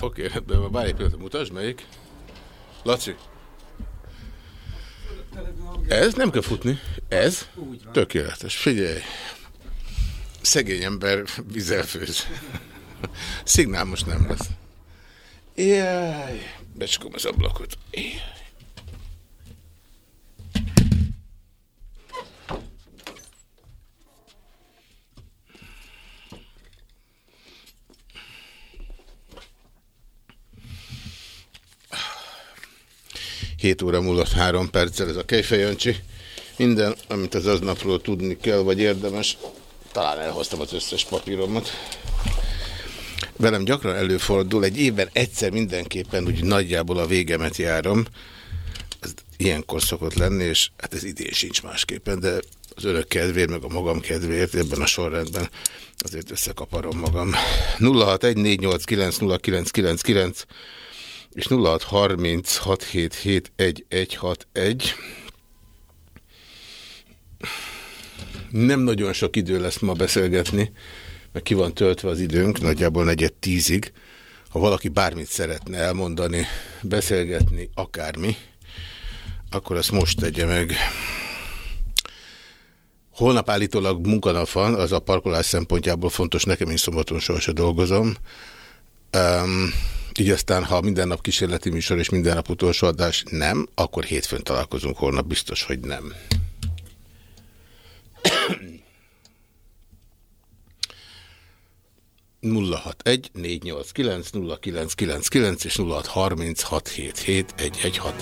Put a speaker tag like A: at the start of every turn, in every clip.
A: Oké, okay, rendben, várj egy pillanat, mutasd melyik. Laci. Ez nem kell futni. Ez tökéletes. Figyelj. Szegény ember vizelfőz. Szignál most nem lesz. Jaj, becsukom az ablakot. Jaj. 7 óra múlott 3 perccel ez a Kejfejöncsi. Minden, amit az aznapról tudni kell, vagy érdemes, talán elhoztam az összes papíromat. Velem gyakran előfordul, egy évben egyszer mindenképpen úgy nagyjából a végemet járom. Ez ilyenkor szokott lenni, és hát ez idén sincs másképpen, de az önök kedvéért, meg a magam kedvéért ebben a sorrendben azért összekaparom magam. 0614890999 és 0636771161. Nem nagyon sok idő lesz ma beszélgetni, mert ki van töltve az időnk, nagyjából negyed tízig. Ha valaki bármit szeretne elmondani, beszélgetni, akármi, akkor ezt most tegye meg. Holnap állítólag munkanap van, az a parkolás szempontjából fontos, nekem is szombaton sohasem dolgozom. Um, így aztán, ha minden nap kísérleti műsor és minden nap utolsó adás nem, akkor hétfőn találkozunk, holnap biztos, hogy nem. nulla egy és nulla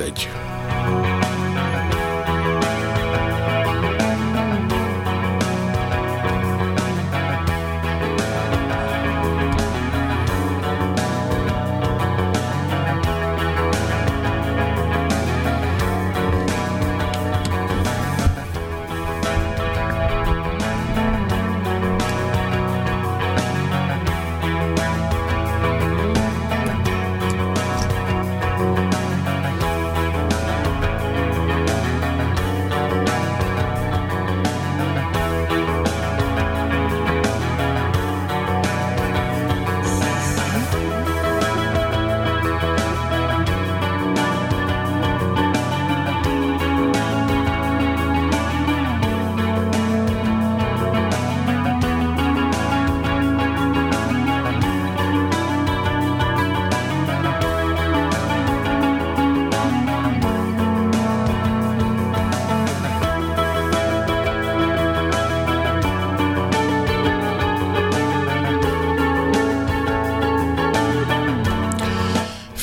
A: egy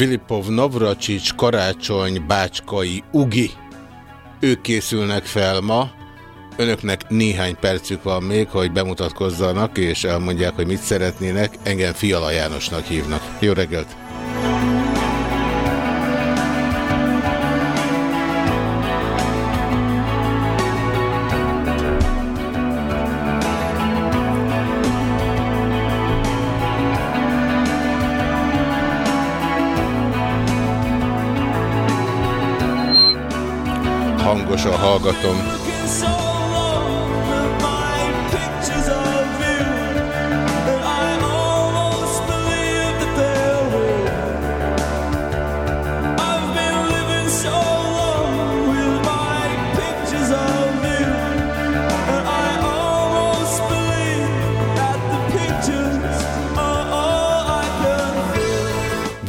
A: Filipov, Navracsics, Karácsony, Bácskai, Ugi. Ők készülnek fel ma. Önöknek néhány percük van még, hogy bemutatkozzanak, és elmondják, hogy mit szeretnének. Engem Fiala Jánosnak hívnak. Jó reggelt! Hangosan hallgatom.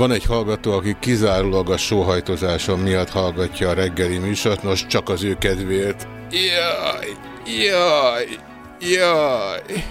A: Van egy hallgató, aki kizárólag a sóhajtozásom miatt hallgatja a reggeli műsort, most csak az ő kedvéért. Jaj, jaj, jaj.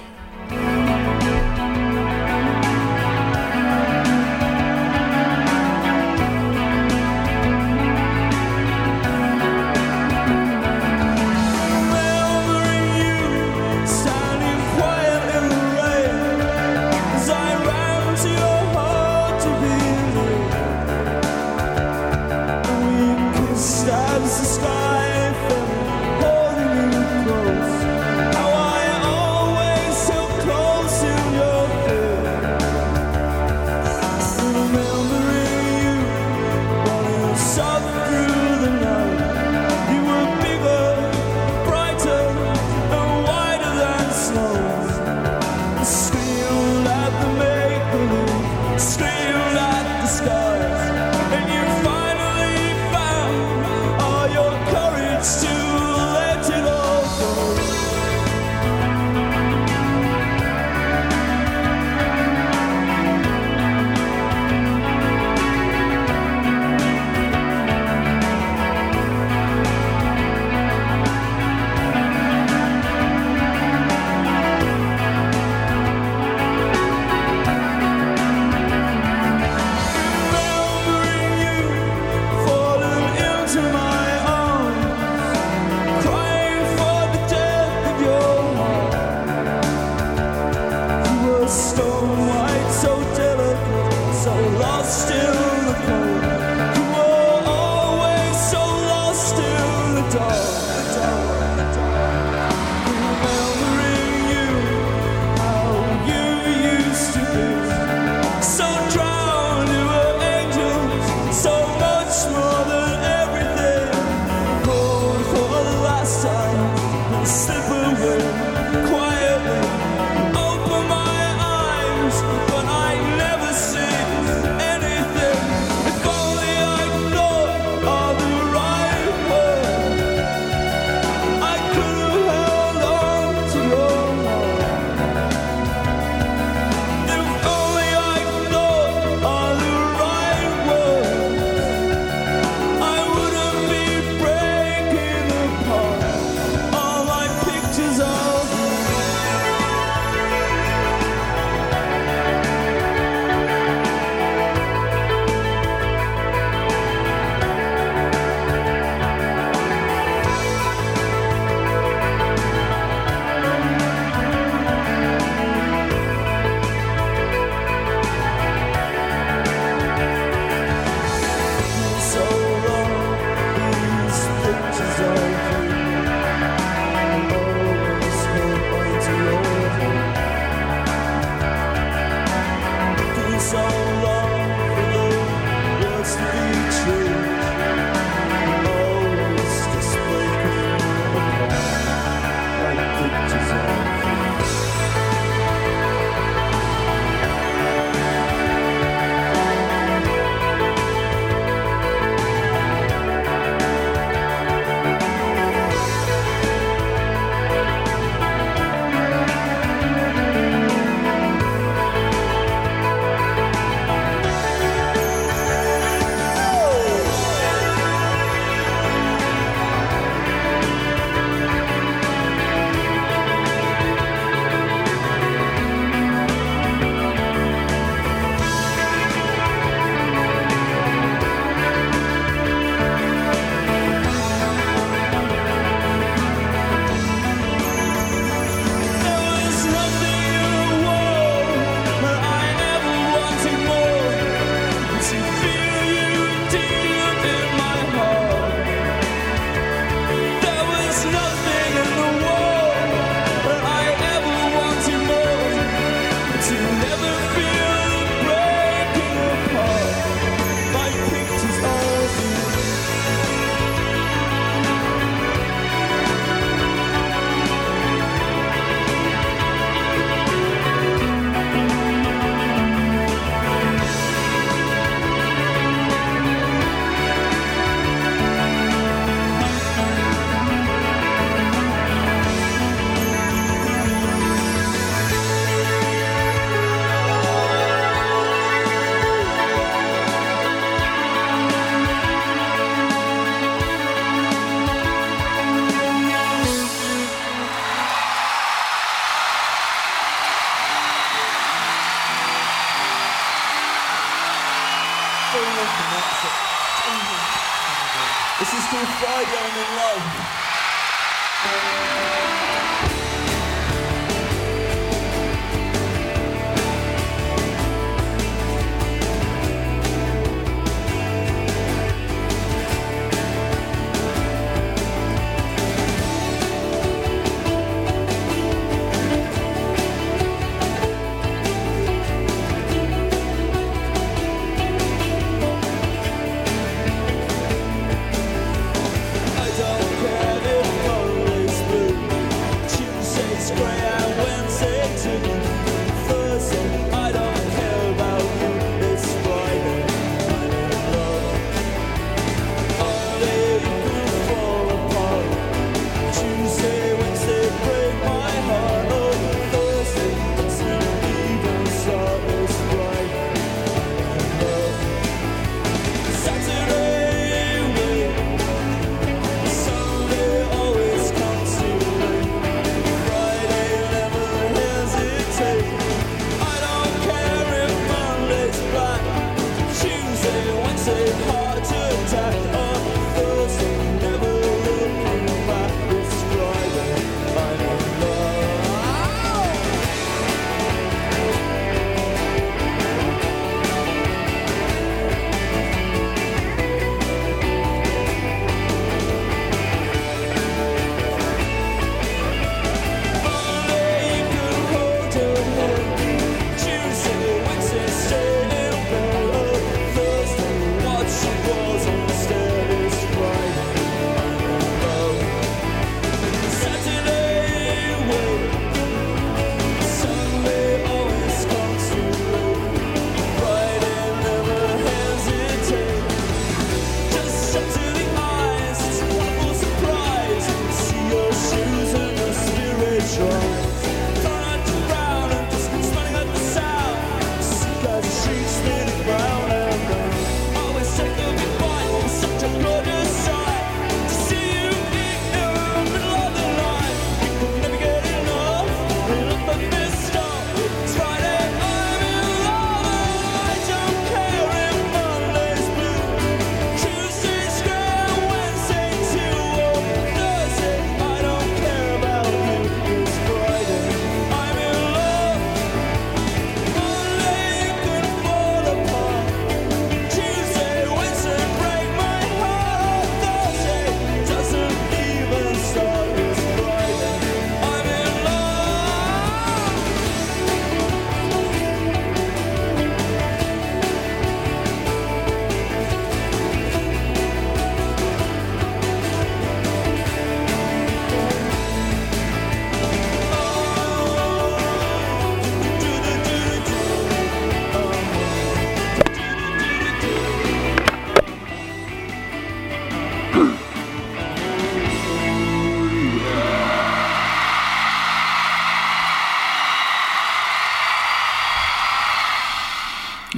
B: This is called Friday I'm in Love.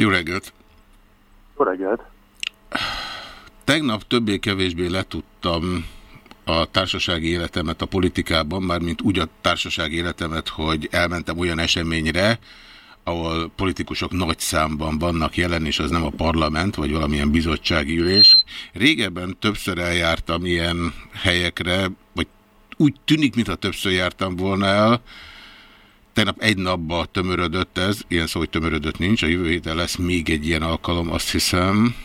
A: Jó reggelt!
C: Jó reggelt!
A: Tegnap többé-kevésbé letudtam a társasági életemet a politikában, mármint úgy a társasági életemet, hogy elmentem olyan eseményre, ahol politikusok nagy számban vannak jelen, és az nem a parlament, vagy valamilyen bizottsági ülés. Régebben többször eljártam ilyen helyekre, vagy úgy tűnik, mintha többször jártam volna el, Tegnap egy napba tömörödött ez, ilyen szó, hogy tömörödött nincs, a jövő héten lesz még egy ilyen alkalom, azt hiszem.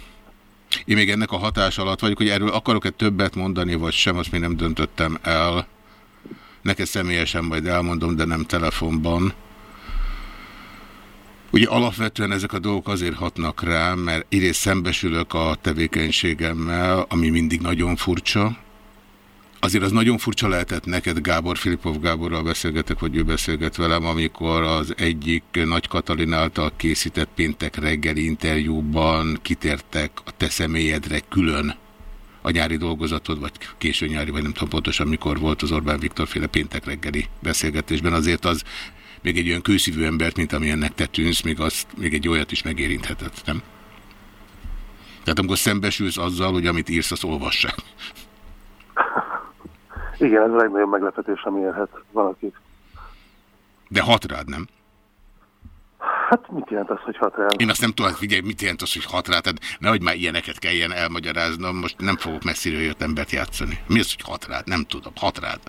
A: Én még ennek a hatás alatt vagyok, hogy erről akarok-e többet mondani, vagy sem, azt még nem döntöttem el. Neked személyesen majd elmondom, de nem telefonban. Ugye alapvetően ezek a dolgok azért hatnak rá, mert egyrészt szembesülök a tevékenységemmel, ami mindig nagyon furcsa, Azért az nagyon furcsa lehetett neked, Gábor, Filipov Gáborral beszélgetek, vagy ő beszélget velem, amikor az egyik Nagy Katalin által készített péntek reggeli interjúban kitértek a te személyedre külön a nyári dolgozatod, vagy késő nyári, vagy nem tudom pontosan mikor volt az Orbán Viktor féle péntek reggeli beszélgetésben. Azért az még egy olyan kőszívű embert, mint amilyennek te tűnsz, még, azt, még egy olyat is megérinthetett, nem? Tehát amikor szembesülsz azzal, hogy amit írsz, azt olvassák.
C: Igen, ez a legnagyobb meglepetés, ami érhet valakit.
A: De hat rád, nem?
C: Hát mit jelent az, hogy hat rá?
A: Én azt nem tudom, figyelj, mit jelent az, hogy hat rá? Tehát nehogy már ilyeneket kelljen elmagyaráznom, most nem fogok messziről jött embert játszani. Mi az, hogy hat rád? Nem tudom, hat rád.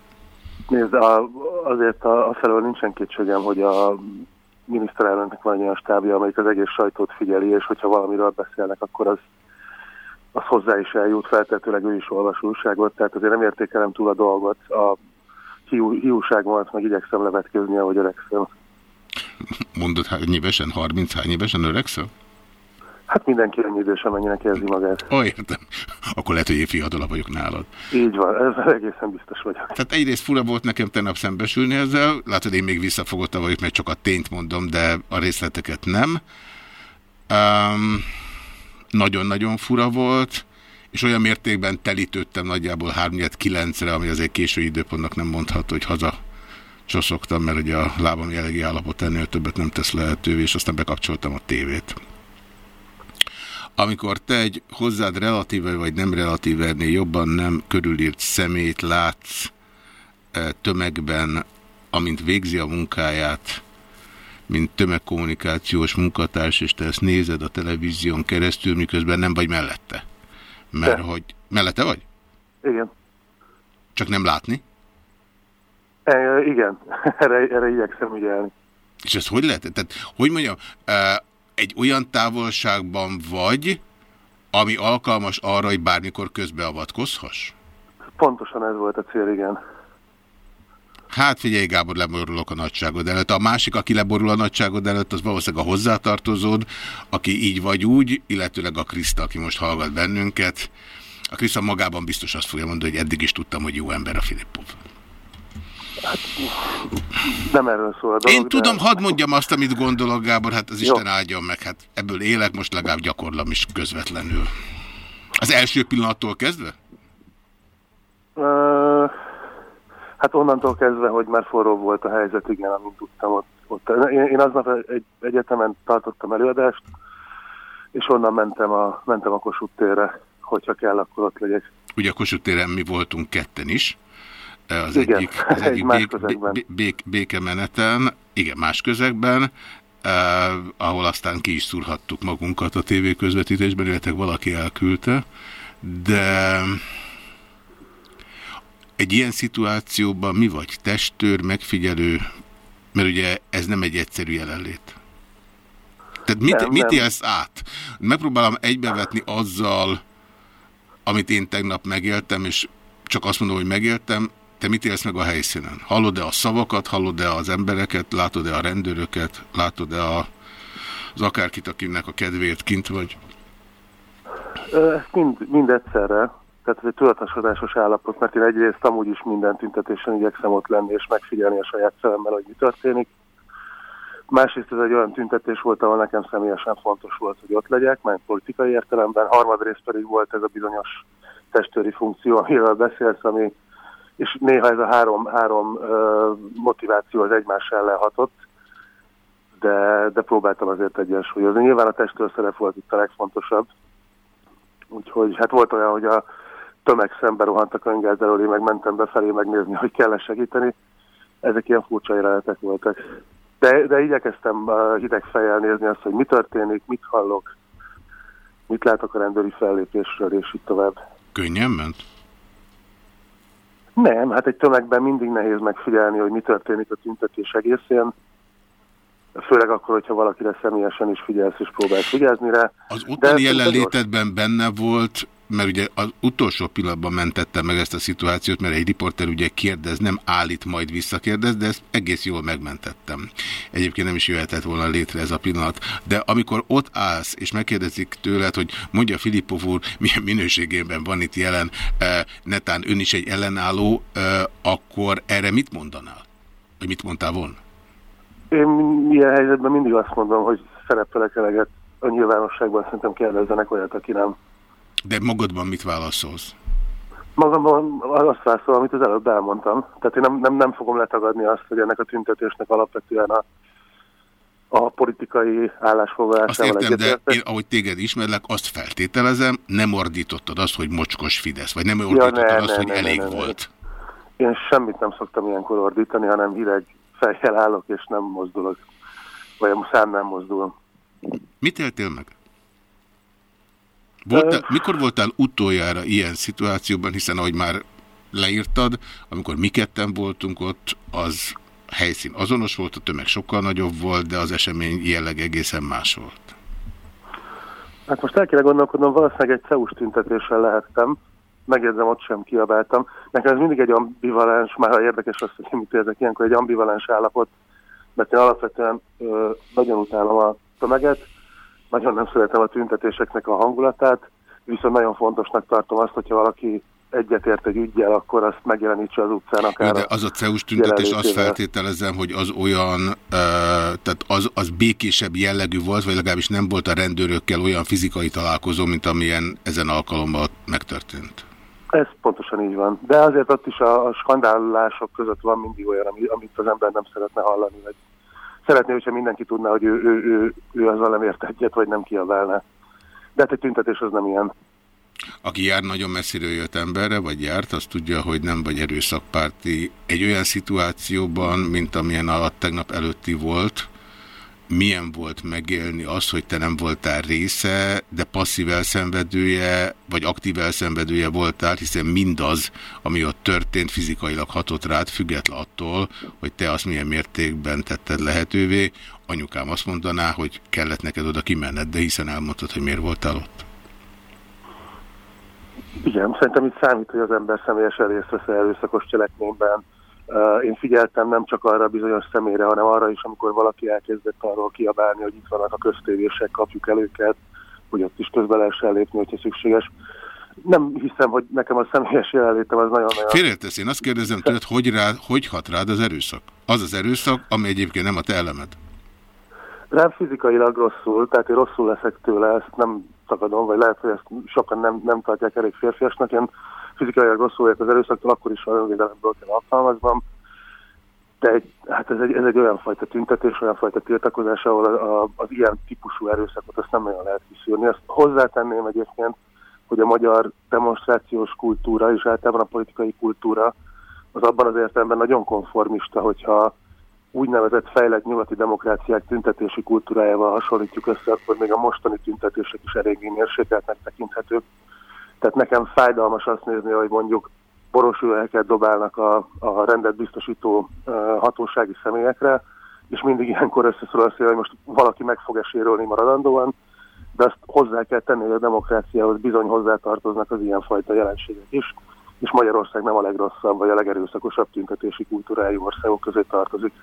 C: Nézd, a, azért a, a felől nincsen kétségem, hogy a miniszterelnöknek van egy olyan stábja, amelyik az egész sajtót figyeli, és hogyha valamiről beszélnek, akkor az, az hozzá is eljut, feltetőleg ő is olvas újságot, tehát azért nem értékelem túl a dolgot. A hiú, hiúságomat meg igyekszem levetkezni, ahogy öregszem.
A: Mondod, hány évesen? 30 hány évesen öregszel?
C: Hát mindenki ennyi idős, amennyinek érzi magát.
A: Ó, értem. Akkor lehet, hogy én fiatalabb vagyok nálad.
C: Így van, ez egészen biztos vagyok.
A: Tehát egyrészt fura volt nekem tegnap szembesülni ezzel, látod, én még visszafogott vagyok, mert csak a tényt mondom, de a részleteket nem. Nagyon-nagyon fura volt, és olyan mértékben telítődtem nagyjából 3-9-re, ami azért késő időpontnak nem mondható, hogy haza csoszogtam, mert ugye a lábam jellegi állapot ennél többet nem tesz lehetővé, és aztán bekapcsoltam a tévét. Amikor te egy hozzád relatíve vagy nem relatívernél jobban nem körülírt szemét látsz eh, tömegben, amint végzi a munkáját, mint tömegkommunikációs munkatárs, és te ezt nézed a televízión keresztül, miközben nem vagy mellette. Mert De. hogy... Mellette vagy?
C: Igen.
A: Csak nem látni?
C: E, igen, erre, erre igyekszem ügyelni.
A: És ez hogy lehet? Tehát, hogy mondjam, e, egy olyan távolságban vagy, ami alkalmas arra, hogy bármikor közbeavatkozhass?
C: Pontosan ez volt a cél, igen.
A: Hát figyelj, Gábor, leborulok a nagyságod előtt. A másik, aki leborul a nagyságod előtt, az valószínűleg a hozzátartozód, aki így vagy úgy, illetőleg a Kriszta, aki most hallgat bennünket. A Kriszta magában biztos azt fogja mondani, hogy eddig is tudtam, hogy jó ember a Filippov.
C: Hát, nem erről szól a dolog,
A: Én tudom, de... hadd mondjam azt, amit gondolok, Gábor, hát az Jó. Isten áldjon meg, hát ebből élek, most legalább gyakorlam is közvetlenül. Az első pillanattól kezdve?
C: Uh, hát onnantól kezdve, hogy már forró volt a helyzet, igen, amint tudtam ott. ott. Én, én aznap egy egyetemen tartottam előadást, és onnan mentem a, mentem a Kossuth térre, hogyha kell, akkor ott legyek.
A: Ugye a Kossuth téren mi voltunk ketten is, az igen, egyik, az egyik bék, bék, bék, békemeneten, igen, más közegben, eh, ahol aztán ki is szúrhattuk magunkat a tévé közvetítésben, illetve valaki elküldte, de egy ilyen szituációban mi vagy? Testőr, megfigyelő? Mert ugye ez nem egy egyszerű jelenlét. Tehát mit, nem, mit nem. élsz át? Megpróbálom egybevetni azzal, amit én tegnap megéltem, és csak azt mondom, hogy megéltem, te mit élsz meg a helyszínen? Hallod-e a szavakat, hallod-e az embereket, látod-e a rendőröket, látod-e az akárkit, akinek a kedvéért kint vagy?
C: Mind, mind egyszerre. Tehát ez egy tudatosodásos állapot, mert én egyrészt amúgy is minden tüntetésen igyekszem ott lenni és megfigyelni a saját szememmel, hogy mi történik. Másrészt ez egy olyan tüntetés volt, ahol nekem személyesen fontos volt, hogy ott legyek, mert politikai értelemben. Harmadrészt pedig volt ez a bizonyos testőri funkció, amiről beszélsz, ami és néha ez a három, három uh, motiváció az egymás ellen hatott, de, de próbáltam azért egyensúlyozni. Nyilván a testről szerep volt itt a legfontosabb, úgyhogy hát volt olyan, hogy a tömeg szembe rohant a könyvgáz elől, én meg mentem befelé megnézni, hogy kell -e segíteni. Ezek ilyen furcsa jelenetek voltak. De, de igyekeztem uh, hideg fejjel nézni azt, hogy mi történik, mit hallok, mit látok a rendőri fellépésről, és így tovább.
A: Könnyen ment?
C: Nem, hát egy tömegben mindig nehéz megfigyelni, hogy mi történik a tüntetés egészén. Főleg akkor, hogyha valakire személyesen is figyelsz és próbálsz vigyázni rá.
A: Az utáni jelenlétedben benne volt mert ugye az utolsó pillanatban mentette meg ezt a szituációt, mert egy riporter ugye kérdez, nem állít, majd visszakérdez, de ezt egész jól megmentettem. Egyébként nem is jöhetett volna létre ez a pillanat. De amikor ott állsz, és megkérdezik tőled, hogy mondja Filippov úr, milyen minőségében van itt jelen, e, netán ön is egy ellenálló, e, akkor erre mit mondanál? Vagy mit mondtál volna?
C: Én ilyen helyzetben mindig azt mondom, hogy szerepelek eleget a nyilvánosságban, szerintem kérdezzenek olyat, aki nem
A: de magadban mit válaszolsz?
C: Magamban azt válaszol, amit az előbb elmondtam. Tehát én nem, nem, nem fogom letagadni azt, hogy ennek a tüntetésnek alapvetően a, a politikai állásfoglalásával
A: Azt értem, de én, ahogy téged ismerlek, azt feltételezem, nem ordítottad azt, hogy mocskos Fidesz, vagy nem ordítottad ja, ne, azt, ne, hogy ne, elég ne, ne, volt.
C: Én semmit nem szoktam ilyenkor ordítani, hanem hideg fejjel állok, és nem mozdulok. vagy a szám nem mozdul.
A: Mit éltél meg? Voltál, mikor voltál utoljára ilyen szituációban, hiszen ahogy már leírtad, amikor mi ketten voltunk ott, az helyszín azonos volt, a tömeg sokkal nagyobb volt, de az esemény jelleg egészen más volt.
C: Hát most el kéne gondolkodnom, valószínűleg egy CEUS tüntetéssel lehettem, megjegyzem, ott sem kiabáltam. Nekem ez mindig egy ambivalens, már érdekes az, hogy mit érzek ilyenkor, egy ambivalens állapot, mert én alapvetően ö, nagyon utálom a tömeget, nagyon nem szeretem a tüntetéseknek a hangulatát, viszont nagyon fontosnak tartom azt, hogyha valaki egyetért egy ügyjel, akkor azt megjelenítse az utcán akár.
A: De az a CEUS tüntetés, azt feltételezem, hogy az olyan, tehát az, az békésebb jellegű volt, vagy legalábbis nem volt a rendőrökkel olyan fizikai találkozó, mint amilyen ezen alkalommal megtörtént.
C: Ez pontosan így van. De azért ott is a, a skandálások között van mindig olyan, amit az ember nem szeretne hallani, vagy szeretné, hogyha mindenki tudná, hogy ő, ő, ő, ő azzal nem ért egyet, vagy nem kiabálna. De hát egy tüntetés az nem ilyen.
A: Aki jár nagyon messziről jött emberre, vagy járt, az tudja, hogy nem vagy erőszakpárti. Egy olyan szituációban, mint amilyen alatt tegnap előtti volt, milyen volt megélni az, hogy te nem voltál része, de passzív elszenvedője, vagy aktív elszenvedője voltál, hiszen mindaz, ami ott történt, fizikailag hatott rád, független attól, hogy te azt milyen mértékben tetted lehetővé. Anyukám azt mondaná, hogy kellett neked oda kimenned, de hiszen elmondtad, hogy miért voltál ott.
C: Igen, szerintem itt számít, hogy az ember személyesen részt vesz erőszakos cselekményben, én figyeltem nem csak arra bizonyos személyre, hanem arra is, amikor valaki elkezdett arról kiabálni, hogy itt vannak a köztévések, kapjuk el őket, hogy ott is közben lehessen lépni, hogyha szükséges. Nem hiszem, hogy nekem a személyes jelenlétem az nagyon-nagyon...
A: Félretesz, én azt kérdezem tőled, hogy, rád, hogy hat rád az erőszak? Az az erőszak, ami egyébként nem a te elemed.
C: Rám fizikailag rosszul, tehát én rosszul leszek tőle, ezt nem tagadom, vagy lehet, hogy ezt sokan nem, nem tartják elég férfiasnak. Én fizikailag rosszul vagyok az erőszaktól, akkor is a önvédelemből kell alkalmaznom. De egy, hát ez egy, ez egy olyan fajta tüntetés, olyan fajta tiltakozás, ahol a, a, az ilyen típusú erőszakot azt nem nagyon lehet kiszűrni. Azt hozzátenném egyébként, hogy a magyar demonstrációs kultúra és általában a politikai kultúra az abban az értelemben nagyon konformista, hogyha úgynevezett fejlett nyugati demokráciák tüntetési kultúrájával hasonlítjuk össze, akkor még a mostani tüntetések is eléggé mérsékeltnek tekinthetők. Tehát nekem fájdalmas azt nézni, hogy mondjuk borosülheket dobálnak a, a rendet biztosító uh, hatósági személyekre, és mindig ilyenkor összeszorul a hogy most valaki meg fog esérölni maradandóan, de azt hozzá kell tenni, hogy a demokráciához bizony hozzátartoznak az ilyenfajta jelenségek is, és Magyarország nem a legrosszabb vagy a legerőszakosabb tüntetési kultúrájú országok közé tartozik.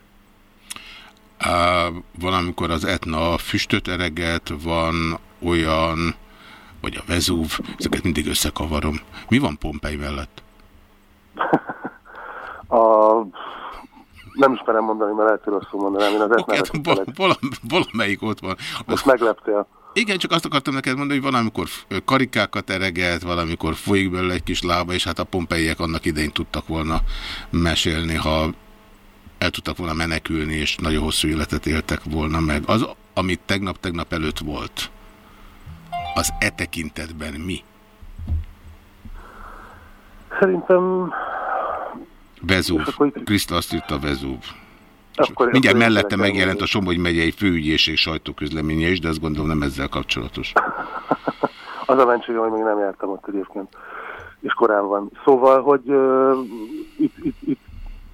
A: Uh, valamikor az etna füstöt ereget, van olyan vagy a Vezúv, ezeket mindig összekavarom. Mi van Pompei mellett?
C: a... Nem ismerem mondani, mert lehet, hogy rosszul mondanám. Én az okay,
A: val val valamelyik ott van.
C: Most megleptél.
A: Igen, csak azt akartam neked mondani, hogy valamikor karikákat ereget, valamikor folyik belőle egy kis lába, és hát a pompeiek annak idején tudtak volna mesélni, ha el tudtak volna menekülni, és nagyon hosszú életet éltek volna meg. Az, amit tegnap-tegnap előtt volt, az e tekintetben mi?
C: Szerintem...
A: Vezúv. Kriszta azt írta Vezúv. Akkor, mindjárt akkor mellette megjelent a Somogy megyei főügyészség sajtóközleménye is, de azt gondolom nem ezzel kapcsolatos.
C: az a mentségem, hogy még nem jártam ott egyébként, és korán van. Szóval, hogy uh, itt, itt, itt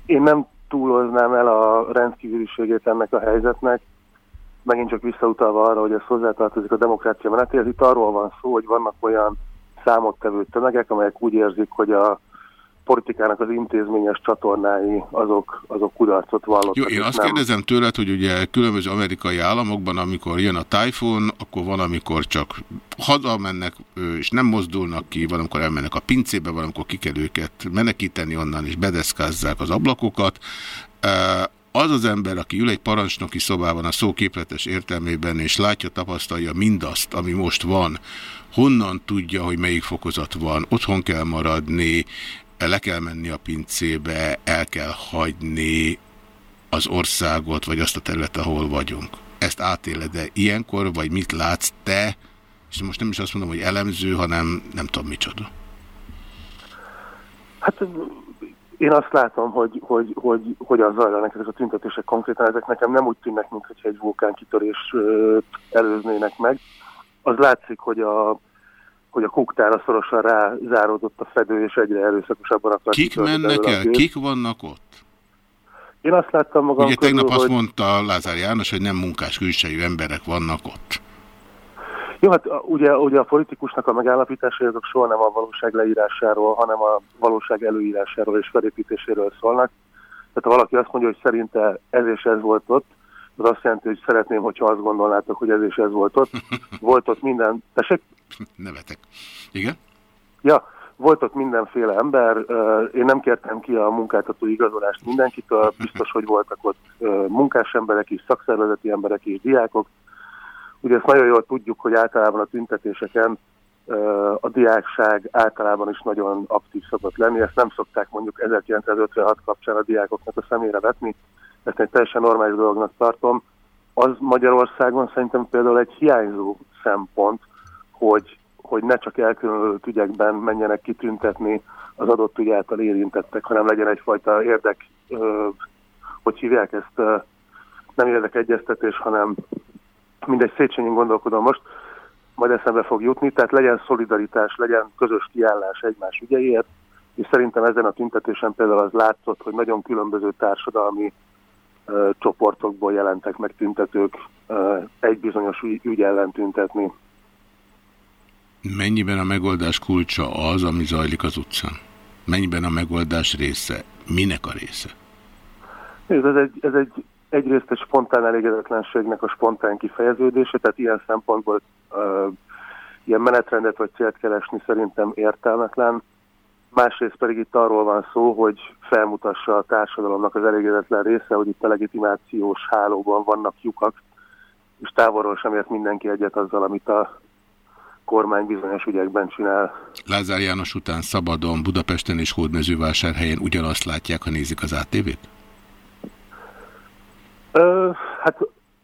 C: én nem túloznám el a rendkívüliségét ennek a helyzetnek, megint csak visszautalva arra, hogy ez hozzátartozik a demokrácia menetéhez, itt arról van szó, hogy vannak olyan számottevő tömegek, amelyek úgy érzik, hogy a politikának az intézményes csatornái azok, azok kudarcot vallottak.
A: Jó, én azt nem... kérdezem tőled, hogy ugye különböző amerikai államokban, amikor jön a tájfun, akkor van, amikor csak haza mennek, és nem mozdulnak ki, van, amikor elmennek a pincébe, van, amikor ki kell őket menekíteni onnan, és bedeszkázzák az ablakokat az az ember, aki ül egy parancsnoki szobában a szóképletes értelmében, és látja, tapasztalja mindazt, ami most van, honnan tudja, hogy melyik fokozat van, otthon kell maradni, le kell menni a pincébe, el kell hagyni az országot, vagy azt a területet, ahol vagyunk. Ezt átéled-e ilyenkor, vagy mit látsz te, és most nem is azt mondom, hogy elemző, hanem nem tudom micsoda.
C: Hát Én azt látom, hogy, hogy, hogy hogyan zajlanak ezek a tüntetések konkrétan, ezek nekem nem úgy tűnnek, mintha egy vulkánkitörés előznének meg. Az látszik, hogy a, hogy a kuktára szorosan rázáródott a fedő, és egyre erőszakosabban akar.
A: Kik mennek el? Kik vannak ott?
C: Én azt láttam magam
A: Ugye közül, tegnap azt hogy... mondta Lázár János, hogy nem munkás külsejű emberek vannak ott.
C: Jó, hát ugye, ugye a politikusnak a megállapításai azok soha nem a valóság leírásáról, hanem a valóság előírásáról és felépítéséről szólnak. Tehát ha valaki azt mondja, hogy szerinte ez és ez volt ott, az azt jelenti, hogy szeretném, hogyha azt gondolnátok, hogy ez és ez volt ott. Volt ott minden... Tessék?
A: Nevetek. Igen?
C: Ja, volt ott mindenféle ember. Én nem kértem ki a munkáltató igazolást mindenkitől. Biztos, hogy voltak ott munkás emberek is, szakszervezeti emberek is, diákok. Ugye ezt nagyon jól tudjuk, hogy általában a tüntetéseken a diákság általában is nagyon aktív szokott lenni. Ezt nem szokták mondjuk 1956 kapcsán a diákoknak a szemére vetni. Ezt egy teljesen normális dolognak tartom. Az Magyarországon szerintem például egy hiányzó szempont, hogy, hogy ne csak elkülönülött ügyekben menjenek kitüntetni az adott ügy által érintettek, hanem legyen egyfajta érdek, hogy hívják ezt, nem érdekegyeztetés, hanem mindegy Széchenyin gondolkodom most, majd eszembe fog jutni, tehát legyen szolidaritás, legyen közös kiállás egymás ügyeiért, és szerintem ezen a tüntetésen például az látszott, hogy nagyon különböző társadalmi ö, csoportokból jelentek meg tüntetők ö, egy bizonyos ügy, ügy ellen tüntetni.
A: Mennyiben a megoldás kulcsa az, ami zajlik az utcán? Mennyiben a megoldás része? Minek a része?
C: Ez egy, ez egy egyrészt egy spontán elégedetlenségnek a spontán kifejeződése, tehát ilyen szempontból uh, ilyen menetrendet vagy célt keresni szerintem értelmetlen. Másrészt pedig itt arról van szó, hogy felmutassa a társadalomnak az elégedetlen része, hogy itt a legitimációs hálóban vannak lyukak, és távolról sem ért mindenki egyet azzal, amit a kormány bizonyos ügyekben csinál.
A: Lázár János után szabadon Budapesten és Hódmezővásárhelyen ugyanazt látják, ha nézik az ATV-t?
C: Ö, hát,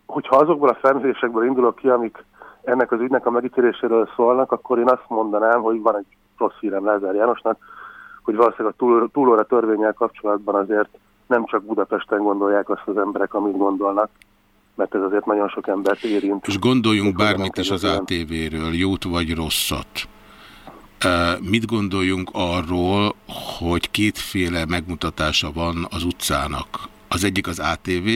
C: hogyha azokból a felmérésekből indulok ki, amik ennek az ügynek a megítéléséről szólnak, akkor én azt mondanám, hogy van egy rossz hírem Lázár Jánosnak, hogy valószínűleg a túl, túlóra törvényel kapcsolatban azért nem csak Budapesten gondolják azt az emberek, amit gondolnak, mert ez azért nagyon sok embert érint.
A: És gondoljunk bármit is az ATV-ről, jót vagy rosszat. Mit gondoljunk arról, hogy kétféle megmutatása van az utcának? Az egyik az ATV,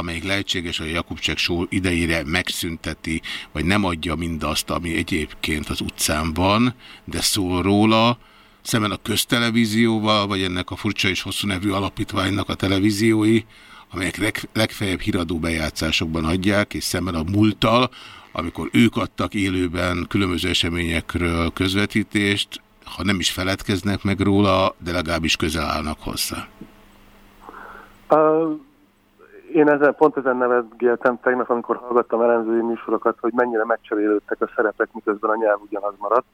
A: amelyik lehetséges, hogy a Jakubcsek só idejére megszünteti, vagy nem adja mindazt, ami egyébként az utcán van, de szól róla, szemben a köztelevízióval, vagy ennek a furcsa és hosszú nevű alapítványnak a televíziói, amelyek leg, legfeljebb híradó bejátszásokban adják, és szemben a múlttal, amikor ők adtak élőben különböző eseményekről közvetítést, ha nem is feledkeznek meg róla, de legalábbis közel állnak hozzá.
C: Uh én ezen, pont ezen nevetgéltem tegnap, amikor hallgattam ellenzői műsorokat, hogy mennyire megcserélődtek a szerepek, miközben a nyelv ugyanaz maradt,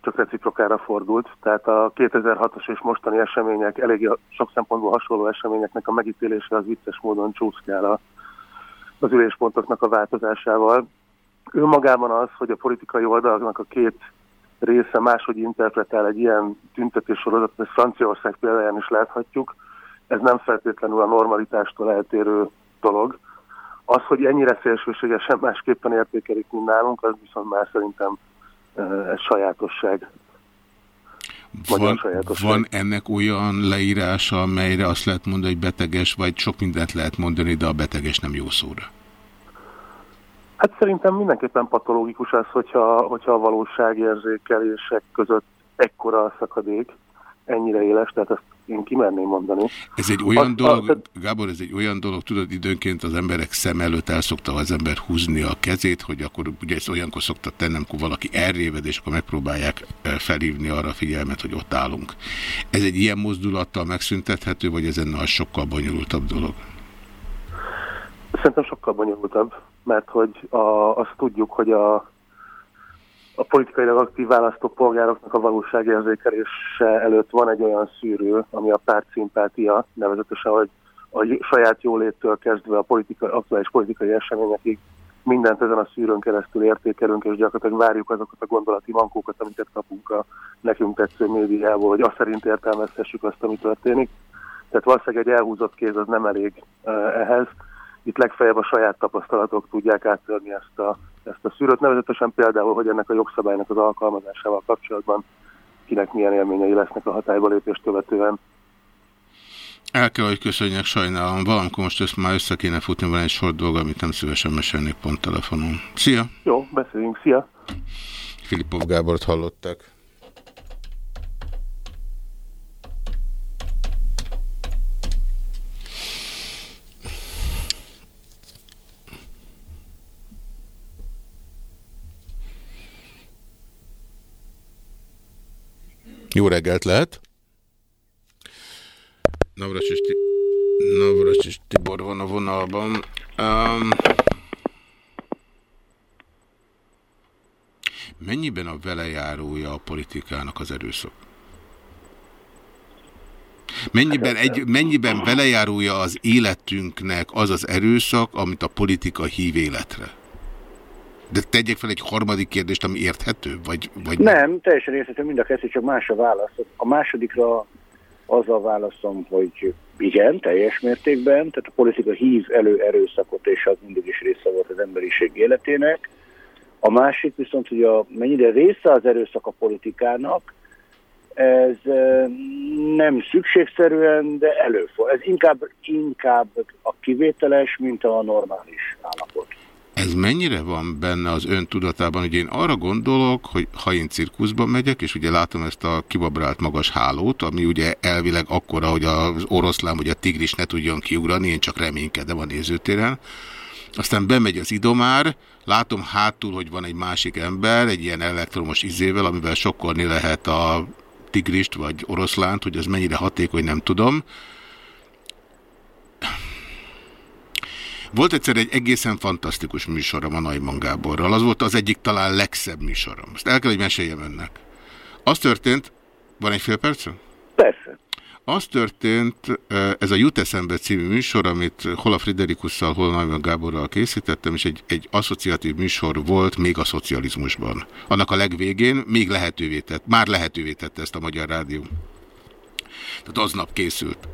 C: csak reciprokára fordult. Tehát a 2006-os és mostani események, elég sok szempontból hasonló eseményeknek a megítélése az vicces módon csúszkál az üléspontoknak a változásával. Ő magában az, hogy a politikai oldalaknak a két része máshogy interpretál egy ilyen tüntetés sorozatot, ezt Franciaország példáján is láthatjuk, ez nem feltétlenül a normalitástól eltérő dolog. Az, hogy ennyire szélsőségesen másképpen értékelik, mint nálunk, az viszont már szerintem ez sajátosság.
A: Van, van ennek olyan leírása, amelyre azt lehet mondani, hogy beteges, vagy sok mindent lehet mondani, de a beteges nem jó szóra?
C: Hát szerintem mindenképpen patológikus az, hogyha, hogyha a valóságérzékelések között ekkora a szakadék, ennyire éles, tehát ezt én kimerném mondani.
A: Ez egy olyan a, dolog, a, Gábor, ez egy olyan dolog, tudod, időnként az emberek szem előtt el szokta az ember húzni a kezét, hogy akkor ugye ezt olyankor szokta tenni, amikor valaki elréved, és akkor megpróbálják felhívni arra a figyelmet, hogy ott állunk. Ez egy ilyen mozdulattal megszüntethető, vagy ez ennél sokkal bonyolultabb dolog?
C: Szerintem sokkal bonyolultabb, mert hogy a, azt tudjuk, hogy a a politikailag aktív választópolgároknak a valóságérzékelése előtt van egy olyan szűrő, ami a pártszimpátia, nevezetesen, hogy a saját jóléttől kezdve a politika, aktuális politikai eseményekig mindent ezen a szűrőn keresztül értékelünk, és gyakorlatilag várjuk azokat a gondolati mankókat, amiket kapunk a nekünk tetsző médiából, hogy azt szerint értelmezhessük azt, ami történik. Tehát valószínűleg egy elhúzott kéz az nem elég ehhez. Itt legfeljebb a saját tapasztalatok tudják áttörni ezt a, ezt a szűrőt, nevezetesen például, hogy ennek a jogszabálynak az alkalmazásával kapcsolatban kinek milyen élményei lesznek a hatályba lépést követően.
A: El kell, hogy köszönjek, sajnálom. Valamikor most ezt már össze kéne futni, van egy sor dolga, amit nem szívesen mesélnék pont telefonon. Szia!
C: Jó, beszéljünk. Szia!
A: Filipov Gábort hallották. Jó reggelt lehet! Navracsis, Navracsis Tibor van a vonalban. Um, mennyiben a velejárója a politikának az erőszak? Mennyiben, egy, mennyiben velejárója az életünknek az az erőszak, amit a politika hív életre? De tegyek fel egy harmadik kérdést, ami érthető? Vagy, vagy
D: nem, teljesen érthető, mind a kettő, csak más a válasz. A másodikra az a válaszom, hogy igen, teljes mértékben, tehát a politika hív elő erőszakot, és az mindig is része volt az emberiség életének. A másik viszont, hogy a, mennyire része az erőszak a politikának, ez nem szükségszerűen, de előfordul. Ez inkább, inkább a kivételes, mint a normális állapot.
A: Ez mennyire van benne az ön tudatában, hogy én arra gondolok, hogy ha én cirkuszban megyek, és ugye látom ezt a kibabrált magas hálót, ami ugye elvileg akkora, hogy az oroszlán vagy a tigris ne tudjon kiugrani, én csak reménykedem a nézőtéren. Aztán bemegy az idomár, látom hátul, hogy van egy másik ember, egy ilyen elektromos izével, amivel sokkolni lehet a tigrist vagy oroszlánt, hogy az mennyire hatékony, nem tudom. Volt egyszer egy egészen fantasztikus műsorom a Najman Gáborral. Az volt az egyik talán legszebb műsorom. Ezt el kell, hogy meséljem önnek. Az történt, van egy fél percen?
D: Persze.
A: Az történt, ez a Jut eszembe című műsor, amit hol a Friderikusszal, hol Najman Gáborral készítettem, és egy, egy asszociatív műsor volt még a szocializmusban. Annak a legvégén még lehetővé tett, már lehetővé tette ezt a Magyar Rádió. Tehát aznap készült.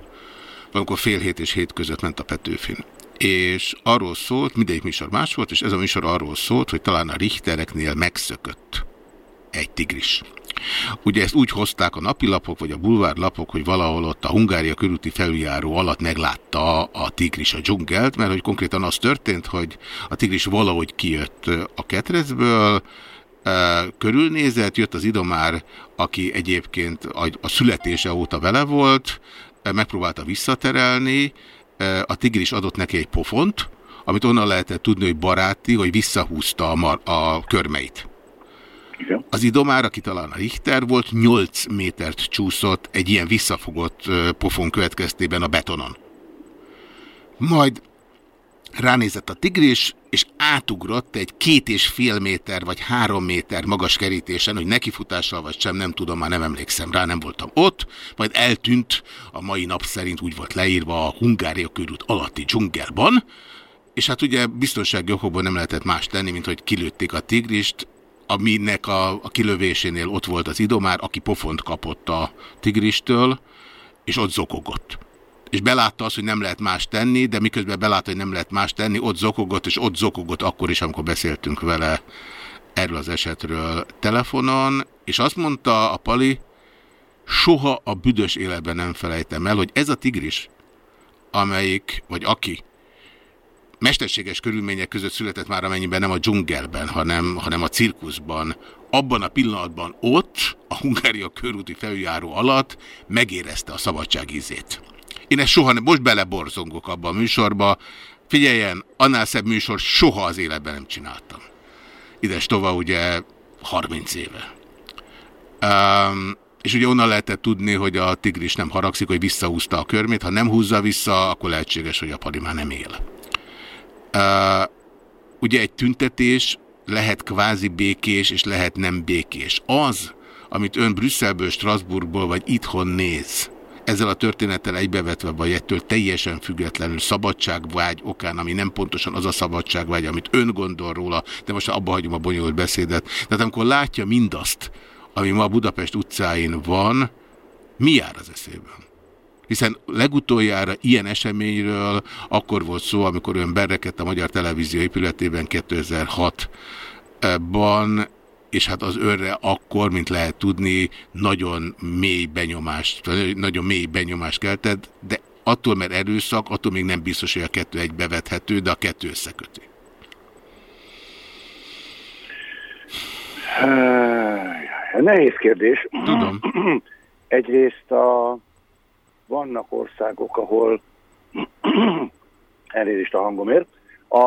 A: Valamikor fél hét és hét között ment a Petőfin és arról szólt, mindegyik műsor más volt, és ez a műsor arról szólt, hogy talán a Richtereknél megszökött egy tigris. Ugye ezt úgy hozták a napilapok, vagy a bulvárlapok, hogy valahol ott a Hungária körúti felüljáró alatt meglátta a tigris a dzsungelt, mert hogy konkrétan az történt, hogy a tigris valahogy kijött a ketrecből, körülnézett, jött az idomár, aki egyébként a születése óta vele volt, megpróbálta visszaterelni, a tigris adott neki egy pofont, amit onnan lehetett tudni, hogy baráti, hogy visszahúzta a, a körmeit. Igen. Az idomár, aki talán a Richter volt, 8 métert csúszott egy ilyen visszafogott pofon következtében a betonon. Majd ránézett a tigris, átugrott egy két és fél méter vagy három méter magas kerítésen, hogy nekifutással vagy sem, nem tudom, már nem emlékszem rá, nem voltam ott, majd eltűnt, a mai nap szerint úgy volt leírva a Hungária körút alatti dzsungelban, és hát ugye biztonsági okokból nem lehetett más tenni, mint hogy kilőtték a tigrist, aminek a, a kilövésénél ott volt az idomár, aki pofont kapott a tigristől, és ott zokogott és belátta azt, hogy nem lehet más tenni, de miközben belátta, hogy nem lehet más tenni, ott zokogott, és ott zokogott akkor is, amikor beszéltünk vele erről az esetről telefonon, és azt mondta a Pali, soha a büdös életben nem felejtem el, hogy ez a tigris, amelyik, vagy aki, mesterséges körülmények között született már, amennyiben nem a dzsungelben, hanem, hanem a cirkuszban, abban a pillanatban ott, a Hungária körúti felüljáró alatt megérezte a szabadság ízét. Én ezt soha nem, most beleborzongok abba a műsorba. Figyeljen, annál szebb műsor soha az életben nem csináltam. Ides tova ugye 30 éve. Um, és ugye onnan lehetett tudni, hogy a tigris nem haragszik, hogy visszahúzta a körmét. Ha nem húzza vissza, akkor lehetséges, hogy a pali már nem él. Uh, ugye egy tüntetés lehet kvázi békés, és lehet nem békés. Az, amit ön Brüsszelből, Strasbourgból vagy itthon néz, ezzel a történettel egybevetve, vagy ettől teljesen függetlenül szabadságvágy okán, ami nem pontosan az a szabadságvágy, amit ön gondol róla, de most abba hagyom a bonyolult beszédet. Tehát amikor látja mindazt, ami ma Budapest utcáin van, mi jár az eszében? Hiszen legutoljára ilyen eseményről akkor volt szó, amikor ön berrekedt a Magyar Televízió épületében 2006-ban, és hát az önre akkor, mint lehet tudni, nagyon mély benyomást, nagyon mély benyomást keltett, de attól, mert erőszak, attól még nem biztos, hogy a kettő egy bevethető, de a kettő összeköti.
D: Nehéz kérdés.
A: Tudom.
D: Egyrészt a, vannak országok, ahol elnézést a hangomért. A,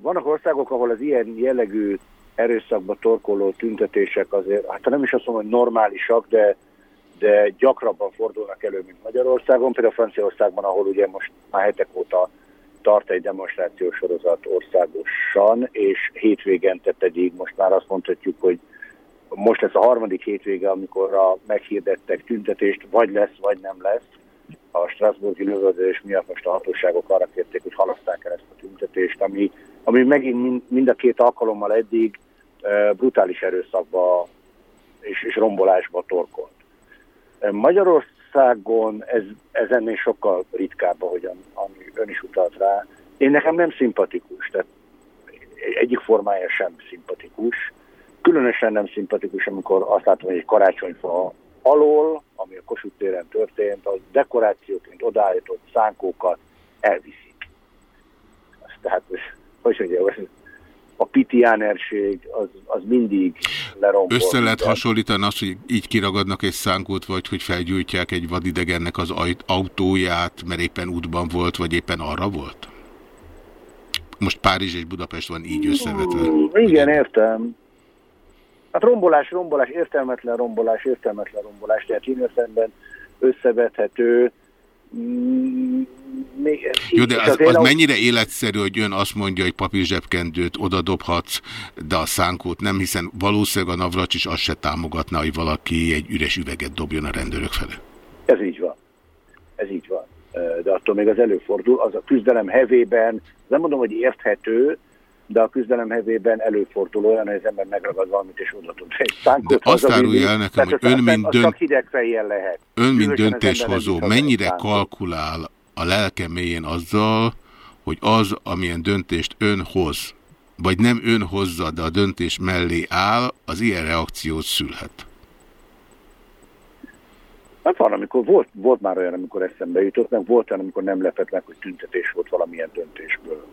D: vannak országok, ahol az ilyen jellegű erőszakba torkoló tüntetések azért, hát nem is azt mondom, hogy normálisak, de, de gyakrabban fordulnak elő, mint Magyarországon. Például Franciaországban, ahol ugye most már hetek óta tart egy demonstrációs sorozat országosan, és hétvégente pedig most már azt mondhatjuk, hogy most lesz a harmadik hétvége, amikor a meghirdettek tüntetést, vagy lesz, vagy nem lesz. A Strasbourgi lövöldözés miatt most a hatóságok arra kérték, hogy halaszták el ezt a tüntetést, ami, ami megint mind a két alkalommal eddig brutális erőszakba és, és rombolásba torkolt. Magyarországon ez, ez ennél sokkal ritkább, ahogyan ami ön is utalt rá. Én nekem nem szimpatikus, tehát egyik formája sem szimpatikus. Különösen nem szimpatikus, amikor azt látom, hogy egy karácsonyfa alól, ami a Kossuth téren történt, a dekorációként odaállított szánkókat elviszik. Azt tehát, hogy mondja, a pitiánerség az, az mindig lerombol.
A: Össze lehet hasonlítani azt, hogy így kiragadnak egy szánkót, vagy hogy felgyújtják egy vadidegennek az autóját, mert éppen útban volt, vagy éppen arra volt? Most Párizs és Budapest van így összevetve. Mm,
D: igen, értem. Hát rombolás, rombolás, értelmetlen rombolás, értelmetlen rombolás, tehát én értelemben összevethető.
A: Mm, Jó, de az, az mennyire életszerű, hogy ön azt mondja, hogy papírzsebkendőt oda dobhatsz, de a szánkót nem, hiszen valószínűleg a Navracs is azt se támogatná, hogy valaki egy üres üveget dobjon a rendőrök felé.
D: Ez így van. Ez így van. De attól még az előfordul, az a küzdelem hevében, nem mondom, hogy érthető, de a küzdelem hevében előfordul olyan, hogy az ember megragad valamit és oda tud egy
A: szánkot. De azt árulja el nekem, hogy ön, mint, dönt...
D: lehet.
A: ön mint döntéshozó mennyire kalkulál a lelke mélyén azzal, hogy az, amilyen döntést ön hoz, vagy nem ön hozza, de a döntés mellé áll, az ilyen reakciót szülhet.
D: Hát van, amikor volt, volt már olyan, amikor eszembe jutott, meg volt olyan, amikor nem lepett meg, hogy tüntetés volt valamilyen döntésből.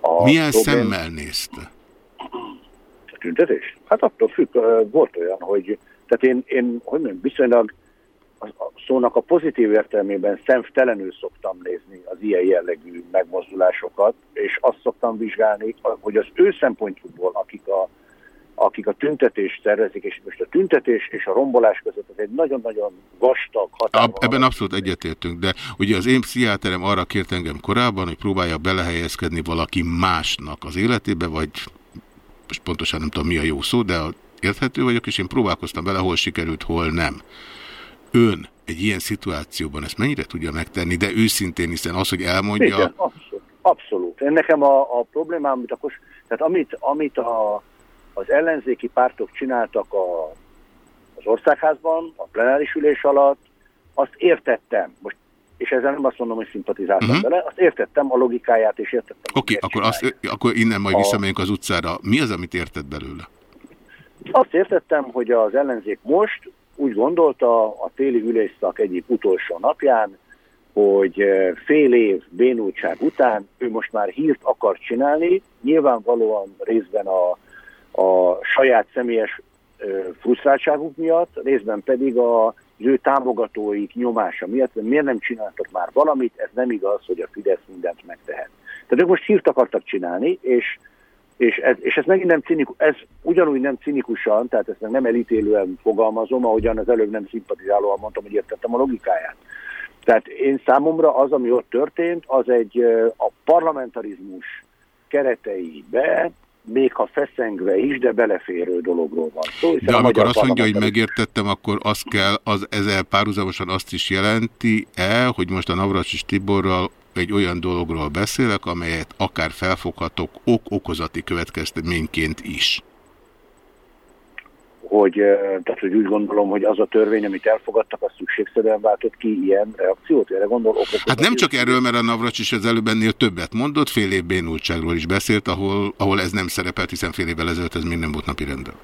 A: A Milyen problém... szemmel nézte?
D: A tüntetés? Hát attól függ, volt olyan, hogy tehát én, én hogy mondjam, viszonylag a szónak a pozitív értelmében szemtelenül szoktam nézni az ilyen jellegű megmozdulásokat, és azt szoktam vizsgálni, hogy az ő szempontjukból, akik a, akik a tüntetést szervezik, és most a tüntetés és a rombolás között ez egy nagyon-nagyon vastag határ.
A: Ebben abszolút egyetértünk, de ugye az én pszichiáterem arra kért engem korábban, hogy próbálja belehelyezkedni valaki másnak az életébe, vagy most pontosan nem tudom mi a jó szó, de érthető vagyok, és én próbálkoztam vele, hol sikerült, hol nem ön egy ilyen szituációban ezt mennyire tudja megtenni, de őszintén, hiszen az, hogy elmondja... Igen,
D: abszolút. abszolút. Én nekem a, a problémám, amit, akkor, tehát amit, amit a, az ellenzéki pártok csináltak a, az országházban, a plenáris ülés alatt, azt értettem. Most és ezzel nem azt mondom, hogy szimpatizáltam uh mhm. -huh. vele, azt értettem a logikáját, és értettem.
A: Oké, okay, akkor, azt, akkor innen majd a... visszamegyünk az utcára. Mi az, amit értett belőle?
D: Azt értettem, hogy az ellenzék most úgy gondolta a téli ülésszak egyik utolsó napján, hogy fél év bénultság után ő most már hírt akar csinálni, nyilvánvalóan részben a, a saját személyes frusztráltságuk miatt, részben pedig a az ő támogatóik nyomása miatt, de miért nem csináltak már valamit, ez nem igaz, hogy a Fidesz mindent megtehet. Tehát ők most hírt akartak csinálni, és és ez, és ez megint nem cinikus, ez ugyanúgy nem cinikusan, tehát ezt nem elítélően fogalmazom, ahogyan az előbb nem szimpatizálóan mondtam, hogy értettem a logikáját. Tehát én számomra az, ami ott történt, az egy a parlamentarizmus kereteibe még ha feszengve is, de beleférő dologról van szó.
A: De amikor azt mondja, hogy megértettem, akkor az kell, az ezzel párhuzamosan azt is jelenti-e, hogy most a Navracsis Tiborral egy olyan dologról beszélek, amelyet akár felfoghatok ok-okozati következteményként is
D: hogy, tehát, hogy úgy gondolom, hogy az a törvény, amit elfogadtak, az szükségszerűen váltott ki ilyen reakciót? Erre gondol, okokot,
A: hát nem csak erről, mert a Navracs is az előbb ennél többet mondott, fél év bénultságról is beszélt, ahol, ahol ez nem szerepelt, hiszen fél évvel ezelőtt ez még nem volt napi rendben.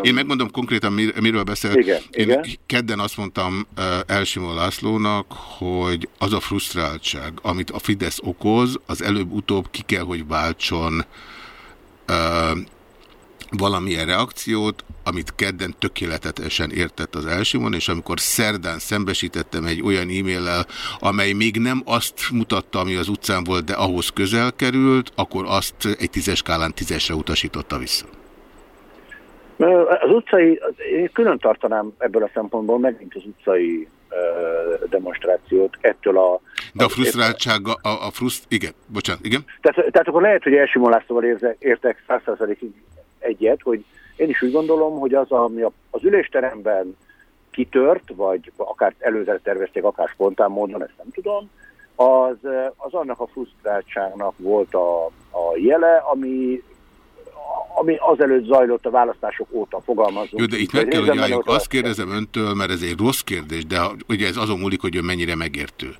A: Én megmondom konkrétan, mir miről beszélt.
D: Igen,
A: Én
D: igen.
A: kedden azt mondtam uh, Elsimó Lászlónak, hogy az a frusztráltság, amit a Fidesz okoz, az előbb-utóbb ki kell, hogy váltson uh, valamilyen reakciót, amit kedden tökéletesen értett az Elsimon, és amikor szerdán szembesítettem egy olyan e-maillel, amely még nem azt mutatta, ami az utcán volt, de ahhoz közel került, akkor azt egy tízes skálán tízesre utasította vissza.
D: Az utcai, én külön tartanám ebből a szempontból megint az utcai demonstrációt ettől a...
A: De a frusztráltsága, a, a fruszt... Igen, bocsánat, igen?
D: Tehát, tehát akkor lehet, hogy Elsimon Lászlóval értek százszerzalékig egyet, hogy én is úgy gondolom, hogy az, ami az ülésteremben kitört, vagy akár előző tervezték, akár spontán módon, ezt nem tudom, az, az annak a frusztráltságnak volt a, a jele, ami ami azelőtt zajlott a választások óta fogalmazunk.
A: Jó, de itt meg kell, hogy álljunk. Azt kérdezem öntől, mert ez egy rossz kérdés, de ugye ez azon múlik, hogy ön mennyire megértő.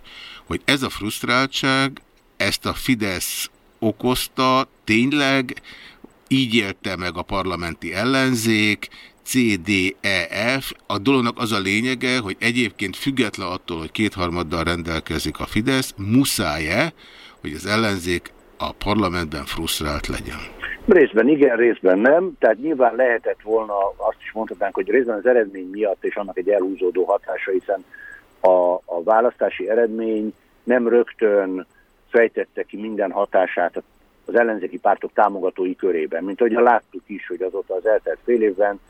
A: Hogy ez a frusztráltság, ezt a Fidesz okozta tényleg, így élte meg a parlamenti ellenzék, CDEF. A dolognak az a lényege, hogy egyébként független attól, hogy kétharmaddal rendelkezik a Fidesz, muszáj-e, hogy az ellenzék a parlamentben frusztrált legyen?
D: Részben igen, részben nem. Tehát nyilván lehetett volna, azt is mondhatnánk, hogy részben az eredmény miatt és annak egy elhúzódó hatása, hiszen a, a választási eredmény nem rögtön fejtette ki minden hatását az ellenzéki pártok támogatói körében. Mint ahogy láttuk is, hogy azóta az eltelt fél évben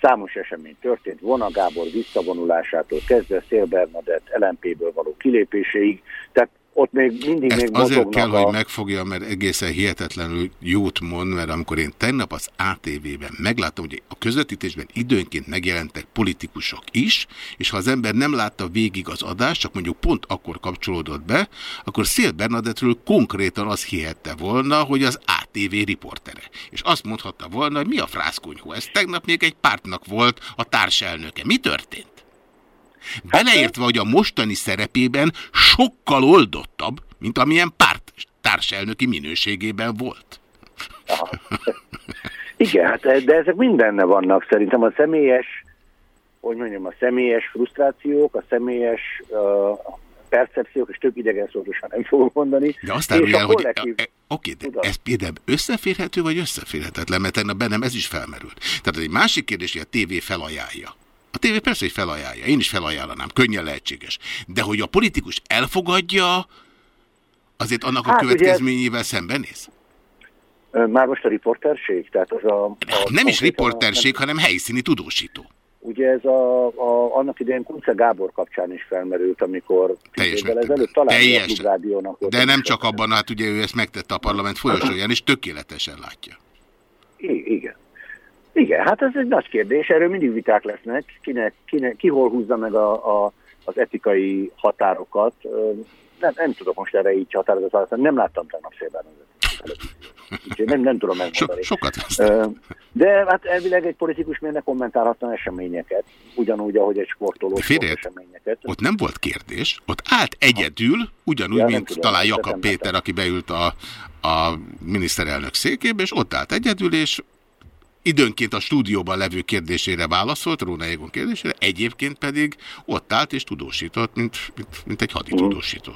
D: számos esemény történt, Vona Gábor visszavonulásától kezdve Szél Bernadett LMP-ből való kilépéséig, tehát ott még mindig
A: Ezt
D: még
A: azért kell,
D: a...
A: hogy megfogja, mert egészen hihetetlenül jót mond, mert amikor én tegnap az ATV-ben megláttam, hogy a közvetítésben időnként megjelentek politikusok is, és ha az ember nem látta végig az adást, csak mondjuk pont akkor kapcsolódott be, akkor Szél Bernadettről konkrétan az hihette volna, hogy az ATV riportere. És azt mondhatta volna, hogy mi a frászkonyhó, ez tegnap még egy pártnak volt a társelnöke. Mi történt? Beleértve, hogy a mostani szerepében sokkal oldottabb, mint amilyen párt társelnöki minőségében volt.
D: Aha. Igen, hát, de ezek mindenne vannak szerintem a személyes, hogy mondjam, a személyes frusztrációk, a személyes uh, percepciók, és több idegen szótosan nem fogok mondani.
A: De azt árulj el, hogy e, e, oké, de ez például összeférhető, vagy összeférhetetlen, mert tegnap bennem ez is felmerült. Tehát egy másik kérdés, hogy a tévé felajánlja. A tévé persze, hogy felajánlja. Én is felajánlanám. Könnyen lehetséges. De hogy a politikus elfogadja, azért annak hát, a következményével ez... szembenéz?
D: Már most a riporterség? Tehát az a, a
A: hát nem is riporterség, hanem helyszíni tudósító.
D: Ugye ez a, a, annak idején Kunce Gábor kapcsán is felmerült, amikor
A: teljes ezelőtt talán Teljes. rádiónak volt. De nem csak abban, hát ugye ő ezt megtette a parlament folyosóján, és tökéletesen látja.
D: I igen. Igen, hát ez egy nagy kérdés, erről mindig viták lesznek, kinek, kinek, ki hol húzza meg a, a, az etikai határokat. Nem, nem tudok most erre így határozott nem láttam tegnap szépen. Nem, nem tudom megmondani.
A: So, sokat
D: De hát elvileg egy politikus miért ne kommentálhatna eseményeket, ugyanúgy, ahogy egy sportoló eseményeket.
A: Ott nem volt kérdés, ott állt egyedül, ugyanúgy, ja, mint tudom, talán Jakab Péter, aki beült a, a miniszterelnök székébe, és ott állt egyedül, és időnként a stúdióban levő kérdésére válaszolt, Róna Égon kérdésére, egyébként pedig ott állt és tudósított, mint, mint, mint egy haditudósító.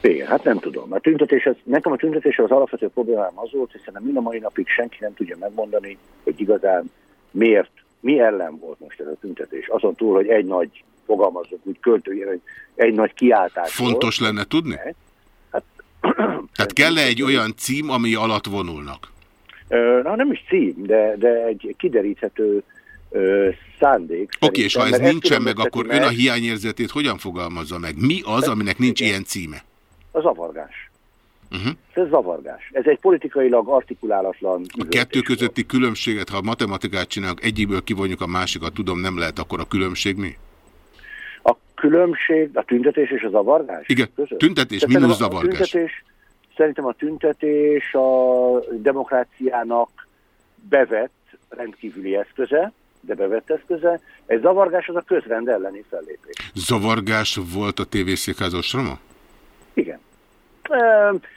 D: Igen, hát nem tudom. A tüntetés, az, nekem a tüntetés az alapvető problémám az volt, hiszen mind a mai napig senki nem tudja megmondani, hogy igazán miért, mi ellen volt most ez a tüntetés. Azon túl, hogy egy nagy, fogalmazok úgy költőjén, hogy egy nagy kiáltás
A: Fontos volt. lenne tudni? Hát, Tehát kell-e egy olyan cím, ami alatt vonulnak?
D: Na, nem is cím, de, de egy kideríthető ö, szándék.
A: Oké, okay, és ha ez nincsen meg, akkor meg, ön a hiányérzetét hogyan fogalmazza meg? Mi az, aminek aminek nincs igen. ilyen címe?
D: A zavargás.
A: Uh -huh.
D: Ez zavargás. Ez egy politikailag artikulálatlan...
A: A kettő közötti különbséget, ha a matematikát csinálunk, egyikből kivonjuk a másikat, tudom, nem lehet, akkor a különbség mi?
D: A különbség, a tüntetés és a zavargás?
A: Igen, között? tüntetés Tehát mínusz zavargás. A tüntetés,
D: szerintem a tüntetés a demokráciának bevett rendkívüli eszköze, de bevett eszköze. Egy zavargás az a közrend elleni fellépés.
A: Zavargás volt a tévészékház ostroma?
D: Igen.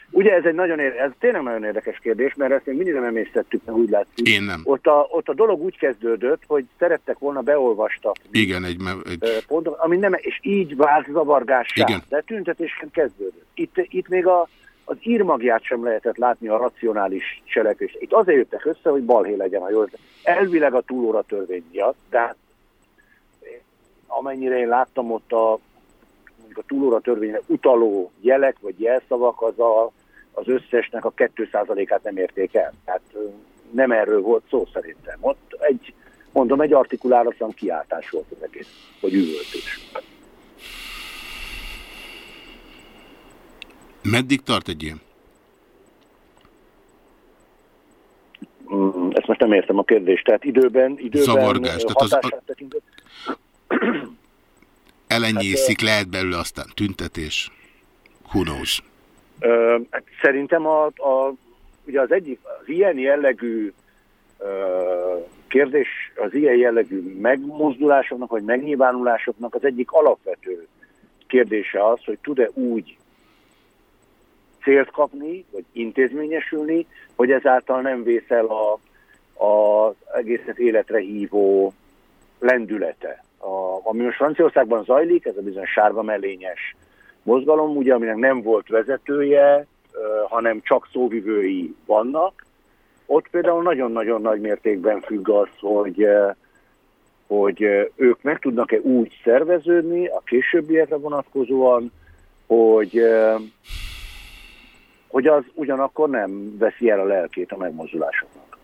D: Ugye ez egy nagyon érdekes, ez tényleg nagyon érdekes kérdés, mert ezt még mindig nem emésztettük, mert úgy látszik.
A: Én nem.
D: Ott a, ott a dolog úgy kezdődött, hogy szerettek volna beolvastatni.
A: Igen, egy... egy...
D: Pontot, ami nem, és így vált zavargássá.
A: Igen.
D: De tüntetésként kezdődött. Itt, itt még a, az írmagját sem lehetett látni a racionális cselekvés. Itt azért jöttek össze, hogy balhé legyen a jó. Elvileg a túlóra törvény miatt, de hát amennyire én láttam ott a, a túlóra törvényre utaló jelek vagy jelszavak, az a, az összesnek a 2%-át nem érték el. Tehát nem erről volt szó szerintem. Ott egy, mondom, egy artikulálatlan kiáltás volt az egész, vagy üvöltés.
A: Meddig tart egy ilyen?
D: Mm, ezt most nem értem a kérdést. Tehát időben, időben
A: Zavargás. Tehát az, a... Elenyészik, hát, lehet belőle aztán tüntetés. Who knows?
D: Ö, hát szerintem a, a, ugye az egyik, az ilyen jellegű kérdés, az ilyen jellegű megmozdulásoknak, vagy megnyilvánulásoknak az egyik alapvető kérdése az, hogy tud-e úgy célt kapni, vagy intézményesülni, hogy ezáltal nem vészel a, az egészet életre hívó lendülete. A, ami most Franciaországban zajlik, ez a bizony sárga mellényes mozgalom, ugye, aminek nem volt vezetője, hanem csak szóvivői vannak. Ott például nagyon-nagyon nagy mértékben függ az, hogy, hogy ők meg tudnak-e úgy szerveződni a későbbiekre vonatkozóan, hogy hogy az ugyanakkor nem veszi el a lelkét a megmozdulásoknak.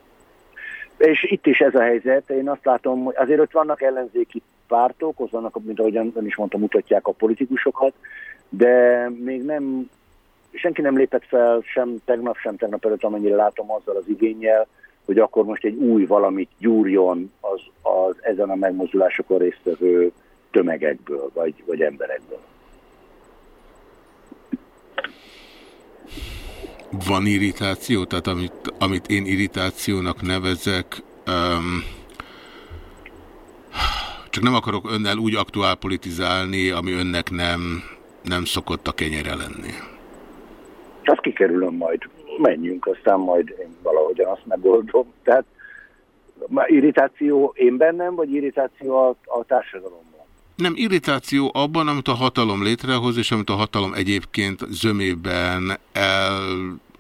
D: És itt is ez a helyzet, én azt látom, hogy azért ott vannak ellenzéki pártok, ott vannak, mint ahogy ön is mondta, mutatják a politikusokat, de még nem, senki nem lépett fel sem tegnap, sem tegnap előtt, amennyire látom azzal az igényel, hogy akkor most egy új valamit gyúrjon az, az ezen a megmozdulásokon résztvevő tömegekből, vagy, vagy emberekből.
A: Van irritáció? Tehát amit, amit én irritációnak nevezek, um, csak nem akarok önnel úgy aktuál politizálni, ami önnek nem, nem szokott a kenyere lenni.
D: Azt kikerülöm majd. Menjünk, aztán majd én valahogyan azt megoldom. Tehát irritáció én bennem, vagy irritáció a, a társadalomban?
A: Nem, irritáció abban, amit a hatalom létrehoz, és amit a hatalom egyébként zömében el,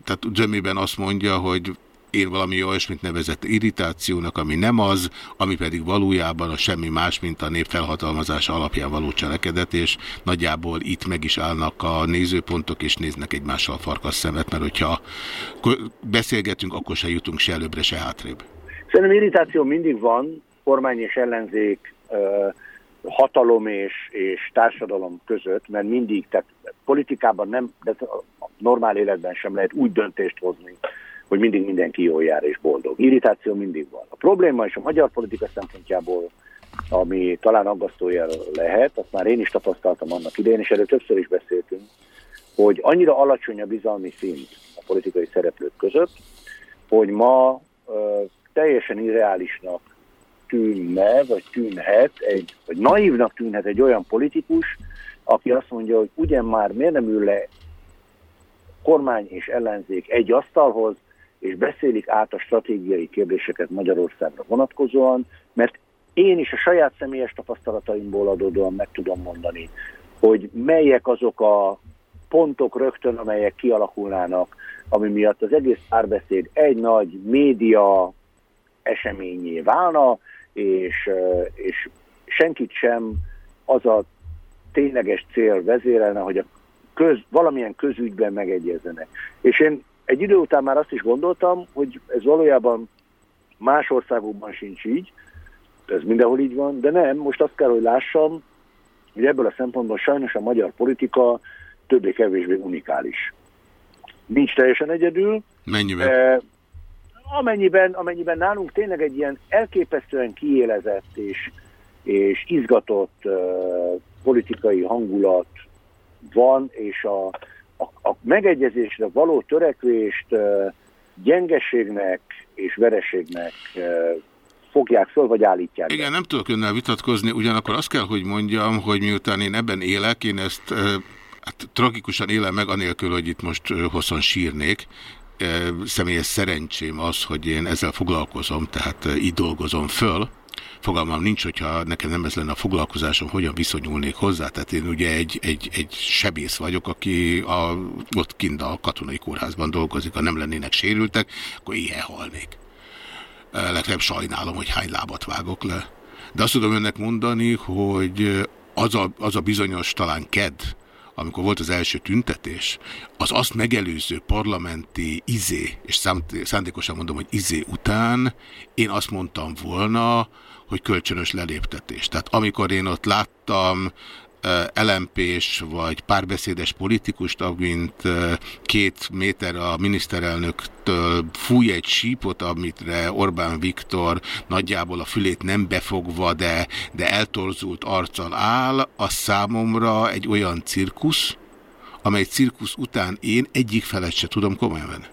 A: tehát zömében azt mondja, hogy én valami olyasmit nevezett irritációnak, ami nem az, ami pedig valójában a semmi más, mint a népfelhatalmazása alapján való cselekedet, és nagyjából itt meg is állnak a nézőpontok, és néznek egymással farkas szemet, mert hogyha beszélgetünk, akkor se jutunk se előbbre, se hátrébb.
D: Szerintem irritáció mindig van, kormány és ellenzék hatalom és, és társadalom között, mert mindig, tehát politikában nem, de normál életben sem lehet úgy döntést hozni, hogy mindig mindenki jól jár és boldog. Irritáció mindig van. A probléma is a magyar politika szempontjából, ami talán aggasztója lehet, azt már én is tapasztaltam annak idején, és erről többször is beszéltünk, hogy annyira alacsony a bizalmi szint a politikai szereplők között, hogy ma ö, teljesen irreálisnak tűnne, vagy tűnhet, egy, vagy naívnak tűnhet egy olyan politikus, aki azt mondja, hogy ugyan már miért nem ül le kormány és ellenzék egy asztalhoz, és beszélik át a stratégiai kérdéseket Magyarországra vonatkozóan, mert én is a saját személyes tapasztalataimból adódóan meg tudom mondani, hogy melyek azok a pontok rögtön, amelyek kialakulnának, ami miatt az egész párbeszéd egy nagy média eseményé válna, és, és senkit sem az a tényleges cél vezérelne, hogy a köz, valamilyen közügyben megegyezzenek. És én egy idő után már azt is gondoltam, hogy ez valójában más országokban sincs így, ez mindenhol így van, de nem, most azt kell, hogy lássam, hogy ebből a szempontból sajnos a magyar politika többé-kevésbé unikális. nincs teljesen egyedül.
A: Mennyiben? E,
D: amennyiben, amennyiben nálunk tényleg egy ilyen elképesztően kiélezett és, és izgatott uh, politikai hangulat van, és a, a, a megegyezésre való törekvést uh, gyengeségnek és vereségnek uh, fogják föl, vagy állítják.
A: Igen, nem tudok önnel vitatkozni, ugyanakkor azt kell, hogy mondjam, hogy miután én ebben élek, én ezt hát, tragikusan élem meg, anélkül, hogy itt most hosszan sírnék. Személyes szerencsém az, hogy én ezzel foglalkozom, tehát így dolgozom föl. Fogalmam nincs, hogyha nekem nem ez lenne a foglalkozásom, hogyan viszonyulnék hozzá. Tehát én ugye egy, egy, egy sebész vagyok, aki a, ott kint a katonai kórházban dolgozik, ha nem lennének sérültek, akkor ilyen halnék legfeljebb sajnálom, hogy hány lábat vágok le. De azt tudom önnek mondani, hogy az a, az a bizonyos talán ked, amikor volt az első tüntetés, az azt megelőző parlamenti izé, és szándékosan mondom, hogy izé után, én azt mondtam volna, hogy kölcsönös leléptetés. Tehát amikor én ott láttam elempés vagy párbeszédes politikust, amint két méter a miniszterelnöktől fúj egy sípot, amitre Orbán Viktor nagyjából a fülét nem befogva, de, de eltorzult arccal áll, az számomra egy olyan cirkusz, amely cirkusz után én egyik felet se tudom komolyan venni.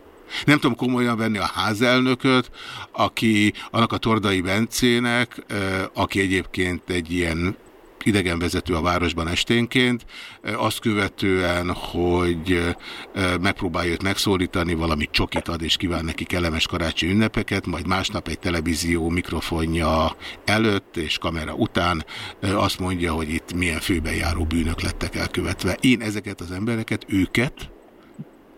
A: Nem tudom komolyan venni a házelnököt, aki annak a Tordai Bencének, aki egyébként egy ilyen idegenvezető a városban esténként, azt követően, hogy megpróbálja őt megszólítani, valami csokit ad és kíván neki kellemes karácsi ünnepeket, majd másnap egy televízió mikrofonja előtt és kamera után azt mondja, hogy itt milyen főbejáró bűnök lettek elkövetve. Én ezeket az embereket, őket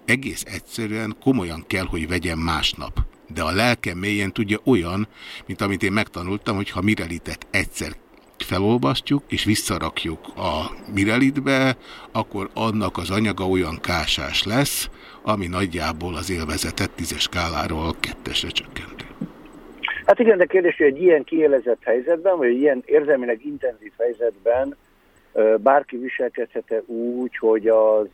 A: egész egyszerűen komolyan kell, hogy vegyem másnap. De a lelkem mélyen tudja olyan, mint amit én megtanultam, hogy ha Mirelitet egyszer felolvasztjuk és visszarakjuk a Mirelitbe, akkor annak az anyaga olyan kásás lesz, ami nagyjából az élvezetet tízes skáláról kettesre csökkenti.
D: Hát igen, de kérdés, hogy egy ilyen kiélezett helyzetben, vagy egy ilyen érzelmileg intenzív helyzetben bárki viselkedhet-e úgy, hogy az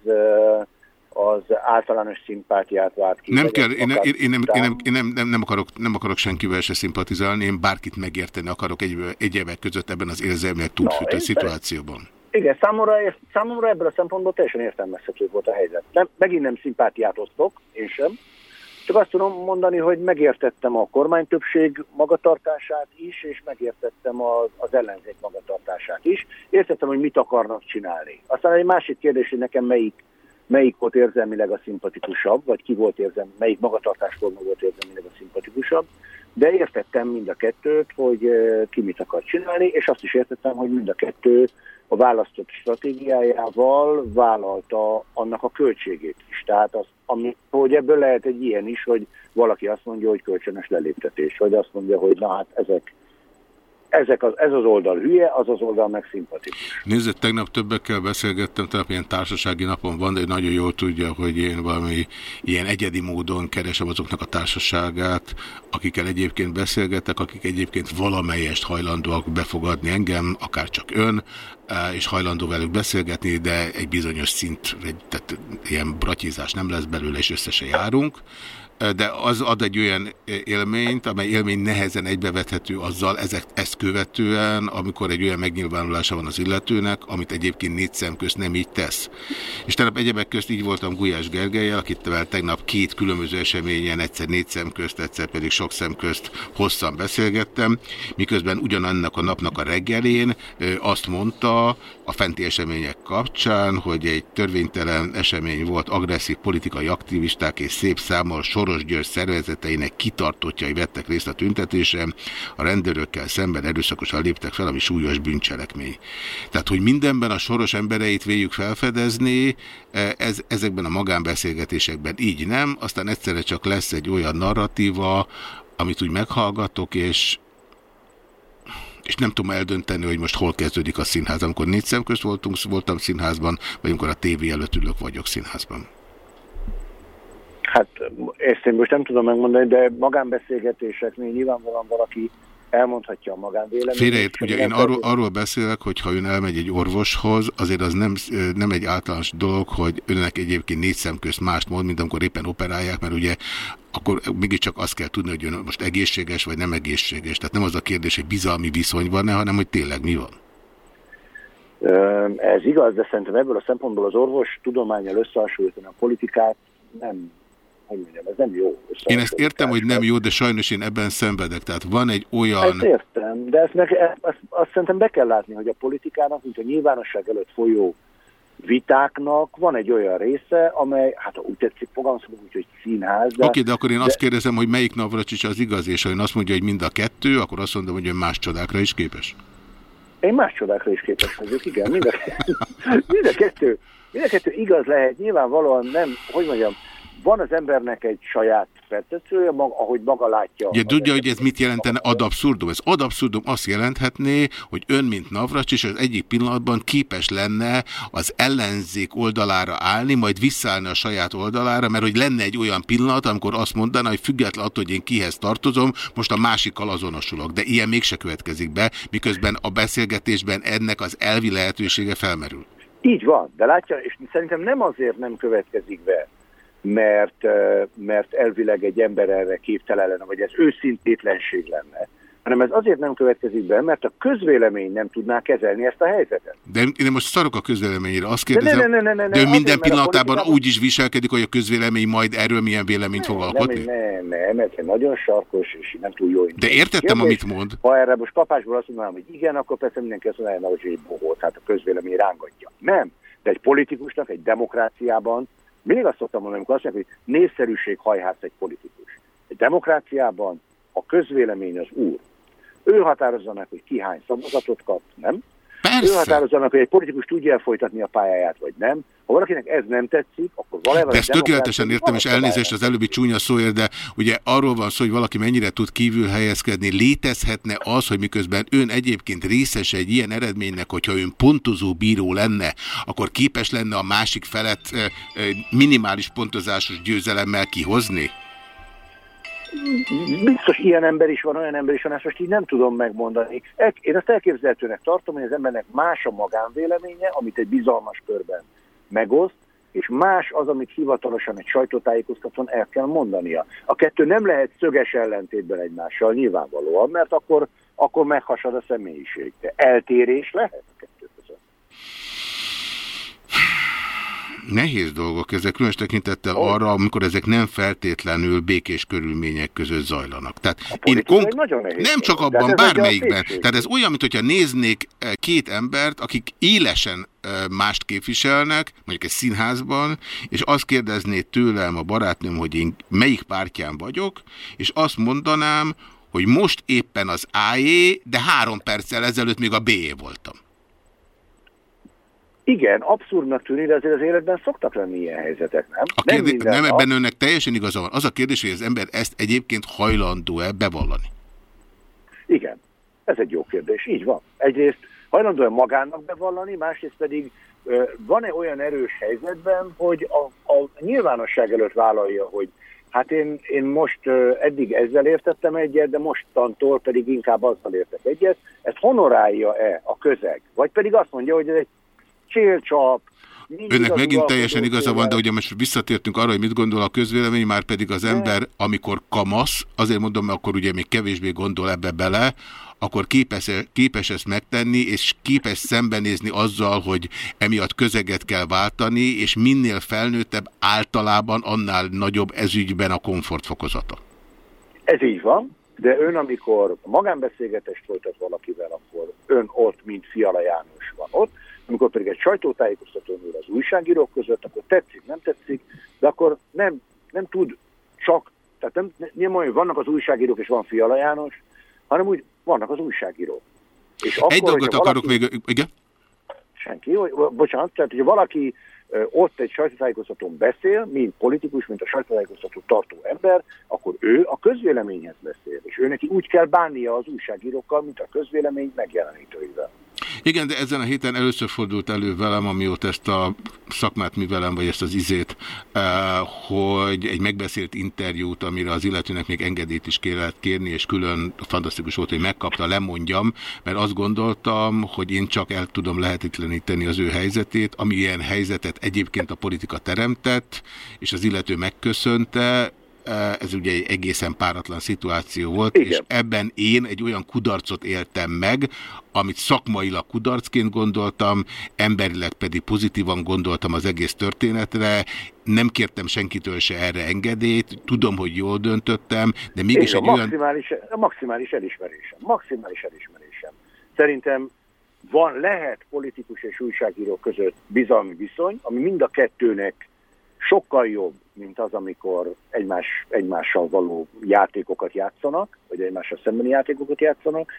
D: az általános szimpátiát vált ki.
A: Nem kell, én, én, én, nem, én, nem, én nem, nem, nem, akarok, nem akarok senkivel se szimpatizálni, én bárkit megérteni akarok egy, egy évek között ebben az érzelmileg túlfűtő szituációban.
D: Igen, számomra, számomra ebből a szempontból teljesen értelmezhető volt a helyzet. Nem, megint nem szimpátiát osztok, én sem. Csak azt tudom mondani, hogy megértettem a kormánytöbbség magatartását is, és megértettem az, az ellenzék magatartását is. Értettem, hogy mit akarnak csinálni. Aztán egy másik kérdés, hogy nekem melyik melyik volt érzelmileg a szimpatikusabb, vagy ki volt érzelmi, melyik magatartásforma volt érzelmileg a szimpatikusabb, de értettem mind a kettőt, hogy ki mit akar csinálni, és azt is értettem, hogy mind a kettő a választott stratégiájával vállalta annak a költségét is. Tehát az, ami, hogy ebből lehet egy ilyen is, hogy valaki azt mondja, hogy kölcsönös leléptetés, vagy azt mondja, hogy na hát ezek ezek az, ez az oldal hülye, az az oldal meg szimpatikus.
A: Nézzet, tegnap többekkel beszélgettem, tehát ilyen társasági napon van, de nagyon jól tudja, hogy én valami ilyen egyedi módon keresem azoknak a társaságát, akikkel egyébként beszélgetek, akik egyébként valamelyest hajlandóak befogadni engem, akár csak ön, és hajlandó velük beszélgetni, de egy bizonyos szint, tehát ilyen bratyizás nem lesz belőle, és összesen járunk de az ad egy olyan élményt, amely élmény nehezen egybevethető azzal, ezek, ezt követően, amikor egy olyan megnyilvánulása van az illetőnek, amit egyébként négy szem közt nem így tesz. És tegnap egyebek közt így voltam Gulyás Gergelyel, akit tegnap két különböző eseményen, egyszer négy szem közt, egyszer pedig sok szem közt hosszan beszélgettem, miközben ugyanannak a napnak a reggelén azt mondta a fenti események kapcsán, hogy egy törvénytelen esemény volt agresszív politikai aktivisták és szép számmal soros Soros György szervezeteinek kitartottjai vettek részt a tüntetésen, a rendőrökkel szemben erőszakosan léptek fel, ami súlyos bűncselekmény. Tehát, hogy mindenben a Soros embereit véljük felfedezni, ez, ezekben a magánbeszélgetésekben így nem, aztán egyszerre csak lesz egy olyan narratíva, amit úgy meghallgatok, és és nem tudom eldönteni, hogy most hol kezdődik a színház. Amikor négy szem közt voltunk, voltam színházban, vagy amikor a tévé előtt ülök vagyok színházban.
D: Hát ezt én most nem tudom megmondani, de magánbeszélgetéseknél nyilvánvalóan valaki elmondhatja a magánvéleményét.
A: Félreért, ugye én arról, arról beszélek, hogy ha ön elmegy egy orvoshoz, azért az nem, nem egy általános dolog, hogy önnek egyébként négy szem közt mást mond, mint amikor éppen operálják, mert ugye akkor mégiscsak azt kell tudni, hogy ön most egészséges vagy nem egészséges. Tehát nem az a kérdés, hogy bizalmi viszony van-e, hanem hogy tényleg mi van.
D: Ez igaz, de szerintem ebből a szempontból az orvos tudományjal összehasonlítani a politikát nem hogy mondjam, ez nem jó.
A: Én ezt értem, hogy nem jó, de sajnos én ebben szenvedek. Tehát van egy olyan...
D: Ezt értem, de ezt, meg, ezt, azt szerintem be kell látni, hogy a politikának, mint a nyilvánosság előtt folyó vitáknak van egy olyan része, amely, hát úgy tetszik fogalmazom, úgy, hogy színház.
A: Oké, okay, de akkor én de... azt kérdezem, hogy melyik Navracsics az igaz, és ha ön azt mondja, hogy mind a kettő, akkor azt mondom, hogy ön más csodákra is képes.
D: Én más csodákra is képes vagyok, igen. Mind a, mind a, kettő, mind a kettő igaz lehet, nyilvánvalóan nem, hogy mondjam, van az embernek egy saját percepciója, ahogy maga látja.
A: Ugye tudja, hogy ez mit jelentene ad abszurdum? Ez ad abszurdum azt jelenthetné, hogy ön, mint Navracs, és az egyik pillanatban képes lenne az ellenzék oldalára állni, majd visszaállni a saját oldalára, mert hogy lenne egy olyan pillanat, amikor azt mondaná, hogy független attól, hogy én kihez tartozom, most a másikkal azonosulok. De ilyen mégse következik be, miközben a beszélgetésben ennek az elvi lehetősége felmerül.
D: Így van, de látja, és szerintem nem azért nem következik be, mert, mert elvileg egy ember erre képtelen lenne, vagy ez őszintétlenség lenne, hanem ez azért nem következik be, mert a közvélemény nem tudná kezelni ezt a helyzetet.
A: De én most szarok a közvéleményre, azt kérdezem, de, ne, ne, ne, ne, de ő minden pillanatában politikában... úgy is viselkedik, hogy a közvélemény majd erről milyen véleményt fog alkotni?
D: Nem, nem, ez nagyon sarkos, és nem túl jó.
A: De értettem, amit mond.
D: Ha erre most kapásból azt mondanám, hogy igen, akkor persze mindenki azt mondaná, hogy egy bohóc, hát a közvélemény rángatja. Nem, de egy politikusnak, egy demokráciában mindig azt szoktam mondani, amikor azt mondják, hogy népszerűség hajház egy politikus. Egy demokráciában a közvélemény az úr. Ő határozza meg, hogy ki hány szavazatot kap, nem?
A: Persze.
D: Ő határozza meg, hogy egy politikus tudja folytatni a pályáját, vagy nem. Ha valakinek ez nem tetszik, akkor.
A: De ezt tökéletesen értem, és elnézést az előbbi csúnya szóért, de ugye arról van szó, hogy valaki mennyire tud kívül helyezkedni. Létezhetne az, hogy miközben ön egyébként részes egy ilyen eredménynek, hogyha ön pontozó bíró lenne, akkor képes lenne a másik felet minimális pontozásos győzelemmel kihozni?
D: Biztos ilyen ember is van, olyan ember is van, ezt most így nem tudom megmondani. Én ezt elképzelhetőnek tartom, hogy az embernek más a magánvéleménye, amit egy bizalmas körben megoszt, és más az, amit hivatalosan egy sajtótájékoztatón el kell mondania. A kettő nem lehet szöges ellentétben egymással nyilvánvalóan, mert akkor, akkor meghasad a személyiség. De eltérés lehet a kettő között.
A: Nehéz dolgok ezek, különös tekintettel oh. arra, amikor ezek nem feltétlenül békés körülmények között zajlanak. Tehát én konk nem csak abban, bármelyikben. Tehát ez olyan, mintha néznék eh, két embert, akik élesen eh, mást képviselnek, mondjuk egy színházban, és azt kérdezné tőlem a barátnőm, hogy én melyik pártján vagyok, és azt mondanám, hogy most éppen az A.E., de három perccel ezelőtt még a B.E. voltam.
D: Igen, abszurdnak tűnik, de azért az életben szoktak lenni ilyen helyzetek, nem?
A: A kérdés, nem, nem ebben önnek teljesen igaza van. Az a kérdés, hogy az ember ezt egyébként hajlandó-e bevallani?
D: Igen, ez egy jó kérdés, így van. Egyrészt hajlandó-e magának bevallani, másrészt pedig van-e olyan erős helyzetben, hogy a, a nyilvánosság előtt vállalja, hogy hát én, én most eddig ezzel értettem egyet, de mostantól pedig inkább azzal értek egyet. Ezt honorálja-e a közeg? Vagy pedig azt mondja, hogy ez egy csélcsap,
A: Önnek megint teljesen igaza van, de ugye most visszatértünk arra, hogy mit gondol a közvélemény, már pedig az ember, amikor kamasz, azért mondom, mert akkor ugye még kevésbé gondol ebbe bele, akkor képes, képes ezt megtenni, és képes szembenézni azzal, hogy emiatt közeget kell váltani, és minél felnőttebb általában annál nagyobb ezügyben a komfortfokozata.
D: Ez így van, de ön amikor magánbeszélgetést folytat valakivel, akkor ön ott, mint Fiala János van ott, amikor pedig egy sajtótájékoztatón ül az újságírók között, akkor tetszik, nem tetszik, de akkor nem, nem tud csak, tehát nem, nem olyan, vannak az újságírók és van Fiala János, hanem úgy vannak az újságírók.
A: És akkor, egy dolgot akarok valaki, még, igen?
D: Senki, hogy, bocsánat, tehát hogyha valaki ott egy sajtótájékoztatón beszél, mint politikus, mint a sajtótájékoztató tartó ember, akkor ő a közvéleményhez beszél, és ő neki úgy kell bánnia az újságírókkal, mint a közvélemény megjelenítőivel.
A: Igen, de ezen a héten először fordult elő velem, amióta ezt a szakmát művelem, vagy ezt az izét, eh, hogy egy megbeszélt interjút, amire az illetőnek még engedélyt is kellett kérni, és külön fantasztikus volt, hogy megkapta, lemondjam, mert azt gondoltam, hogy én csak el tudom lehetetleníteni az ő helyzetét, ami ilyen helyzetet egyébként a politika teremtett, és az illető megköszönte, ez ugye egy egészen páratlan szituáció volt, Igen. és ebben én egy olyan kudarcot éltem meg, amit szakmailag kudarcként gondoltam, emberileg pedig pozitívan gondoltam az egész történetre, nem kértem senkitől se erre engedélyt, tudom, hogy jól döntöttem, de mégis egy
D: maximális, olyan... A maximális elismerésem, maximális elismerésem. Szerintem van, lehet politikus és újságíró között bizalmi viszony, ami mind a kettőnek sokkal jobb, mint az, amikor egymás, egymással való játékokat játszanak, vagy egymással szembeni játékokat játszanak,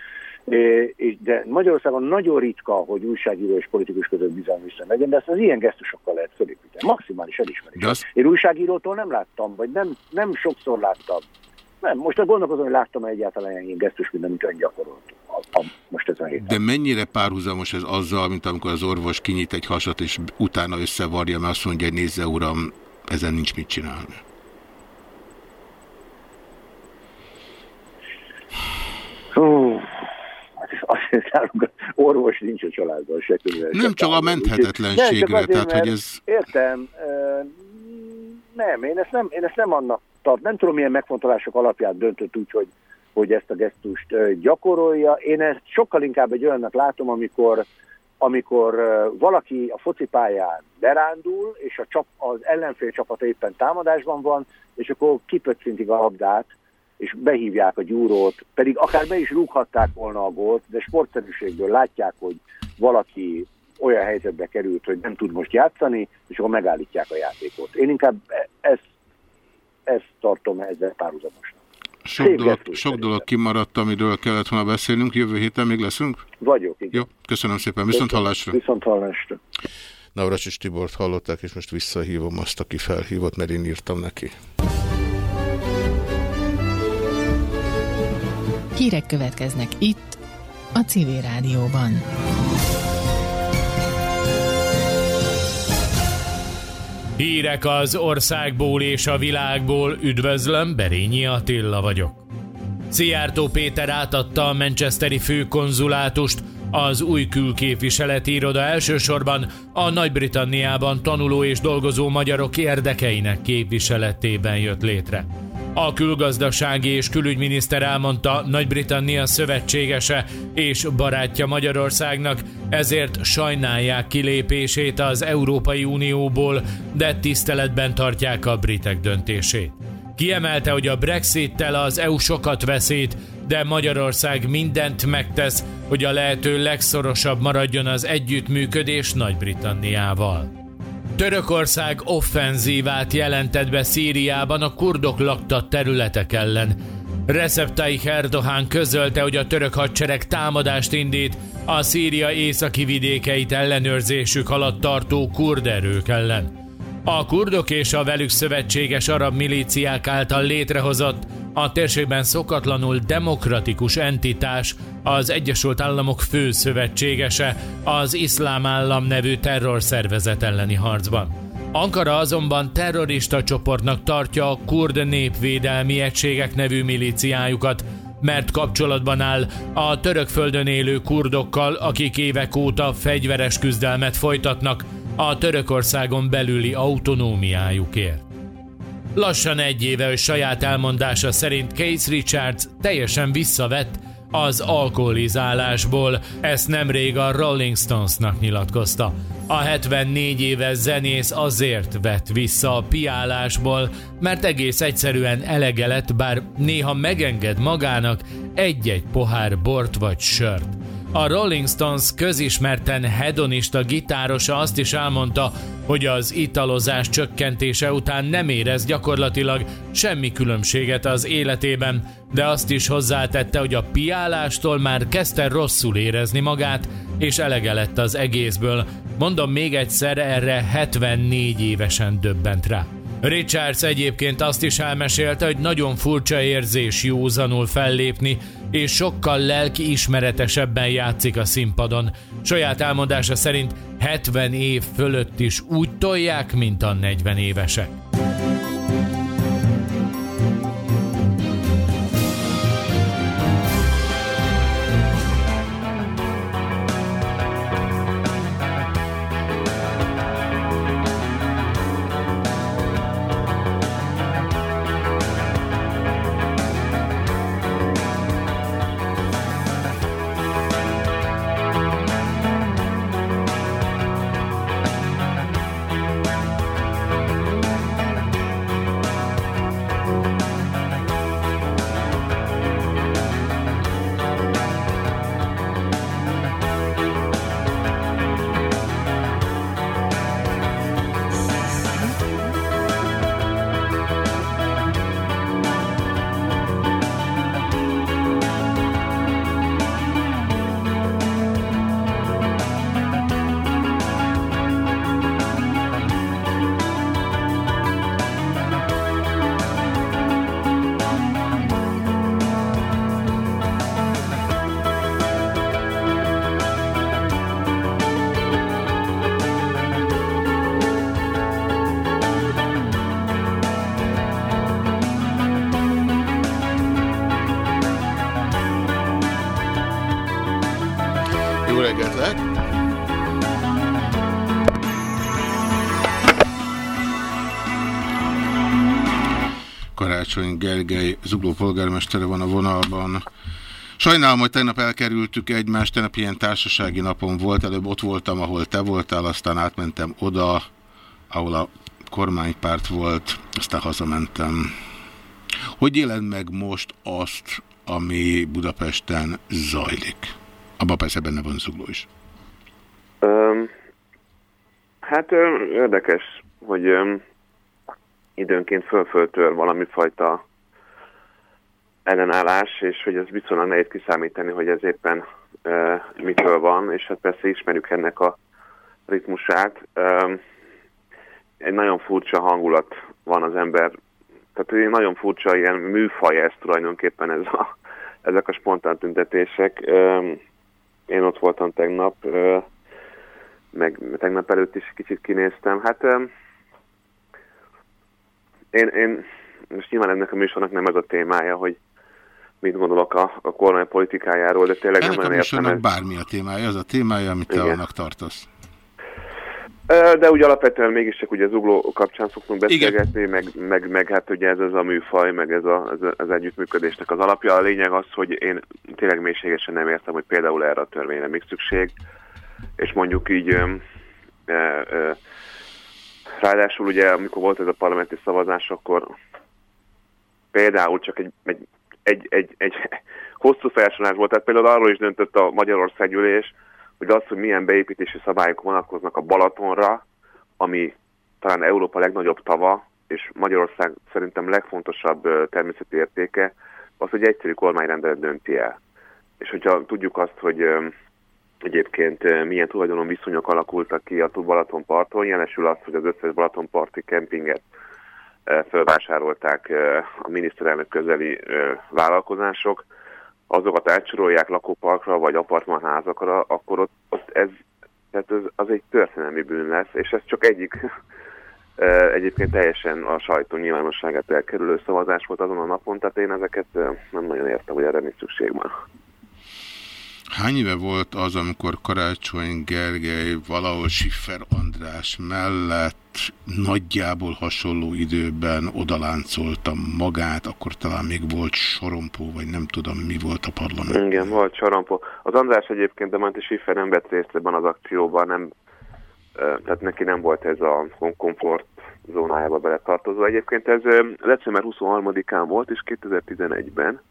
D: de Magyarországon nagyon ritka, hogy újságíró és politikus között bizalmi viszony legyen, de ezt az ilyen gesztusokkal lehet felépíteni. Maximális elismerés. Az... Én újságírótól nem láttam, vagy nem, nem sokszor láttam. Nem, most a gondolkozom, hogy láttam egyáltalán ilyen gesztus, mint amit ön gyakorolt. A, a, most ezen héten.
A: De mennyire párhuzamos ez azzal, mint amikor az orvos kinyit egy hasat, és utána összevarja, mert azt mondja, hogy nézze uram, ezen nincs mit csinálni.
D: Hú, hát azt nálunk orvos nincs a családban se közel.
A: Nem csak a menthetetlenségre, nem, tehát hogy ez...
D: Értem, nem, én ezt nem, én ezt nem annak tart, nem tudom milyen megfontolások alapján döntött úgy, hogy, hogy ezt a gesztust gyakorolja. Én ezt sokkal inkább egy olyannak látom, amikor amikor valaki a focipályán berándul, és a csap, az ellenfél csapata éppen támadásban van, és akkor kipöccintik a labdát, és behívják a gyúrót, pedig akár be is rúghatták volna a gólt, de sportszerűségből látják, hogy valaki olyan helyzetbe került, hogy nem tud most játszani, és akkor megállítják a játékot. Én inkább e-, ezt, ezt tartom ezzel párhuzamosnak.
A: Sok dolog, sok dolog kimaradt, amiről kellett volna beszélnünk. Jövő héten még leszünk?
D: Vagyok, igen.
A: Jó, köszönöm szépen. Viszont hallásra.
D: Viszont hallásra.
A: Navracsis Tibort hallották, és most visszahívom azt, aki felhívott, mert én írtam neki.
E: Hírek következnek itt, a Civil Rádióban.
F: Hírek az országból és a világból, üdvözlöm, Berényi Attila vagyok. Szijjártó Péter átadta a Manchesteri főkonzulátust, az új külképviseleti iroda elsősorban a Nagy-Britanniában tanuló és dolgozó magyarok érdekeinek képviseletében jött létre. A külgazdasági és külügyminiszter elmondta Nagy-Britannia szövetségese és barátja Magyarországnak, ezért sajnálják kilépését az Európai Unióból, de tiszteletben tartják a britek döntését. Kiemelte, hogy a Brexit-tel az EU sokat veszít, de Magyarország mindent megtesz, hogy a lehető legszorosabb maradjon az együttműködés Nagy-Britanniával. Törökország offenzívát jelentett be Szíriában a kurdok lakta területek ellen. Recep Tayyip Erdogan közölte, hogy a török hadsereg támadást indít a Szíria északi vidékeit ellenőrzésük alatt tartó kurd erők ellen. A kurdok és a velük szövetséges arab milíciák által létrehozott, a térségben szokatlanul demokratikus entitás, az Egyesült Államok fő szövetségese, az Iszlám Állam nevű terrorszervezet elleni harcban. Ankara azonban terrorista csoportnak tartja a kurd népvédelmi egységek nevű milíciájukat, mert kapcsolatban áll a török földön élő kurdokkal, akik évek óta fegyveres küzdelmet folytatnak, a Törökországon belüli autonómiájukért. Lassan egy éve, hogy saját elmondása szerint Case Richards teljesen visszavett az alkoholizálásból, ezt nemrég a Rolling Stonesnak nyilatkozta. A 74 éves zenész azért vett vissza a piálásból, mert egész egyszerűen elege lett, bár néha megenged magának egy-egy pohár bort vagy sört. A Rolling Stones közismerten hedonista gitárosa azt is elmondta, hogy az italozás csökkentése után nem érez gyakorlatilag semmi különbséget az életében, de azt is hozzátette, hogy a piálástól már kezdte rosszul érezni magát, és elege lett az egészből. Mondom még egyszer, erre 74 évesen döbbent rá. Richards egyébként azt is elmesélte, hogy nagyon furcsa érzés józanul fellépni, és sokkal lelki ismeretesebben játszik a színpadon. Saját elmondása szerint 70 év fölött is úgy tolják, mint a 40 évesek.
A: Karácsony Gergely zugló polgármestere van a vonalban. Sajnálom, hogy tegnap elkerültük egymást, tegnap ilyen társasági napon volt, előbb ott voltam, ahol te voltál, aztán átmentem oda, ahol a kormánypárt volt, aztán hazamentem. Hogy éled meg most azt, ami Budapesten zajlik? Abban persze benne van zugló is.
G: Um, hát érdekes, hogy um, időnként fölföltör valami fajta ellenállás, és hogy ez viszonylag nehéz kiszámítani, hogy ez éppen e, mitől van, és hát persze ismerjük ennek a ritmusát. E, egy nagyon furcsa hangulat van az ember, tehát egy nagyon furcsa ilyen műfaj ez tulajdonképpen ez a, ezek a spontán tüntetések. E, én ott voltam tegnap, e, meg tegnap előtt is kicsit kinéztem. Hát e, én, én most nyilván ennek a műsornak nem ez a témája, hogy mit gondolok a, a kormány politikájáról, de tényleg
A: ennek
G: nem
A: nagyon értem. Ennek bármi a témája, az a témája, amit te annak tartasz.
G: De úgy alapvetően mégiscsak ugye az ugló kapcsán szoktunk beszélgetni, meg, meg, meg hát ugye ez az a műfaj, meg ez a, ez az együttműködésnek az alapja. A lényeg az, hogy én tényleg mélységesen nem értem, hogy például erre a törvényre még szükség, és mondjuk így ö, ö, ö, Ráadásul ugye, amikor volt ez a parlamenti szavazás, akkor például csak egy, egy, egy, egy, egy hosszú felsorolás volt, tehát például arról is döntött a Magyarország ülés, hogy az, hogy milyen beépítési szabályok vonatkoznak a Balatonra, ami talán Európa legnagyobb tava, és Magyarország szerintem legfontosabb természeti értéke, az, hogy egyszerű kormányrendelet dönti el. És hogyha tudjuk azt, hogy egyébként eh, milyen tulajdonon viszonyok alakultak ki a Balatonparton. Jelesül az, hogy az összes Balatonparti kempinget eh, felvásárolták eh, a miniszterelnök közeli vállalkozások, azokat átsorolják lakóparkra vagy apartmanházakra, akkor ott, ott ez, tehát ez, az egy történelmi bűn lesz, és ez csak egyik egyébként teljesen a sajtó nyilvánosságát elkerülő szavazás volt azon a napon, tehát én ezeket nem nagyon értem, hogy erre mi szükség van.
A: Hány éve volt az, amikor Karácsony Gergely valahol Siffer András mellett nagyjából hasonló időben odaláncolta magát, akkor talán még volt sorompó, vagy nem tudom, mi volt a parlament.
G: Igen, volt sorompó. Az András egyébként, de Manti Siffer nem vett részt ebben az akcióban, nem, tehát neki nem volt ez a komfort zónájába beletartozó. Egyébként ez december 23-án volt, és 2011-ben,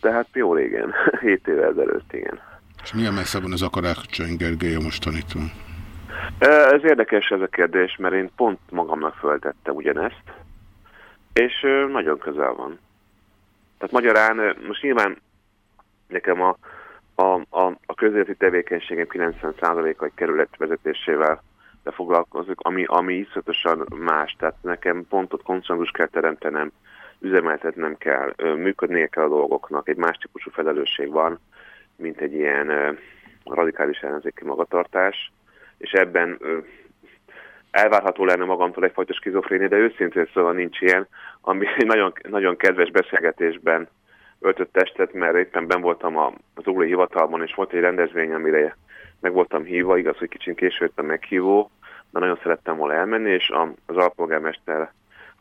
G: tehát jó régen, 7 évvel ezelőtt, igen.
A: És milyen messze van az Akarácsony Gergely a mostanitól?
G: Ez érdekes ez a kérdés, mert én pont magamnak föltettem ugyanezt, és nagyon közel van. Tehát magyarán, most nyilván nekem a, a, a, a közéleti tevékenységem 90%-a egy kerület vezetésével foglalkozik, ami, ami iszonyatosan más. Tehát nekem pontot konszenzus kell teremtenem, üzemeltetnem kell, működnie kell a dolgoknak, egy más típusú felelősség van, mint egy ilyen radikális ellenzéki magatartás, és ebben elvárható lenne magamtól egyfajta skizofrénia, de őszintén szóval nincs ilyen, ami egy nagyon, nagyon kedves beszélgetésben öltött testet, mert éppen ben voltam az Uglói Hivatalban, és volt egy rendezvény, amire meg voltam hívva, igaz, hogy kicsit késő jött a meghívó, de nagyon szerettem volna elmenni, és az alpolgármester,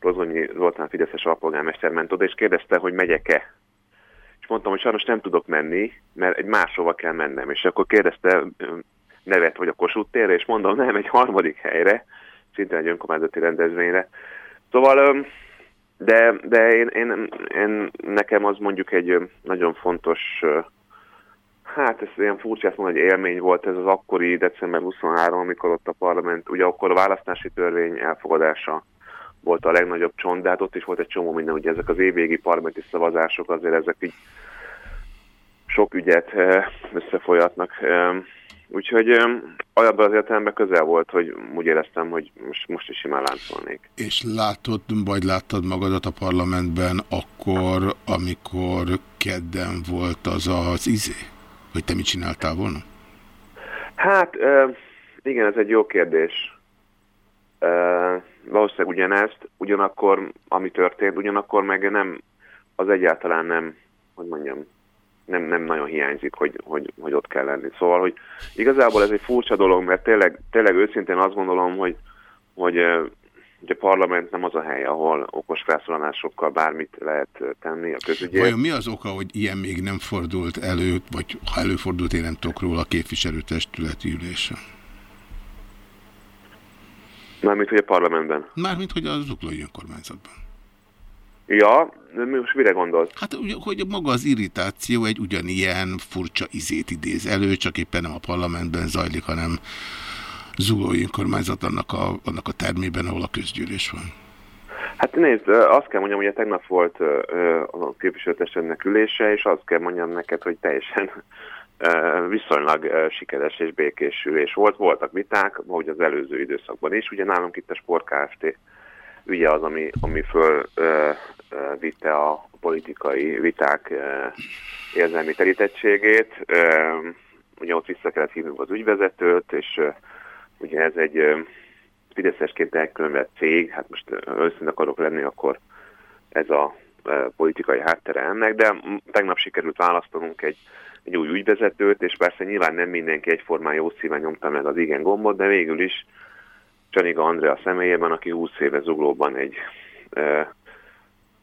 G: Rozonyi Zoltán Fideszes alpolgármester ment oda, és kérdezte, hogy megyek-e. És mondtam, hogy sajnos nem tudok menni, mert egy máshova kell mennem. És akkor kérdezte nevet, vagy a Kossuth térre, és mondom, nem, egy harmadik helyre, szintén egy önkormányzati rendezvényre. Szóval, de, de én, én, én, nekem az mondjuk egy nagyon fontos Hát ez ilyen furcsa mondani, hogy élmény volt ez az akkori december 23, amikor ott a parlament, ugye akkor a választási törvény elfogadása volt a legnagyobb csont, de hát ott is volt egy csomó minden, ugye ezek az évvégi parlamenti szavazások, azért ezek így sok ügyet eh, összefolyatnak. Úgyhogy olyanban az értelemben közel volt, hogy úgy éreztem, hogy most, most is simán láncolnék.
A: És látod, vagy láttad magadat a parlamentben akkor, amikor kedden volt az az izé? Hogy te mit csináltál volna?
G: Hát, igen, ez egy jó kérdés. Valószínűleg ugyanezt, ugyanakkor, ami történt, ugyanakkor meg nem, az egyáltalán nem, hogy mondjam, nem, nem nagyon hiányzik, hogy, hogy, hogy ott kell lenni. Szóval, hogy igazából ez egy furcsa dolog, mert tényleg, tényleg őszintén azt gondolom, hogy, hogy Ugye a parlament nem az a hely, ahol okos felszólalásokkal bármit lehet tenni a közügyért.
A: Vajon mi az oka, hogy ilyen még nem fordult elő, vagy ha előfordult, én nem tudok róla a képviselőtestületi ülésen?
G: Mármint, hogy a parlamentben.
A: Mármint, hogy az zuglói önkormányzatban.
G: Ja, de most mire gondolsz?
A: Hát, hogy maga az irritáció egy ugyanilyen furcsa izét idéz elő, csak éppen nem a parlamentben zajlik, hanem Zuglói önkormányzat annak a, annak a termében, ahol a közgyűlés van?
G: Hát nézd, azt kell mondjam, hogy tegnap volt a képviselőtestőnek ülése, és azt kell mondjam neked, hogy teljesen viszonylag sikeres és békés ülés volt. Voltak viták, ahogy az előző időszakban is. Ugye nálunk itt a Sport Kft. ügye az, ami, ami föl vitte a politikai viták érzelmi terítettségét. Ugye ott vissza kellett hívnunk az ügyvezetőt, és Ugye ez egy fideszesként elkülönvett cég, hát most őszintén akarok lenni, akkor ez a politikai háttere ennek, de tegnap sikerült választanunk egy, egy új ügyvezetőt, és persze nyilván nem mindenki egyformán jó szíven nyomta meg az igen gombot, de végül is Csaniga Andrea személyében, aki 20 éve zuglóban egy e,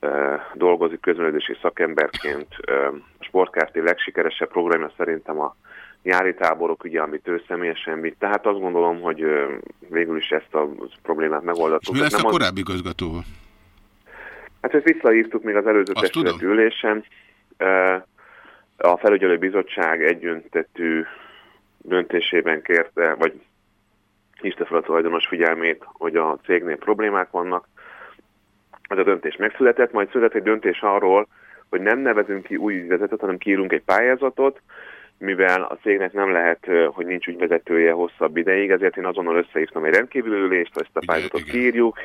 G: e, dolgozik közművelődési szakemberként, e, a Sportkárti legsikeresebb programja szerintem a nyári táborok, ugye, amit ő személyesen vitt. Tehát azt gondolom, hogy végül is ezt a problémát megoldottuk.
A: És mi lesz a korábbi igazgatóval?
G: Hát ezt visszahívtuk még az előző testület ülésen. A felügyelő bizottság egyöntetű döntésében kérte, vagy hívta fel a tulajdonos figyelmét, hogy a cégnél problémák vannak. Ez a döntés megszületett, majd született egy döntés arról, hogy nem nevezünk ki új ügyvezetőt, hanem kiírunk egy pályázatot, mivel a cégnek nem lehet, hogy nincs ügyvezetője hosszabb ideig, ezért én azonnal összehívtam egy rendkívülülést, ezt a pályázatot kiírjuk.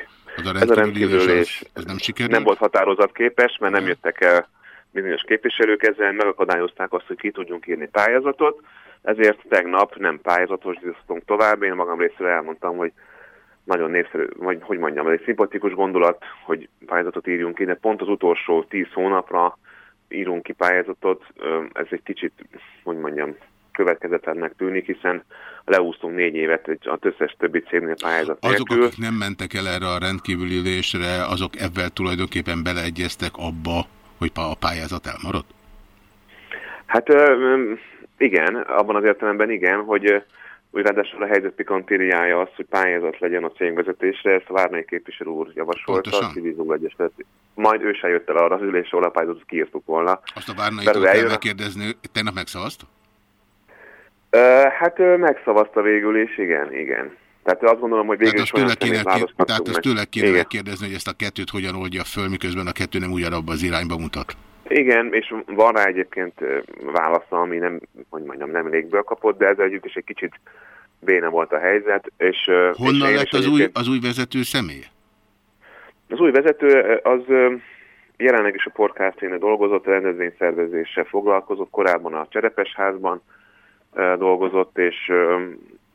A: Ez a rendkívülülés ez nem,
G: nem volt határozatképes, mert nem jöttek el bizonyos képviselők, ezzel megakadályozták azt, hogy ki tudjunk írni pályázatot, ezért tegnap nem pályázatos díszítunk tovább, én magam részéről elmondtam, hogy nagyon népszerű, vagy hogy mondjam, ez egy szimpatikus gondolat, hogy pályázatot írjunk ki, de pont az utolsó tíz hónapra írunk ki pályázatot, ez egy kicsit, hogy mondjam, következetlennek tűnik, hiszen leúsztunk négy évet az összes többi cégnél pályázat
A: Azok, nélkül. akik nem mentek el erre a rendkívüli ülésre, azok ebben tulajdonképpen beleegyeztek abba, hogy a pályázat elmaradt?
G: Hát igen, abban az értelemben igen, hogy úgy ráadásul a helyzet pikantériája az, hogy pályázat legyen a cégvezetésre, ezt a Várnai képviselő úr javasolta, a Civizum Egyesület. Majd ő se jött el arra az ülésre, ahol a pályázatot kiírtuk volna.
A: Azt a Várnai-tól kell megkérdezni, tegnap megszavazta?
G: Uh, hát megszavazta végül is, igen, igen. Tehát azt gondolom, hogy végül
A: is olyan kéne, Tehát azt tőle kéne megkérdezni, hogy ezt a kettőt hogyan oldja föl, miközben a kettő nem ugyanabba az irányba mutat.
G: Igen, és van rá egyébként válasza, ami nem, hogy mondjam, nem légből kapott, de ez együtt is egy kicsit béna volt a helyzet. És,
A: Honnan és lett az új, az új vezető személy?
G: Az új vezető az jelenleg is a Porkárténél dolgozott, rendezvényszervezéssel foglalkozott, korábban a Cserepesházban dolgozott, és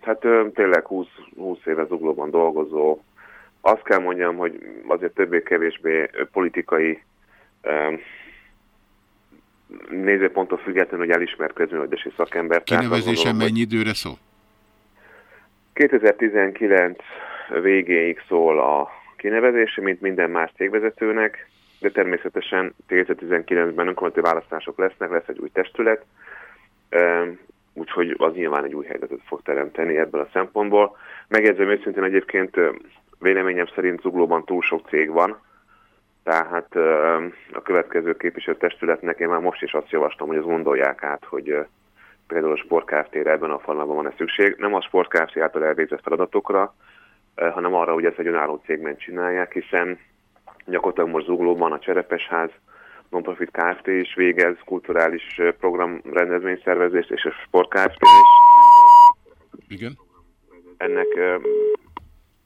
G: hát tényleg 20, 20 éve zuglóban dolgozó. Azt kell mondjam, hogy azért többé-kevésbé politikai nézőponttól függetlenül, hogy elismert közművelési szakember.
A: Kinevezésen mennyi időre szó?
G: 2019 végéig szól a kinevezése, mint minden más cégvezetőnek, de természetesen 2019-ben önkormányzati választások lesznek, lesz egy új testület, úgyhogy az nyilván egy új helyzetet fog teremteni ebből a szempontból. Megjegyzem őszintén egyébként véleményem szerint Zuglóban túl sok cég van, tehát a következő képviselőtestületnek én már most is azt javaslom, hogy az gondolják át, hogy például a Sport Kft-re ebben a falában van-e szükség. Nem a Sport Kft. által elvégzett feladatokra, hanem arra, hogy ezt egy önálló cégben csinálják, hiszen gyakorlatilag most Zuglóban a Cserepesház Nonprofit Kft. is végez kulturális program rendezvényszervezést, és a Sport Kft. is.
A: Igen.
G: Ennek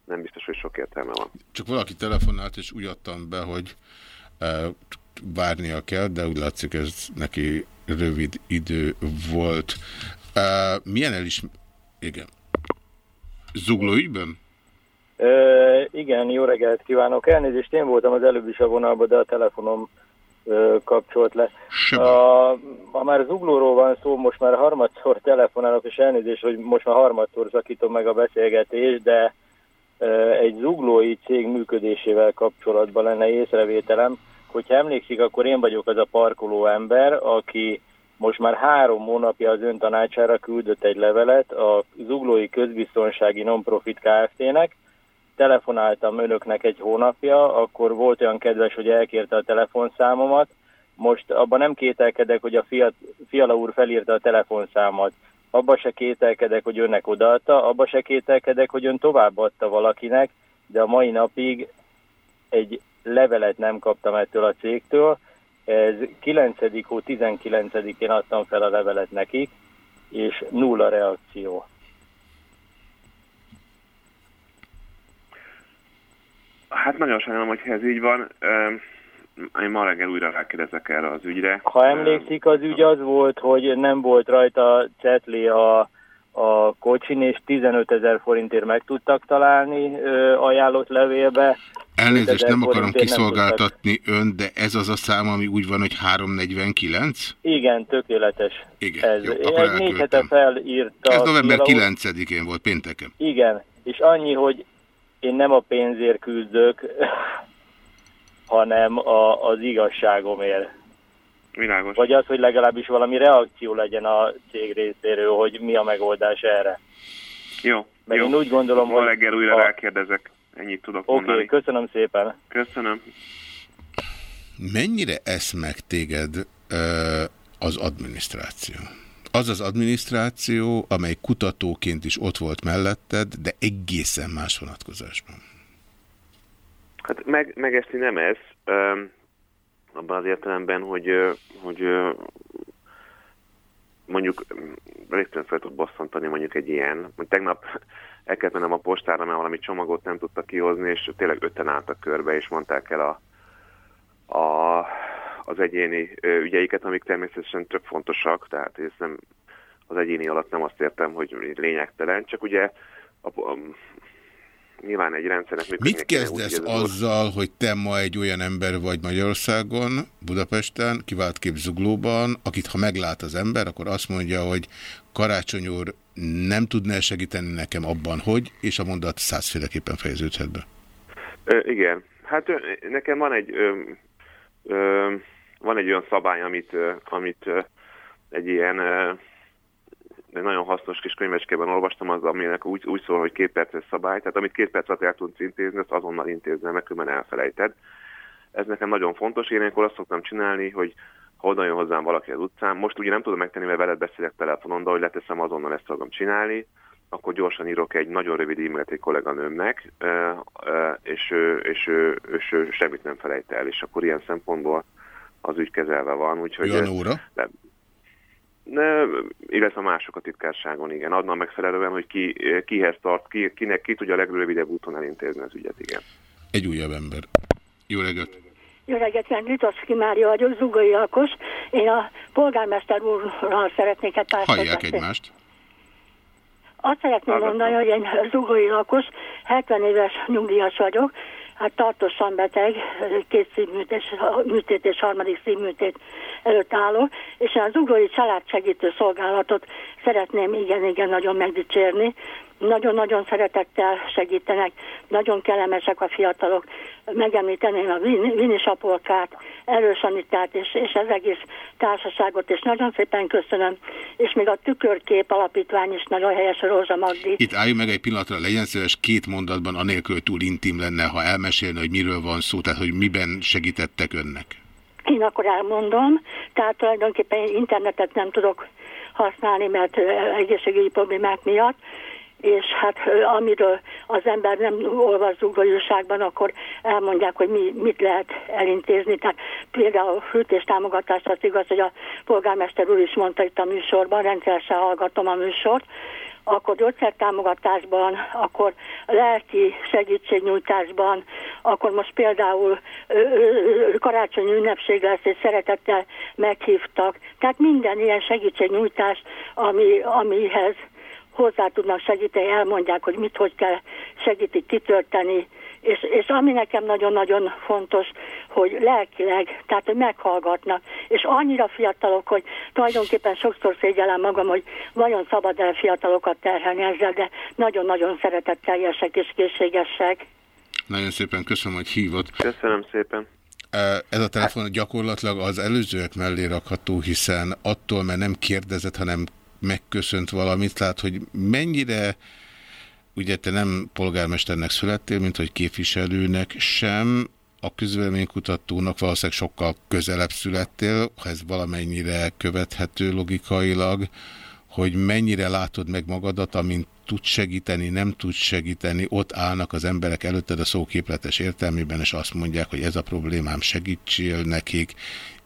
G: nem biztos, hogy sok értelme van.
A: Csak valaki telefonált, és úgy adtam be, hogy várnia kell, de úgy látszik, ez neki rövid idő volt. milyen el is... Igen. Zugló ügyben?
H: Uh, igen, jó reggelt kívánok. Elnézést, én voltam az előbb is a vonalban, de a telefonom uh, kapcsolt le. A, ha már zuglóról van szó, most már harmadszor telefonálok, és elnézést, hogy most már harmadszor szakítom meg a beszélgetést, de uh, egy zuglói cég működésével kapcsolatban lenne észrevételem, hogyha emlékszik, akkor én vagyok az a parkoló ember, aki most már három hónapja az ön tanácsára küldött egy levelet a Zuglói Közbiztonsági Nonprofit Kft-nek, telefonáltam önöknek egy hónapja, akkor volt olyan kedves, hogy elkérte a telefonszámomat. Most abban nem kételkedek, hogy a fiat, fiala úr felírta a telefonszámot. Abba se kételkedek, hogy önnek odaadta, abba se kételkedek, hogy ön továbbadta valakinek, de a mai napig egy levelet nem kaptam ettől a cégtől. Ez 9. hó 19-én adtam fel a levelet nekik, és nulla reakció.
G: Hát nagyon sajnálom, hogy ez így van. Én ma reggel újra rákérdezek erre az ügyre.
H: Ha emlékszik, az ügy az volt, hogy nem volt rajta cetli a, a kocsin, és 15 ezer forintért meg tudtak találni ö, ajánlott levélbe.
A: Elnézést, nem akarom kiszolgáltatni nem ön, de ez az a szám, ami úgy van, hogy 349?
H: Igen, tökéletes.
A: Igen,
H: ez. jó, akkor Egy négy hete felírta.
A: Ez november 9-én volt, pénteken.
H: Igen, és annyi, hogy én nem a pénzért küzdök, hanem a, az igazságomért.
G: Világos.
H: Vagy az, hogy legalábbis valami reakció legyen a cég részéről, hogy mi a megoldás erre.
G: Jó,
H: Mert
G: jó.
H: én úgy gondolom,
G: Ma hogy... reggel újra a... rákérdezek. Ennyit tudok
H: okay, mondani. Oké, köszönöm szépen.
G: Köszönöm.
A: Mennyire esz meg téged az adminisztráció? az az adminisztráció, amely kutatóként is ott volt melletted, de egészen más vonatkozásban.
G: Hát meg, megeszni nem ez, abban az értelemben, hogy, hogy mondjuk rögtön fel tud bosszantani mondjuk egy ilyen, hogy tegnap el kellett mennem a postára, mert valami csomagot nem tudtak kihozni, és tényleg öten álltak körbe, és mondták el a, a az egyéni ügyeiket, amik természetesen több fontosak, tehát ez nem, az egyéni alatt nem azt értem, hogy lényegtelen, csak ugye a, nyilván egy rendszernek
A: működni. Mit kezdesz úgy, azzal, volt... hogy te ma egy olyan ember vagy Magyarországon, Budapesten, kivált kép Zuglóban, akit ha meglát az ember, akkor azt mondja, hogy Karácsony úr nem tudná segíteni nekem abban, hogy, és a mondat százféleképpen fejeződhet be.
G: Ö, igen. Hát ö, nekem van egy ö, ö, van egy olyan szabály, amit, amit egy ilyen egy nagyon hasznos kis könyvecskében olvastam, az, aminek úgy, úgy szól, hogy két perces szabály, tehát amit két perc alatt el tudsz intézni, azt azonnal intézni, meg különben elfelejted. Ez nekem nagyon fontos, én ilyenkor azt szoktam csinálni, hogy ha oda jön hozzám valaki az utcán, most ugye nem tudom megtenni, mert veled beszélek telefonon, de hogy leteszem azonnal ezt fogom csinálni, akkor gyorsan írok egy nagyon rövid e-mailt egy kolléganőmnek, és, és, és, és, és semmit nem felejt el, és akkor ilyen szempontból az ügy kezelve van. Úgyhogy
A: Olyan óra? De,
G: Ne, illetve mások a titkárságon, igen. Adna megfelelően, hogy ki, kihez tart, ki, kinek ki tudja a legrövidebb úton elintézni az ügyet, igen.
A: Egy újabb ember. Jó reggelt!
I: Jó reggelt, mert Litoszki Mária vagyok, Zugai Alkos. Én a polgármester úrral szeretnék egy pár
A: Hallják egymást.
I: Azt szeretném mondani, hogy én zugai lakos, 70 éves nyugdíjas vagyok, hát tartósan beteg, két szívműtés, műtét és harmadik szívműtét előtt állok, és az ugrói családsegítő szolgálatot szeretném igen-igen nagyon megdicsérni, nagyon-nagyon szeretettel segítenek, nagyon kellemesek a fiatalok. Megemlíteném a Vinis Apolkát, Erős Anitát és, és az egész társaságot, és nagyon szépen köszönöm. És még a Tükörkép Alapítvány is nagyon helyes, Rózsa Magdi.
A: Itt álljunk meg egy pillanatra, legyen szíves két mondatban, anélkül túl intim lenne, ha elmesélne, hogy miről van szó, tehát hogy miben segítettek önnek.
I: Én akkor elmondom, tehát tulajdonképpen internetet nem tudok használni, mert egészségügyi problémák miatt, és hát amiről az ember nem olvas újságban, akkor elmondják, hogy mi, mit lehet elintézni. Tehát például a fűtés támogatást az igaz, hogy a polgármester úr is mondta itt a műsorban, rendszeresen hallgatom a műsort, akkor gyógyszertámogatásban, akkor lelki segítségnyújtásban, akkor most például karácsonyi ünnepség lesz, és szeretettel meghívtak. Tehát minden ilyen segítségnyújtás, ami, amihez hozzá tudnak segíteni, elmondják, hogy mit, hogy kell segítik kitölteni, és, és ami nekem nagyon-nagyon fontos, hogy lelkileg, tehát hogy meghallgatnak, és annyira fiatalok, hogy tulajdonképpen sokszor szégyellem magam, hogy vajon szabad el fiatalokat terhelni ezzel, de nagyon-nagyon szeretetteljesek és készségesek.
A: Nagyon szépen köszönöm, hogy hívott.
G: Köszönöm szépen.
A: Ez a telefon gyakorlatilag az előzőek mellé rakható, hiszen attól, mert nem kérdezett, hanem megköszönt valamit, tehát hogy mennyire, ugye te nem polgármesternek születtél, mint hogy képviselőnek sem, a közvéleménykutatónak valószínűleg sokkal közelebb születtél, ha ez valamennyire követhető logikailag, hogy mennyire látod meg magadat, amint tud segíteni, nem tud segíteni, ott állnak az emberek előtted a szóképletes értelmében, és azt mondják, hogy ez a problémám, segítsél nekik,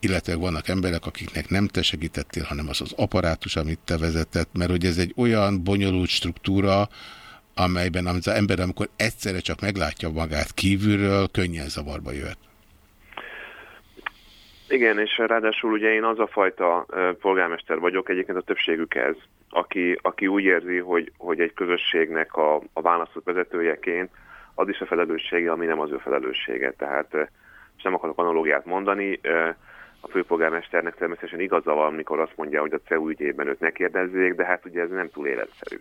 A: illetve vannak emberek, akiknek nem te segítettél, hanem az az apparátus, amit te vezetett, mert hogy ez egy olyan bonyolult struktúra, amelyben az ember, amikor egyszerre csak meglátja magát kívülről, könnyen zavarba jöhet.
G: Igen, és ráadásul ugye én az a fajta polgármester vagyok, egyébként a többségük ez, aki, aki úgy érzi, hogy, hogy egy közösségnek a, a választott vezetőjeként az is a felelőssége, ami nem az ő felelőssége. Tehát és nem akarok analógiát mondani, a főpolgármesternek természetesen igaza van, amikor azt mondja, hogy a CEU ügyében őt ne kérdezzék, de hát ugye ez nem túl életszerű.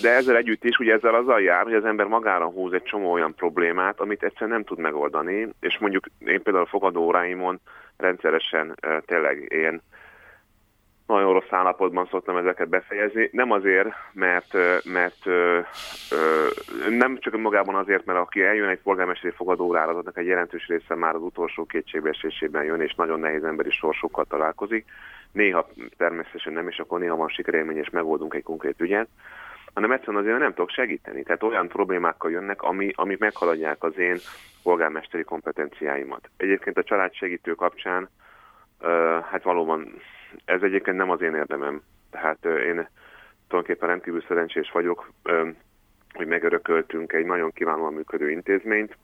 G: De ezzel együtt is, ugye ezzel azzal jár, hogy az ember magára húz egy csomó olyan problémát, amit egyszerűen nem tud megoldani, és mondjuk én például a fogadóóráimon rendszeresen tényleg én nagyon rossz állapotban szoktam ezeket befejezni. Nem azért, mert, mert nem csak magában azért, mert aki eljön egy polgármesteri fogadórára, azoknak egy jelentős része már az utolsó kétségbeesésében jön, és nagyon nehéz emberi sorsokkal találkozik. Néha természetesen nem, és akkor néha van sikerélmény, és megoldunk egy konkrét ügyet hanem egyszerűen azért nem tudok segíteni. Tehát olyan problémákkal jönnek, ami, amik meghaladják az én polgármesteri kompetenciáimat. Egyébként a családsegítő kapcsán hát valóban ez egyébként nem az én érdemem. Tehát én tulajdonképpen rendkívül szerencsés vagyok, hogy megörököltünk egy nagyon kiválóan működő intézményt,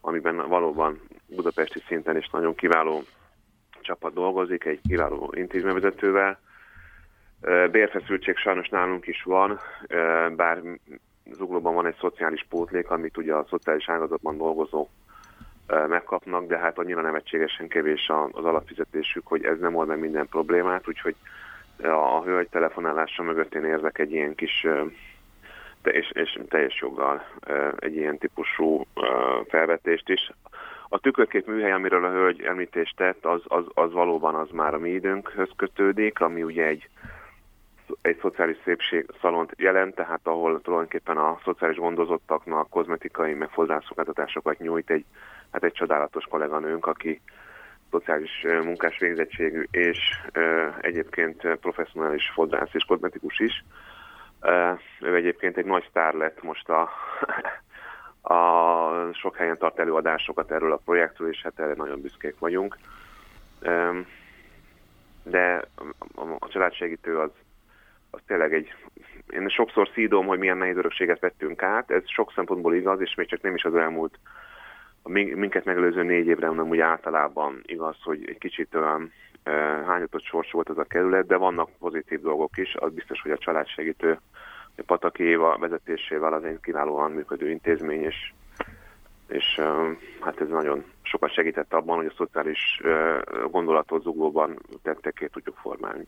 G: amiben valóban budapesti szinten is nagyon kiváló csapat dolgozik, egy kiváló intézményvezetővel. Bérfeszültség sajnos nálunk is van, bár Zuglóban van egy szociális pótlék, amit ugye a szociális ágazatban dolgozó megkapnak, de hát annyira nevetségesen kevés az alapfizetésük, hogy ez nem old meg minden problémát, úgyhogy a hölgy telefonálása mögött én érzek egy ilyen kis és, és teljes joggal egy ilyen típusú felvetést is. A tükörkép műhely, amiről a hölgy említést tett, az, az, az valóban az már a mi időnkhöz kötődik, ami ugye egy, egy szociális szépség szalont jelent, tehát ahol tulajdonképpen a szociális gondozottaknak kozmetikai meg nyújt egy hát egy csodálatos kolléganőnk, aki szociális munkás végzettségű, és egyébként professzionális fodrász és kozmetikus is. Ő egyébként egy nagy sztár lett most a, a sok helyen tart előadásokat erről a projektről, és hát erre nagyon büszkék vagyunk. de a családsegítő az, az tényleg egy... Én sokszor szídom, hogy milyen nehéz örökséget vettünk át, ez sok szempontból igaz, és még csak nem is az elmúlt minket megelőző négy évre, hanem úgy általában igaz, hogy egy kicsit olyan e, hányatott sors volt ez a kerület, de vannak pozitív dolgok is. Az biztos, hogy a családsegítő a Pataki Éva vezetésével az egy kiválóan működő intézmény, és, és hát ez nagyon sokat segített abban, hogy a szociális gondolatot zuglóban tetteké tudjuk formálni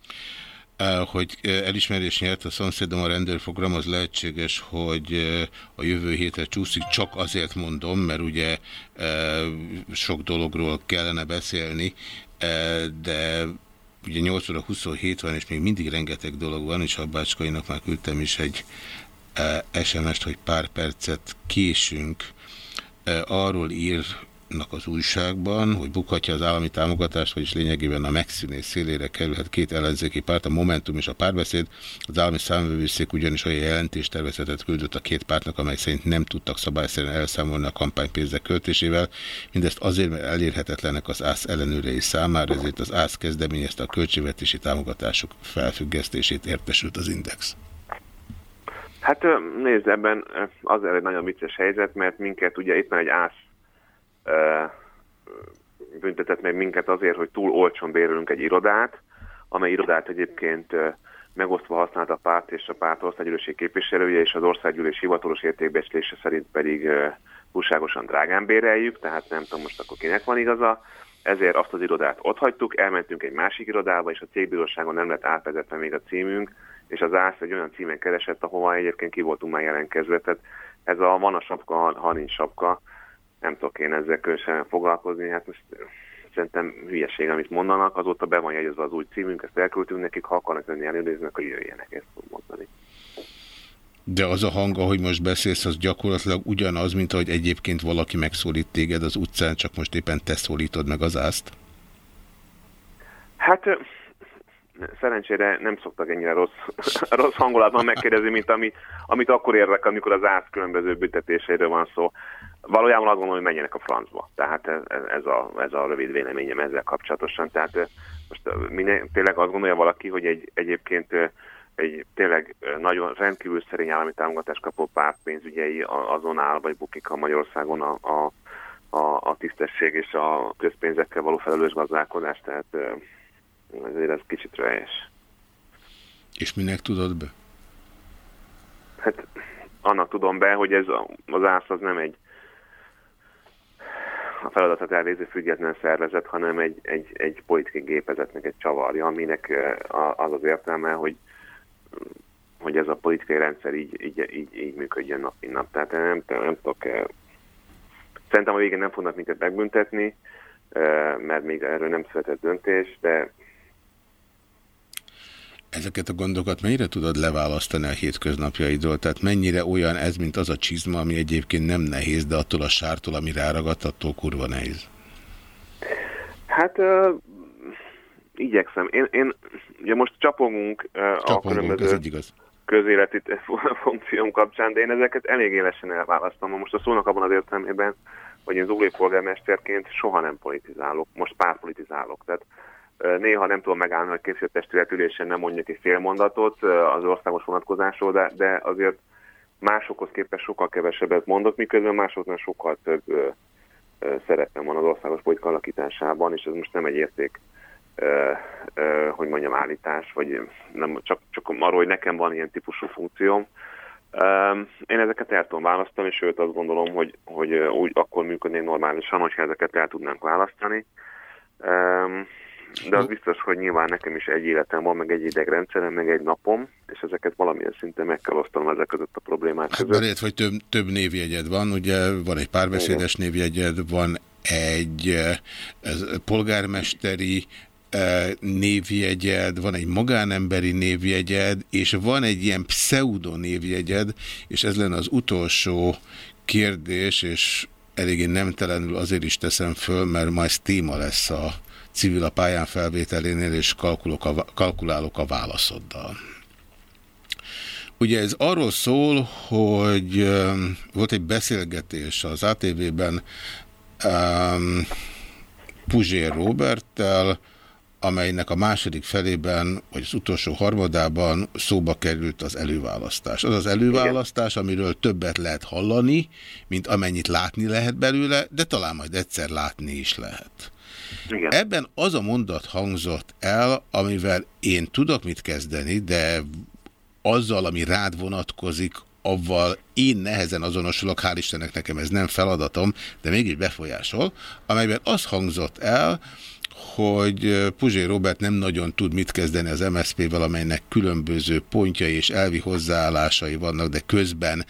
A: hogy elismerés nyert a szomszédom a rendőrprogram, az lehetséges, hogy a jövő hétre csúszik, csak azért mondom, mert ugye sok dologról kellene beszélni, de ugye 8 óra 27 van, és még mindig rengeteg dolog van, és a Bácskainak már küldtem is egy SMS-t, hogy pár percet késünk. Arról ír az újságban, hogy bukhatja az állami támogatást, vagyis lényegében a megszűnés szélére kerülhet két ellenzéki párt, a Momentum és a Párbeszéd. Az állami számvevőszék ugyanis olyan jelentéstervezetet küldött a két pártnak, amely szerint nem tudtak szabályszerűen elszámolni a kampánypénzek költésével. Mindezt azért, mert elérhetetlenek az ÁSZ ellenőrei számára, ezért az ÁSZ kezdeményezte a költségvetési támogatások felfüggesztését értesült az Index.
G: Hát nézd, ebben az egy nagyon vicces helyzet, mert minket ugye itt van egy ász büntetett meg minket azért, hogy túl olcsón bérülünk egy irodát, amely irodát egyébként megosztva használt a párt és a párt országgyűlési képviselője, és az országgyűlés hivatalos értékbecslése szerint pedig túlságosan drágán béreljük, tehát nem tudom most akkor kinek van igaza. Ezért azt az irodát ott hagytuk, elmentünk egy másik irodába, és a cégbíróságon nem lett átvezetve még a címünk, és az ÁSZ egy olyan címen keresett, ahova egyébként ki voltunk már jelenkezve. Tehát ez a van a sapka, ha nincs sapka, nem tudok én ezzel különösen foglalkozni, hát most szerintem hülyeség, amit mondanak, azóta be van jegyezve az új címünk, ezt elküldtünk nekik, ha akarnak jönni előnézni, akkor jöjjenek, ezt tudom mondani.
A: De az a hang, ahogy most beszélsz, az gyakorlatilag ugyanaz, mint ahogy egyébként valaki megszólít téged az utcán, csak most éppen te szólítod meg az ászt?
G: Hát szerencsére nem szoktak ennyire rossz, rossz hangulatban megkérdezni, mint ami, amit akkor érdekel, amikor az ász különböző büntetéseiről van szó valójában azt gondolom, hogy menjenek a francba. Tehát ez, a, ez a rövid véleményem ezzel kapcsolatosan. Tehát most minden, tényleg azt gondolja valaki, hogy egy, egyébként egy tényleg nagyon rendkívül szerény állami támogatást kapó párt pénzügyei azon áll, vagy bukik a Magyarországon a, a, a, a tisztesség és a közpénzekkel való felelős gazdálkodás, tehát ezért ez kicsit röhelyes.
A: És minek tudod be?
G: Hát annak tudom be, hogy ez az ász az nem egy a feladatot elvégző független szervezet, hanem egy, egy, egy politikai gépezetnek egy csavarja, aminek az az értelme, hogy hogy ez a politikai rendszer így, így, így, így működjön nap, mint nap. Tehát nem, nem, nem tudok... Szerintem a végén nem fognak minket megbüntetni, mert még erről nem született döntés, de
A: Ezeket a gondokat mennyire tudod leválasztani a hétköznapjaidról? Tehát mennyire olyan ez, mint az a csizma, ami egyébként nem nehéz, de attól a sártól, ami ráragadt, attól kurva nehéz?
G: Hát uh, igyekszem. Én, én ugye most csapongunk, uh, csapongunk a különböző közéleti funkcióm kapcsán, de én ezeket elég élesen elválasztom. Most a szónak abban az értelmében, hogy én polgármesterként soha nem politizálok, most pártpolitizálok. Tehát Néha nem tudom megállni, hogy képviselőtestületülésen nem mondjak egy fél mondatot az országos vonatkozásról, de, de azért másokhoz képest sokkal kevesebbet mondok, miközben másoknál sokkal több szerepem van az országos politika alakításában, és ez most nem egy érték, hogy mondjam, állítás, vagy nem, csak, csak arról, hogy nekem van ilyen típusú funkcióm. Én ezeket el tudom választani, sőt azt gondolom, hogy, hogy úgy akkor működnék normálisan, hogyha ezeket el tudnánk választani. De az biztos, hogy nyilván nekem is egy életem van, meg egy idegrendszerem, meg egy napom, és ezeket valamilyen szinten meg kell osztanom ezek között a problémák hát között.
A: Belét, hogy több, több névjegyed van, ugye van egy párbeszédes Igen. névjegyed, van egy eh, ez, polgármesteri eh, névjegyed, van egy magánemberi névjegyed, és van egy ilyen pseudo névjegyed, és ez lenne az utolsó kérdés, és eléggé nemtelenül azért is teszem föl, mert majd téma lesz a civil a pályán felvételénél, és a, kalkulálok a válaszoddal. Ugye ez arról szól, hogy um, volt egy beszélgetés az ATV-ben um, Puzsér Roberttel, amelynek a második felében, vagy az utolsó harmadában szóba került az előválasztás. Az az előválasztás, amiről többet lehet hallani, mint amennyit látni lehet belőle, de talán majd egyszer látni is lehet. Igen. Ebben az a mondat hangzott el, amivel én tudok mit kezdeni, de azzal, ami rád vonatkozik, avval én nehezen azonosulok, hál' Istennek nekem ez nem feladatom, de mégis befolyásol, amelyben az hangzott el, hogy Puzsé Robert nem nagyon tud mit kezdeni az MSZP-vel, amelynek különböző pontjai és elvi hozzáállásai vannak, de közben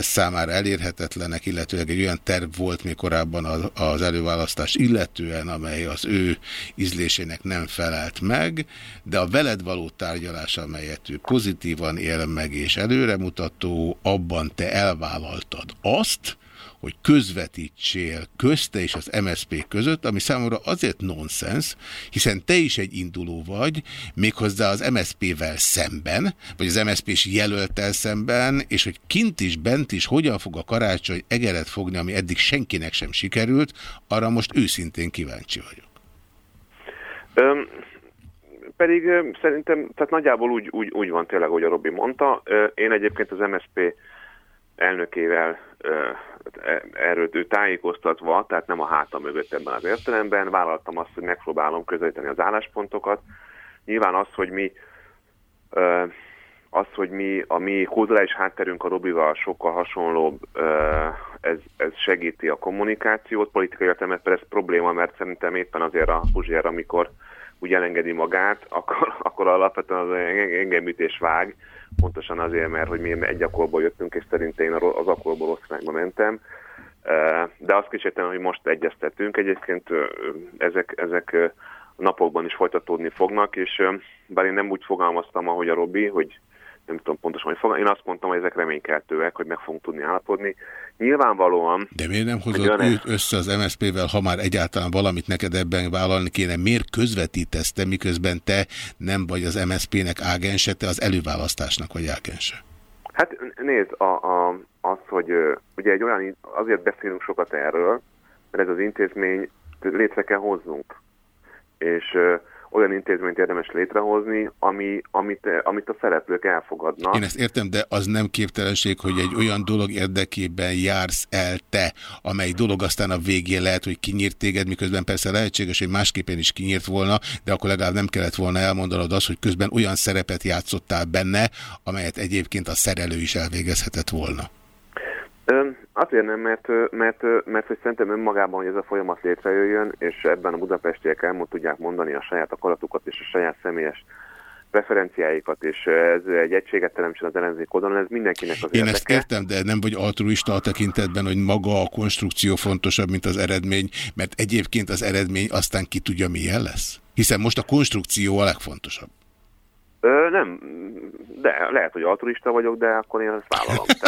A: számára elérhetetlenek, illetőleg egy olyan terv volt még korábban az előválasztás illetően, amely az ő ízlésének nem felelt meg, de a veled való tárgyalás, amelyet ő pozitívan él meg és előremutató, abban te elvállaltad azt, hogy közvetítsél közte és az MSZP között, ami számomra azért nonsens, hiszen te is egy induló vagy, méghozzá az MSZP-vel szemben, vagy az MSZP-s jelöltel szemben, és hogy kint is, bent is hogyan fog a karácsony egeret fogni, ami eddig senkinek sem sikerült, arra most őszintén kíváncsi vagyok.
G: Öm, pedig szerintem, tehát nagyjából úgy, úgy, úgy van tényleg, hogy a Robi mondta. Én egyébként az MSZP elnökével erről ő tájékoztatva, tehát nem a háta mögött ebben az értelemben, vállaltam azt, hogy megpróbálom közelíteni az álláspontokat. Nyilván az, hogy mi az, hogy mi, a mi kulturális hátterünk a Robival sokkal hasonlóbb, ez, ez segíti a kommunikációt. Politikai értelemben ez probléma, mert szerintem éppen azért a Puzsér, amikor úgy elengedi magát, akkor, akkor alapvetően az engemütés vág, pontosan azért, mert hogy mi egy akkorból jöttünk, és szerintem én az akkorból osztrányba mentem. De azt kísértem, hogy most egyeztetünk. Egyébként ezek, ezek napokban is folytatódni fognak, és bár én nem úgy fogalmaztam, ahogy a Robi, hogy nem tudom pontosan, hogy fog. Én azt mondtam, hogy ezek reménykeltőek, hogy meg fogunk tudni állapodni. Nyilvánvalóan...
A: De miért nem hozott olyan... őt össze az MSZP-vel, ha már egyáltalán valamit neked ebben vállalni kéne? Miért közvetítesz te, miközben te nem vagy az MSZP-nek ágense, te az előválasztásnak vagy ágense?
G: Hát nézd, a, a, az, hogy ugye egy olyan, azért beszélünk sokat erről, mert ez az intézmény létre kell hoznunk. És olyan intézményt érdemes létrehozni, ami, amit, amit a szereplők elfogadnak.
A: Én ezt értem, de az nem képtelenség, hogy egy olyan dolog érdekében jársz el te, amely dolog aztán a végén lehet, hogy kinyírt téged, miközben persze lehetséges, hogy másképpen is kinyírt volna, de akkor legalább nem kellett volna elmondanod azt, hogy közben olyan szerepet játszottál benne, amelyet egyébként a szerelő is elvégezhetett volna.
G: Azért nem, mert, mert, mert hogy szerintem önmagában, hogy ez a folyamat létrejöjjön, és ebben a budapestiek elmúlt tudják mondani a saját akaratukat és a saját személyes preferenciáikat, és ez egy egységet teremtsen az ellenzék oldalon, ez mindenkinek az
A: Én érdeke. ezt értem, de nem vagy altruista a tekintetben, hogy maga a konstrukció fontosabb, mint az eredmény, mert egyébként az eredmény aztán ki tudja milyen lesz? Hiszen most a konstrukció a legfontosabb.
G: Ö, nem, de lehet, hogy altruista vagyok, de akkor én ezt vállalom.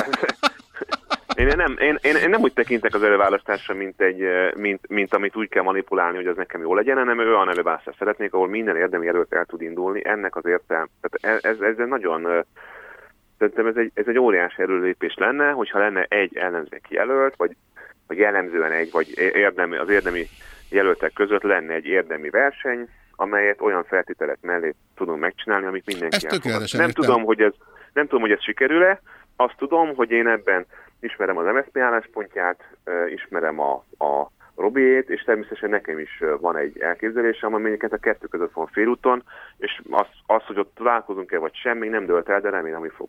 G: Én nem, én, én, én nem úgy tekintek az előválasztásra, mint, egy, mint, mint amit úgy kell manipulálni, hogy az nekem jó legyen, hanem olyan előválasztást szeretnék, ahol minden érdemi erőt el tud indulni. Ennek az értelme, tehát ez, ez, ez nagyon, szerintem ez egy, ez egy óriási erőlépés lenne, hogyha lenne egy ellenzéki jelölt, vagy, vagy jellemzően egy, vagy érdemi, az érdemi jelöltek között lenne egy érdemi verseny, amelyet olyan feltételek mellé tudunk megcsinálni, amit mindenki elfogad. Nem tudom, hogy ez, nem tudom, hogy ez sikerül-e, azt tudom, hogy én ebben ismerem az MSZP álláspontját, ismerem a, a Robiét, és természetesen nekem is van egy elképzelésem, amelyeket a kettő között van félúton, és az, az hogy ott találkozunk-e vagy sem, még nem dölt el, de remélem, hogy fog.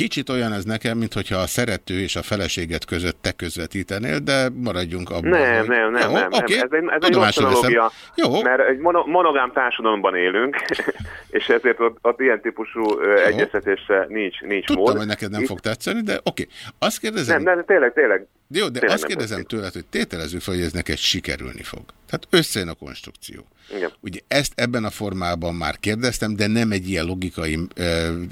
A: Kicsit olyan ez nekem, mintha a szerető és a feleséget között te közvetítenél, de maradjunk abban.
G: Nem, hogy... nem, nem, Jó, nem, okay. nem. Ez egy, ez egy rossz analógia, Jó. mert egy monogám társadalomban élünk, és ezért ott, ott ilyen típusú Jó. egyeztetésre nincs, nincs
A: Tudtam,
G: mód.
A: hogy neked nem Itt... fog tetszeni, de oké. Okay. Azt kérdezem...
G: Nem, nem, tényleg, tényleg.
A: Jó, de tényleg azt kérdezem tőled, hogy tételezzük fel, hogy ez neked sikerülni fog. Tehát összejön a konstrukció. Igen. Ugye ezt ebben a formában már kérdeztem, de nem egy ilyen logikai ö,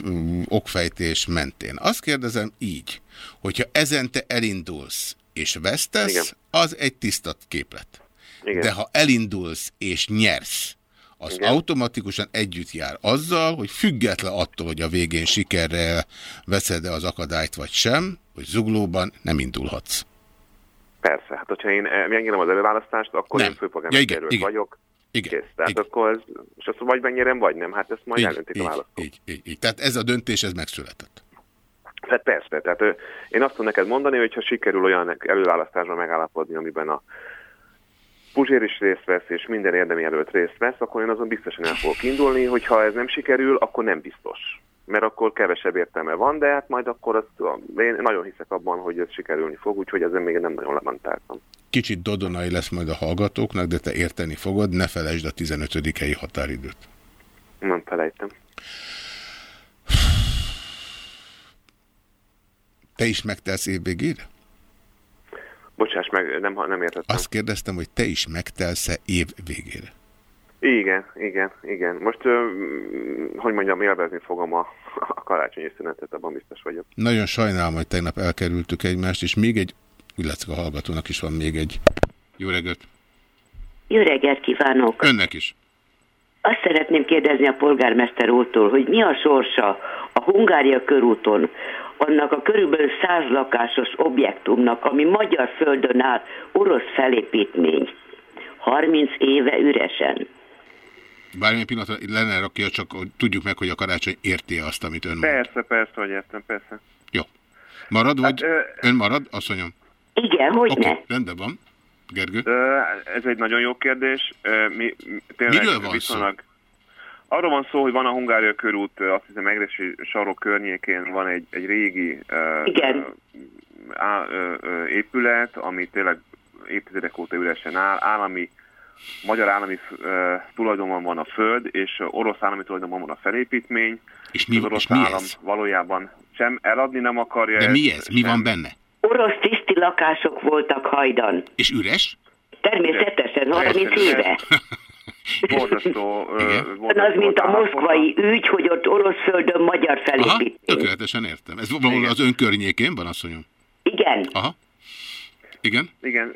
A: okfejtés mentén. Azt kérdezem így, hogyha ezen te elindulsz és vesztesz, Igen. az egy tiszta képlet. Igen. De ha elindulsz és nyersz, az Igen. automatikusan együtt jár azzal, hogy független attól, hogy a végén sikerrel veszed-e az akadályt vagy sem, hogy zuglóban nem indulhatsz.
G: Persze, hát hogyha én megnyerem az előválasztást, akkor nem. én főpolgármester ja, vagyok. Igen. Kész. Tehát igen. akkor ez, és azt vagy megnyerem, vagy nem. Hát ezt majd eldöntik a választók.
A: Így, így, így. Tehát ez a döntés, ez megszületett.
G: Tehát persze, tehát én azt tudom neked mondani, hogy ha sikerül olyan előválasztásban megállapodni, amiben a Puzsér is részt vesz, és minden érdemi előtt részt vesz, akkor én azon biztosan el fogok indulni, hogyha ez nem sikerül, akkor nem biztos. Mert akkor kevesebb értelme van, de hát majd akkor azt, én nagyon hiszek abban, hogy ez sikerülni fog, úgyhogy ezen még nem nagyon lemantáltam.
A: Kicsit dodonai lesz majd a hallgatóknak, de te érteni fogod, ne felejtsd a 15-i határidőt.
G: Nem felejtem.
A: Te is megtelsz év végére?
G: Bocsáss meg, nem, nem értettem.
A: Azt kérdeztem, hogy te is megtelsz-e év végére?
G: Igen, igen, igen. Most, hogy mondjam, élvezni fogom a, a karácsonyi szünetet, abban biztos vagyok.
A: Nagyon sajnálom, hogy tegnap elkerültük egymást, és még egy, úgy látszik a hallgatónak is van még egy. Jó reggelt!
J: Jó reggelt kívánok!
A: Önnek is!
J: Azt szeretném kérdezni a polgármester úrtól, hogy mi a sorsa a Hungária körúton annak a körülbelül száz lakásos objektumnak, ami magyar földön áll, orosz felépítmény. 30 éve üresen.
A: Bármilyen pillanatra lenne rakja, csak tudjuk meg, hogy a karácsony érti azt, amit ön
G: Persze, mond. persze, hogy értem, persze.
A: Jó. Marad, vagy hát, ön marad, asszonyom?
J: Igen, hogy okay, ne.
A: rendben van. Gergő?
G: Ez egy nagyon jó kérdés. Mi,
A: tényleg Miről van viszonylag, szó?
G: Arról van szó, hogy van a Hungária körút, azt hiszem Egresi sarok környékén van egy, egy régi
J: Igen.
G: Á, épület, ami tényleg évtizedek óta üresen áll, állami, magyar állami tulajdonban van a föld, és orosz állami tulajdonban van a felépítmény.
A: És mi,
G: az orosz
A: és mi
G: állam ez? valójában sem eladni nem akarja.
A: De mi ez? Mi sem. van benne?
J: Orosz tiszti lakások voltak hajdan.
A: És üres?
J: Természetesen, 30 éve.
G: Borzasztó.
J: az, mint a moszkvai ügy, hogy ott orosz földön magyar felépítés.
A: tökéletesen értem. Ez valahol az ön környékén van, asszonyom?
J: Igen.
A: Aha. Igen?
G: Igen.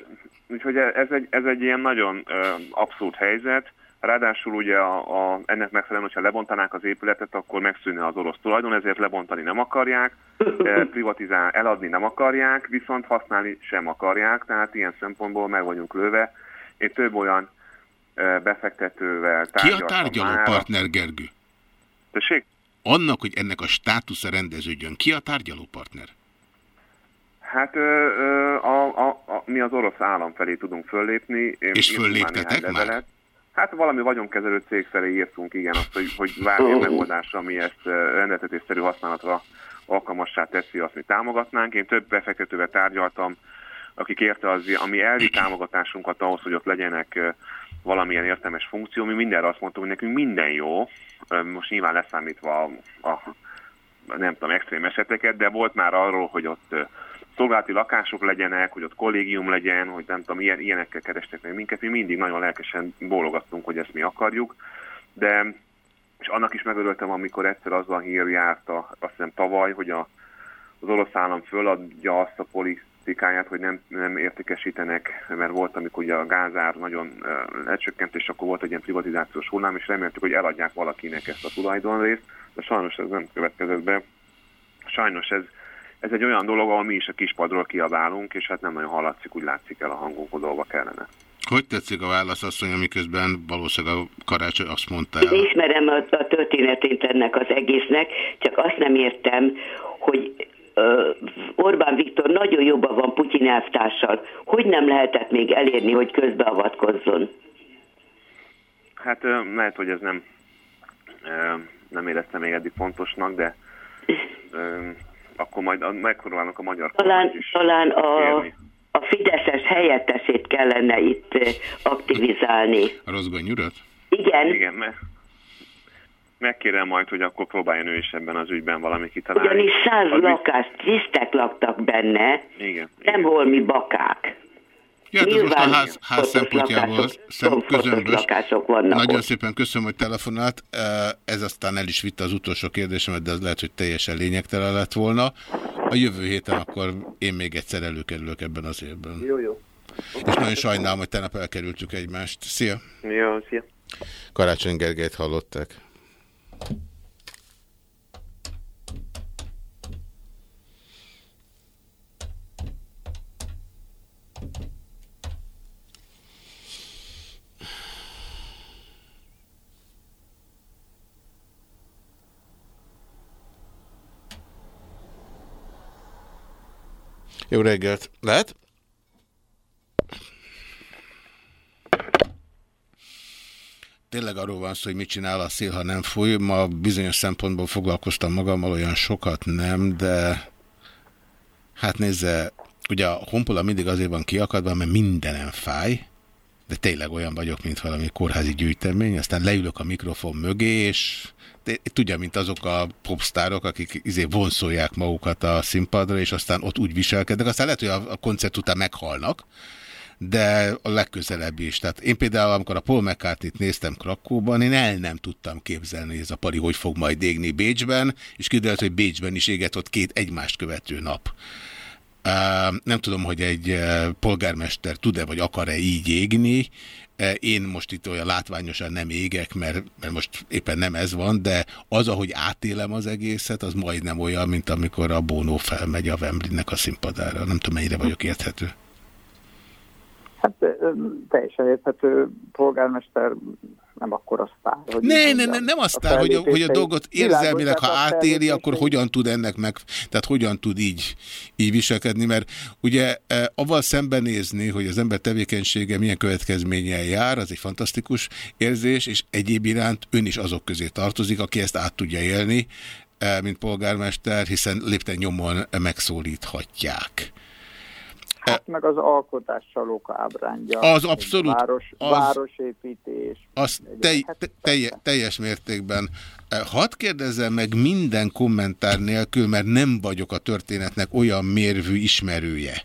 G: Úgyhogy ez egy, ez egy ilyen nagyon uh, abszurd helyzet. Ráadásul ugye a, a, ennek megfelelően, hogyha lebontanák az épületet, akkor megszűnne az orosz tulajdon, ezért lebontani nem akarják, privatizál, eladni nem akarják, viszont használni sem akarják, tehát ilyen szempontból meg vagyunk lőve. Én több olyan befektetővel
A: tárgyaltam Ki a tárgyaló már. partner, Gergő?
G: Tessék?
A: Annak, hogy ennek a státusza rendeződjön, ki a tárgyaló partner?
G: Hát ö, a, a, a, mi az orosz állam felé tudunk föllépni.
A: És fölléptetek már?
G: Hát valami vagyonkezelő cég felé írtunk, igen, azt, hogy, hogy várjunk megoldásra, ami ezt rendeltetésszerű használatra alkalmassá teszi, azt mi támogatnánk. Én több befektetővel tárgyaltam, akik érte az, ami elvi támogatásunkat ahhoz, hogy ott legyenek valamilyen értelmes funkció. Mi mindenre azt mondtuk, hogy nekünk minden jó, most nyilván leszámítva a, a nem tudom, extrém eseteket, de volt már arról, hogy ott szolgálati lakások legyenek, hogy ott kollégium legyen, hogy nem tudom, ilyen, ilyenekkel kerestek meg minket. Mi mindig nagyon lelkesen bólogattunk, hogy ezt mi akarjuk, de és annak is megörültem, amikor egyszer azzal hír járt, a, azt hiszem tavaly, hogy a, az orosz állam föladja azt a politikáját, hogy nem, nem értékesítenek, mert volt, amikor ugye a gázár nagyon lecsökkent, és akkor volt egy ilyen privatizációs hullám, és reméltük, hogy eladják valakinek ezt a tulajdonrészt, de sajnos ez nem következett be. Sajnos ez, ez egy olyan dolog, ahol mi is a kispadról kiabálunk, és hát nem nagyon hallatszik, úgy látszik el a hangunk, dolga kellene.
A: Hogy tetszik a válasz asszony, amiközben valószínűleg a karácsony azt mondta
J: el? Ismerem a, a történetét ennek az egésznek, csak azt nem értem, hogy Orbán Viktor nagyon jobban van Putyin elvtársal. Hogy nem lehetett még elérni, hogy közbeavatkozzon?
G: Hát lehet, hogy ez nem, nem érezte még eddig fontosnak, de akkor majd megpróbálnak a magyar
J: talán, is talán a, a Fideszes helyettesét kellene itt aktivizálni.
A: A Rozgony urat?
J: Igen.
G: Igen, mert megkérem majd, hogy akkor próbáljon ő is ebben az ügyben valami kitalálni.
J: Ugyanis száz lakást, tisztek laktak benne,
G: igen,
J: nem
G: igen.
J: holmi bakák.
A: Ja, hát ez most a ház, ház szempontjából szem, közömbös. Nagyon szépen köszönöm, hogy telefonált. Ez aztán el is vitte az utolsó kérdésemet, de az lehet, hogy teljesen lényegtelen lett volna. A jövő héten akkor én még egyszer előkerülök ebben az évben.
G: Jó, jó.
A: És nagyon sajnálom, hogy tegnap elkerültük egymást. Szia!
G: Jó, szia!
A: Karácsony Gergelyt hallották. Jó reggelt. Lehet? Tényleg arról van szó, hogy mit csinál a szél, ha nem fúj. Ma bizonyos szempontból foglalkoztam magammal, olyan sokat nem, de hát nézze, ugye a honpola mindig azért van kiakadva, mert mindenem fáj, de tényleg olyan vagyok, mint valami kórházi gyűjtemény, aztán leülök a mikrofon mögé, és tudja, mint azok a popstárok, akik izé vonszolják magukat a színpadra, és aztán ott úgy viselkednek, aztán lehet, hogy a koncert után meghalnak, de a legközelebb is. Tehát én például, amikor a Paul McCartney-t néztem Krakóban, én el nem tudtam képzelni, hogy ez a pari hogy fog majd égni Bécsben, és kiderült, hogy Bécsben is éget ott két egymást követő nap. Nem tudom, hogy egy uh, polgármester tud-e vagy akar-e így égni. Én most itt olyan látványosan nem égek, mert, mert most éppen nem ez van, de az, ahogy átélem az egészet, az majdnem olyan, mint amikor a Bono felmegy a Wembley-nek a színpadára. Nem tudom, mennyire vagyok érthető.
K: Hát teljesen érthető polgármester nem akkor a sztár.
A: Hogy ne, ne, ne, nem a sztár, hogy, hogy a dolgot érzelmileg, ha átéli, akkor hogyan tud ennek meg, tehát hogyan tud így, így viselkedni, mert ugye avval szembenézni, hogy az ember tevékenysége milyen következménnyel jár, az egy fantasztikus érzés, és egyéb iránt ön is azok közé tartozik, aki ezt át tudja élni, mint polgármester, hiszen lépten nyomon megszólíthatják.
K: Hát meg az alkotás csalóka ábrányja.
A: Az abszolút.
K: Város,
A: az,
K: városépítés.
A: Az telj, hát telj, teljes mértékben. Eh, hadd kérdezzem meg minden kommentár nélkül, mert nem vagyok a történetnek olyan mérvű ismerője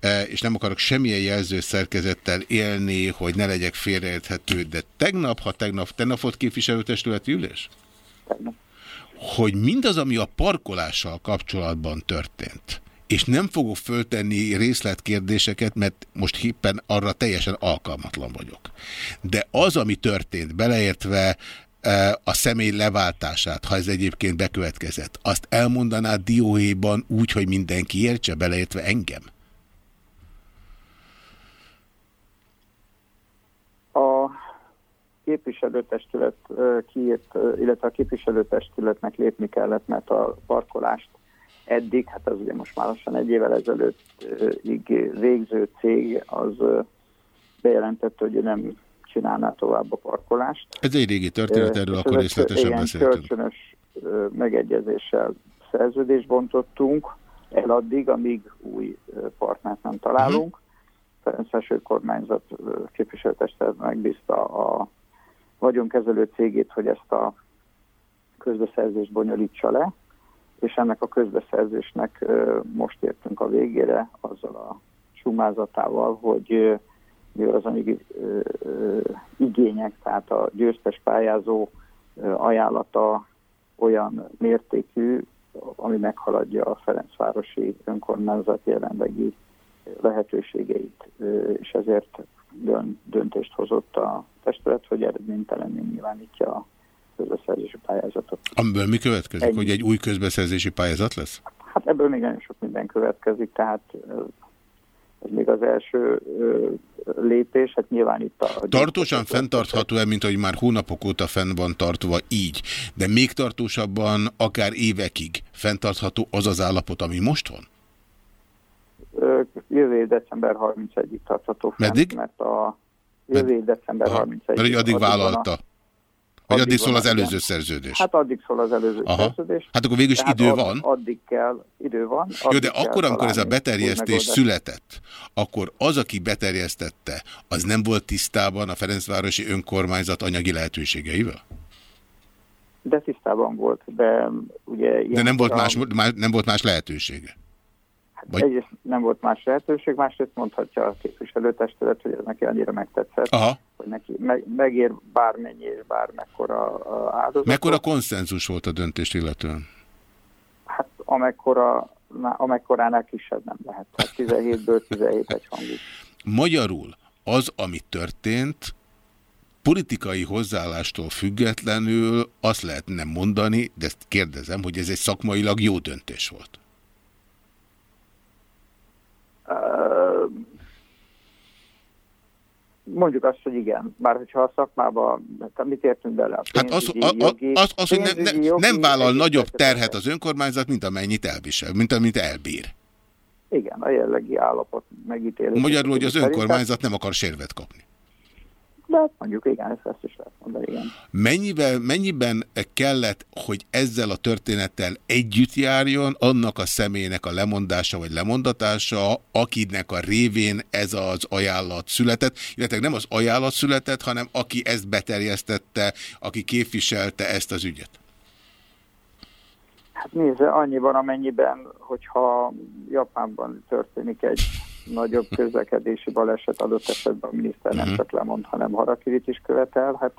A: eh, és nem akarok semmilyen jelzőszerkezettel élni, hogy ne legyek félreérthető, de tegnap, ha tegnap, tegnap volt képviselőtestületi ülés?
K: Tegnap.
A: Hogy mindaz, ami a parkolással kapcsolatban történt, és nem fogok föltenni részletkérdéseket, mert most éppen arra teljesen alkalmatlan vagyok. De az, ami történt, beleértve e, a személy leváltását, ha ez egyébként bekövetkezett, azt elmondaná dióhéjban úgy, hogy mindenki értse, beleértve engem?
K: A képviselőtestület e, kiírt, e, illetve a képviselőtestületnek lépni kellett, mert a parkolást eddig, hát az ugye most már lassan egy évvel ezelőttig végző cég az bejelentette, hogy nem csinálná tovább a parkolást.
A: Ez egy régi történet, erről akkor részletesen
K: ilyen
A: beszéltünk.
K: kölcsönös megegyezéssel szerződést bontottunk el addig, amíg új partnert nem találunk. -huh. Ferenc kormányzat képviselőtestet megbízta a vagyonkezelő cégét, hogy ezt a közbeszerzést bonyolítsa le, és ennek a közbeszerzésnek most értünk a végére azzal a sumázatával, hogy mivel az anyagi igények, tehát a győztes pályázó ajánlata olyan mértékű, ami meghaladja a Ferencvárosi önkormányzat jelenlegi lehetőségeit, és ezért döntést hozott a testület, hogy eredménytelenül nyilvánítja a közbeszerzési pályázatot.
A: Amiből mi következik, egy... hogy egy új közbeszerzési pályázat lesz?
K: Hát ebből még nagyon sok minden következik, tehát ez még az első lépés, hát nyilván itt a...
A: Tartósan fenntartható-e, mint hogy már hónapok óta fenn van tartva így, de még tartósabban, akár évekig fenntartható az az állapot, ami most van?
K: Jövő december 31-ig tartható
A: fenn, Meddig?
K: mert a jövő december 31-ig.
A: Mert addig vállalta. A vagy addig, addig szól az előző szerződés?
K: Hát addig szól az előző Aha. szerződés.
A: Hát akkor végülis idő ad, van?
K: Addig kell, idő van.
A: Jó, de akkor, amikor ez a beterjesztés született, akkor az, aki beterjesztette, az nem volt tisztában a Ferencvárosi önkormányzat anyagi lehetőségeivel?
K: De tisztában volt, de ugye...
A: De nem volt, más, nem volt más lehetősége?
K: Vagy... Egyrészt nem volt más lehetőség, másrészt mondhatja a képviselőtestület, hogy ez neki annyira megtetszett,
A: Aha.
K: hogy neki meg, megér bármennyi és bármekkora áldozat.
A: Mekkora konszenzus volt a döntést illetően?
K: Hát amekkora, amekkoránál kisebb nem lehet. Tehát 17-ből 17 egy hangú.
A: Magyarul az, ami történt, politikai hozzáállástól függetlenül azt lehetne mondani, de ezt kérdezem, hogy ez egy szakmailag jó döntés volt.
K: Mondjuk azt, hogy igen. Bár hogyha a szakmában, hát mit értünk bele? A
A: hát az, a, a, jogi, az, az hogy ne, ne, nem vállal nagyobb terhet az önkormányzat, mint amennyit elvisel, mint amit elbír.
K: Igen, a jellegi állapot megítélés.
A: Magyarul, hogy az önkormányzat nem akar sérvet kapni.
K: De hát mondjuk igen, ezt, ezt is lehet mondani, igen.
A: Mennyiben, mennyiben kellett, hogy ezzel a történettel együtt járjon annak a személynek a lemondása vagy lemondatása, akinek a révén ez az ajánlat született, illetve nem az ajánlat született, hanem aki ezt beterjesztette, aki képviselte ezt az ügyet?
K: Hát nézze, annyiban, amennyiben, hogyha Japánban történik egy nagyobb közlekedési baleset adott esetben a miniszter nem mhm. csak lemond, hanem harakirit is követel. Hát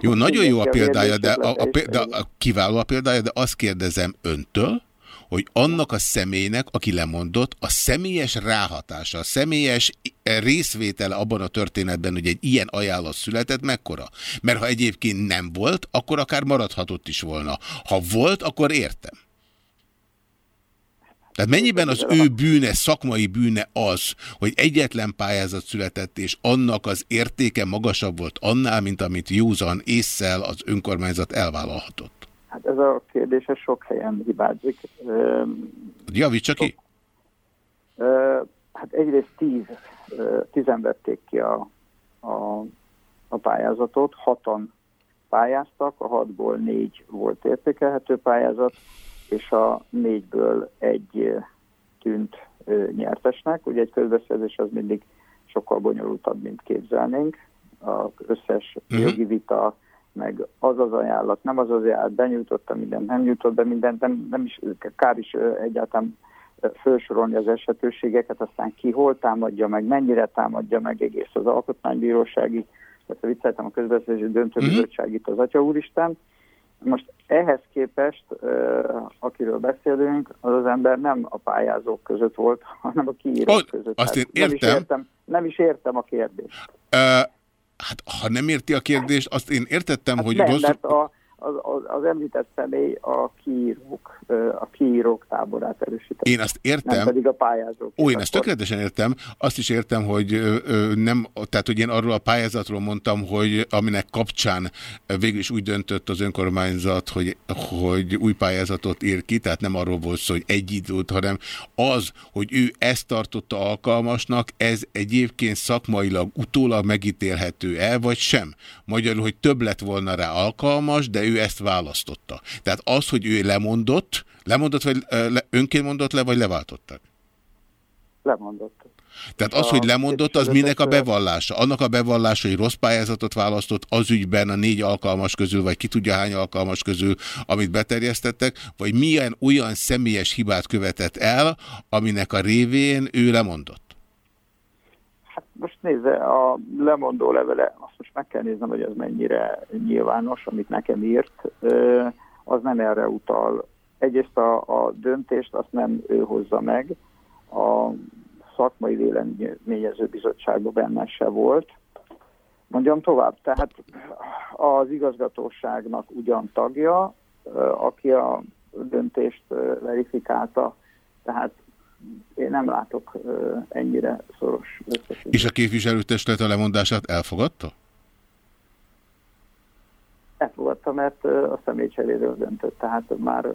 A: jó, nagyon jó a példája, de a, a, de a, kiváló a példája, de azt kérdezem öntől, hogy annak a személynek, aki lemondott, a személyes ráhatása, a személyes részvétele abban a történetben, hogy egy ilyen ajánlat született, mekkora? Mert ha egyébként nem volt, akkor akár maradhatott is volna. Ha volt, akkor értem. Tehát mennyiben az ő bűne, szakmai bűne az, hogy egyetlen pályázat született, és annak az értéke magasabb volt annál, mint amit józan észszel az önkormányzat elvállalhatott?
K: Hát ez a kérdés sok helyen hibázik.
A: Javítsa ki?
K: Hát egyrészt tíz, tizen vették ki a, a, a pályázatot, hatan pályáztak, a hatból négy volt értékelhető pályázat, és a négyből egy tűnt nyertesnek. Ugye egy közbeszerzés az mindig sokkal bonyolultabb, mint képzelnénk. Az összes uh-huh. jogi vita, meg az az ajánlat, nem az az ajánlat, benyújtotta mindent, nem nyújtott be mindent, nem, nem is, kár is egyáltalán felsorolni az esetőségeket, aztán ki hol támadja meg, mennyire támadja meg egész az alkotmánybírósági, tehát vicceltem a közbeszerzési döntőbizottság uh-huh. itt az Atya Úristen, most ehhez képest, akiről beszélünk, az az ember nem a pályázók között volt, hanem a kiírók oh, között.
A: Azt én értem. Nem is
K: értem, nem is értem a kérdést.
A: Uh, hát ha nem érti a kérdést, azt én értettem, hát hogy...
K: Nem, rossz... a, az, az, az említett személy a kiírók, a kiírók táborát erősített.
A: Én azt értem. Nem
K: pedig a pályázók.
A: Ó, én ezt tökéletesen értem. Azt is értem, hogy ö, nem, tehát hogy én arról a pályázatról mondtam, hogy aminek kapcsán végül is úgy döntött az önkormányzat, hogy, hogy új pályázatot ír ki, tehát nem arról volt szó, hogy egy időt, hanem az, hogy ő ezt tartotta alkalmasnak, ez egyébként szakmailag utólag megítélhető el, vagy sem. Magyarul, hogy több lett volna rá alkalmas, de ő ezt választotta. Tehát az, hogy ő lemondott, lemondott, vagy le, önként mondott le, vagy leváltottak?
K: Lemondott.
A: Tehát az, hogy lemondott, az minek a bevallása? Annak a bevallása, hogy rossz pályázatot választott az ügyben a négy alkalmas közül, vagy ki tudja hány alkalmas közül, amit beterjesztettek, vagy milyen olyan személyes hibát követett el, aminek a révén ő lemondott?
K: Most nézze, a lemondó levele, azt most meg kell néznem, hogy ez mennyire nyilvános, amit nekem írt, az nem erre utal. Egyrészt a, a döntést azt nem ő hozza meg, a szakmai véleményező bizottságban benne se volt. Mondjam tovább, tehát az igazgatóságnak ugyan tagja, aki a döntést verifikálta, tehát én nem látok ennyire szoros
A: összefüggést. És a képviselőtestület a lemondását elfogadta?
K: Elfogadta, mert a személycseréről döntött, tehát már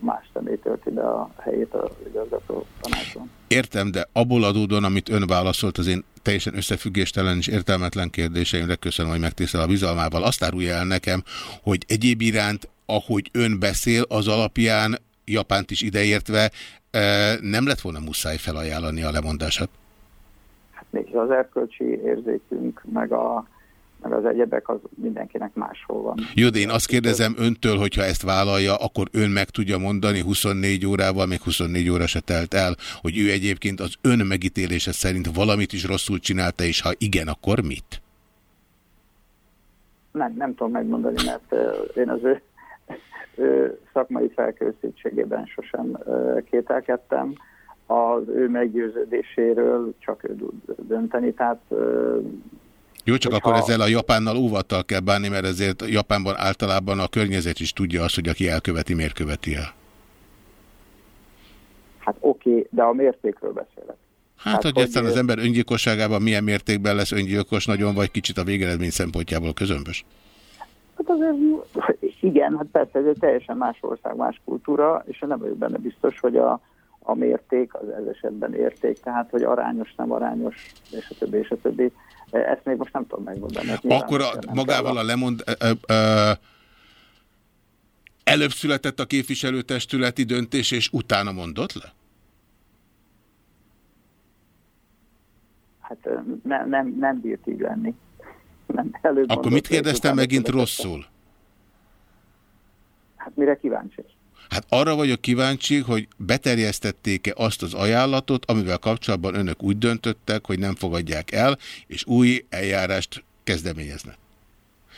K: más személy tölti be a helyét az igazgató tanácson.
A: Értem, de abból adódóan, amit ön válaszolt, az én teljesen összefüggéstelen és értelmetlen kérdéseimre köszönöm, hogy megtisztel a bizalmával. Azt árulja el nekem, hogy egyéb iránt, ahogy ön beszél, az alapján Japánt is ideértve, nem lett volna muszáj felajánlani a lemondását?
K: Hát nézd, az erkölcsi érzékünk, meg, a, meg az egyebek, az mindenkinek máshol van.
A: Jó, de én azt kérdezem öntől, hogyha ezt vállalja, akkor ön meg tudja mondani 24 órával, még 24 óra se telt el, hogy ő egyébként az ön megítélése szerint valamit is rosszul csinálta, és ha igen, akkor mit?
K: Nem, nem tudom megmondani, mert én az ő szakmai felkészültségében sosem kételkedtem. Az ő meggyőződéséről csak ő dönteni, tehát
A: jó, csak akkor ezzel a Japánnal óvattal kell bánni, mert ezért Japánban általában a környezet is tudja azt, hogy aki elköveti, miért követi el.
K: Hát oké, okay, de a mértékről beszélek.
A: Hát, hát hogy, hogy egyszerűen az ember öngyilkosságában milyen mértékben lesz öngyilkos nagyon, vagy kicsit a végeredmény szempontjából közömbös?
K: Hát azért igen, hát persze ez egy teljesen más ország, más kultúra, és nem vagyok benne biztos, hogy a, a mérték, az ez esetben érték, tehát hogy arányos, nem arányos, és a többi, és a többi. Ezt még most nem tudom megmondani.
A: Akkor a, magával a lemond... Ö, ö, előbb született a képviselőtestületi döntés, és utána mondott le?
K: Hát ne, nem, nem bírt így lenni.
A: Nem, Akkor mit kérdeztem megint rosszul?
K: Hát mire kíváncsi?
A: Hát arra vagyok kíváncsi, hogy beterjesztették-e azt az ajánlatot, amivel kapcsolatban önök úgy döntöttek, hogy nem fogadják el, és új eljárást kezdeményeznek.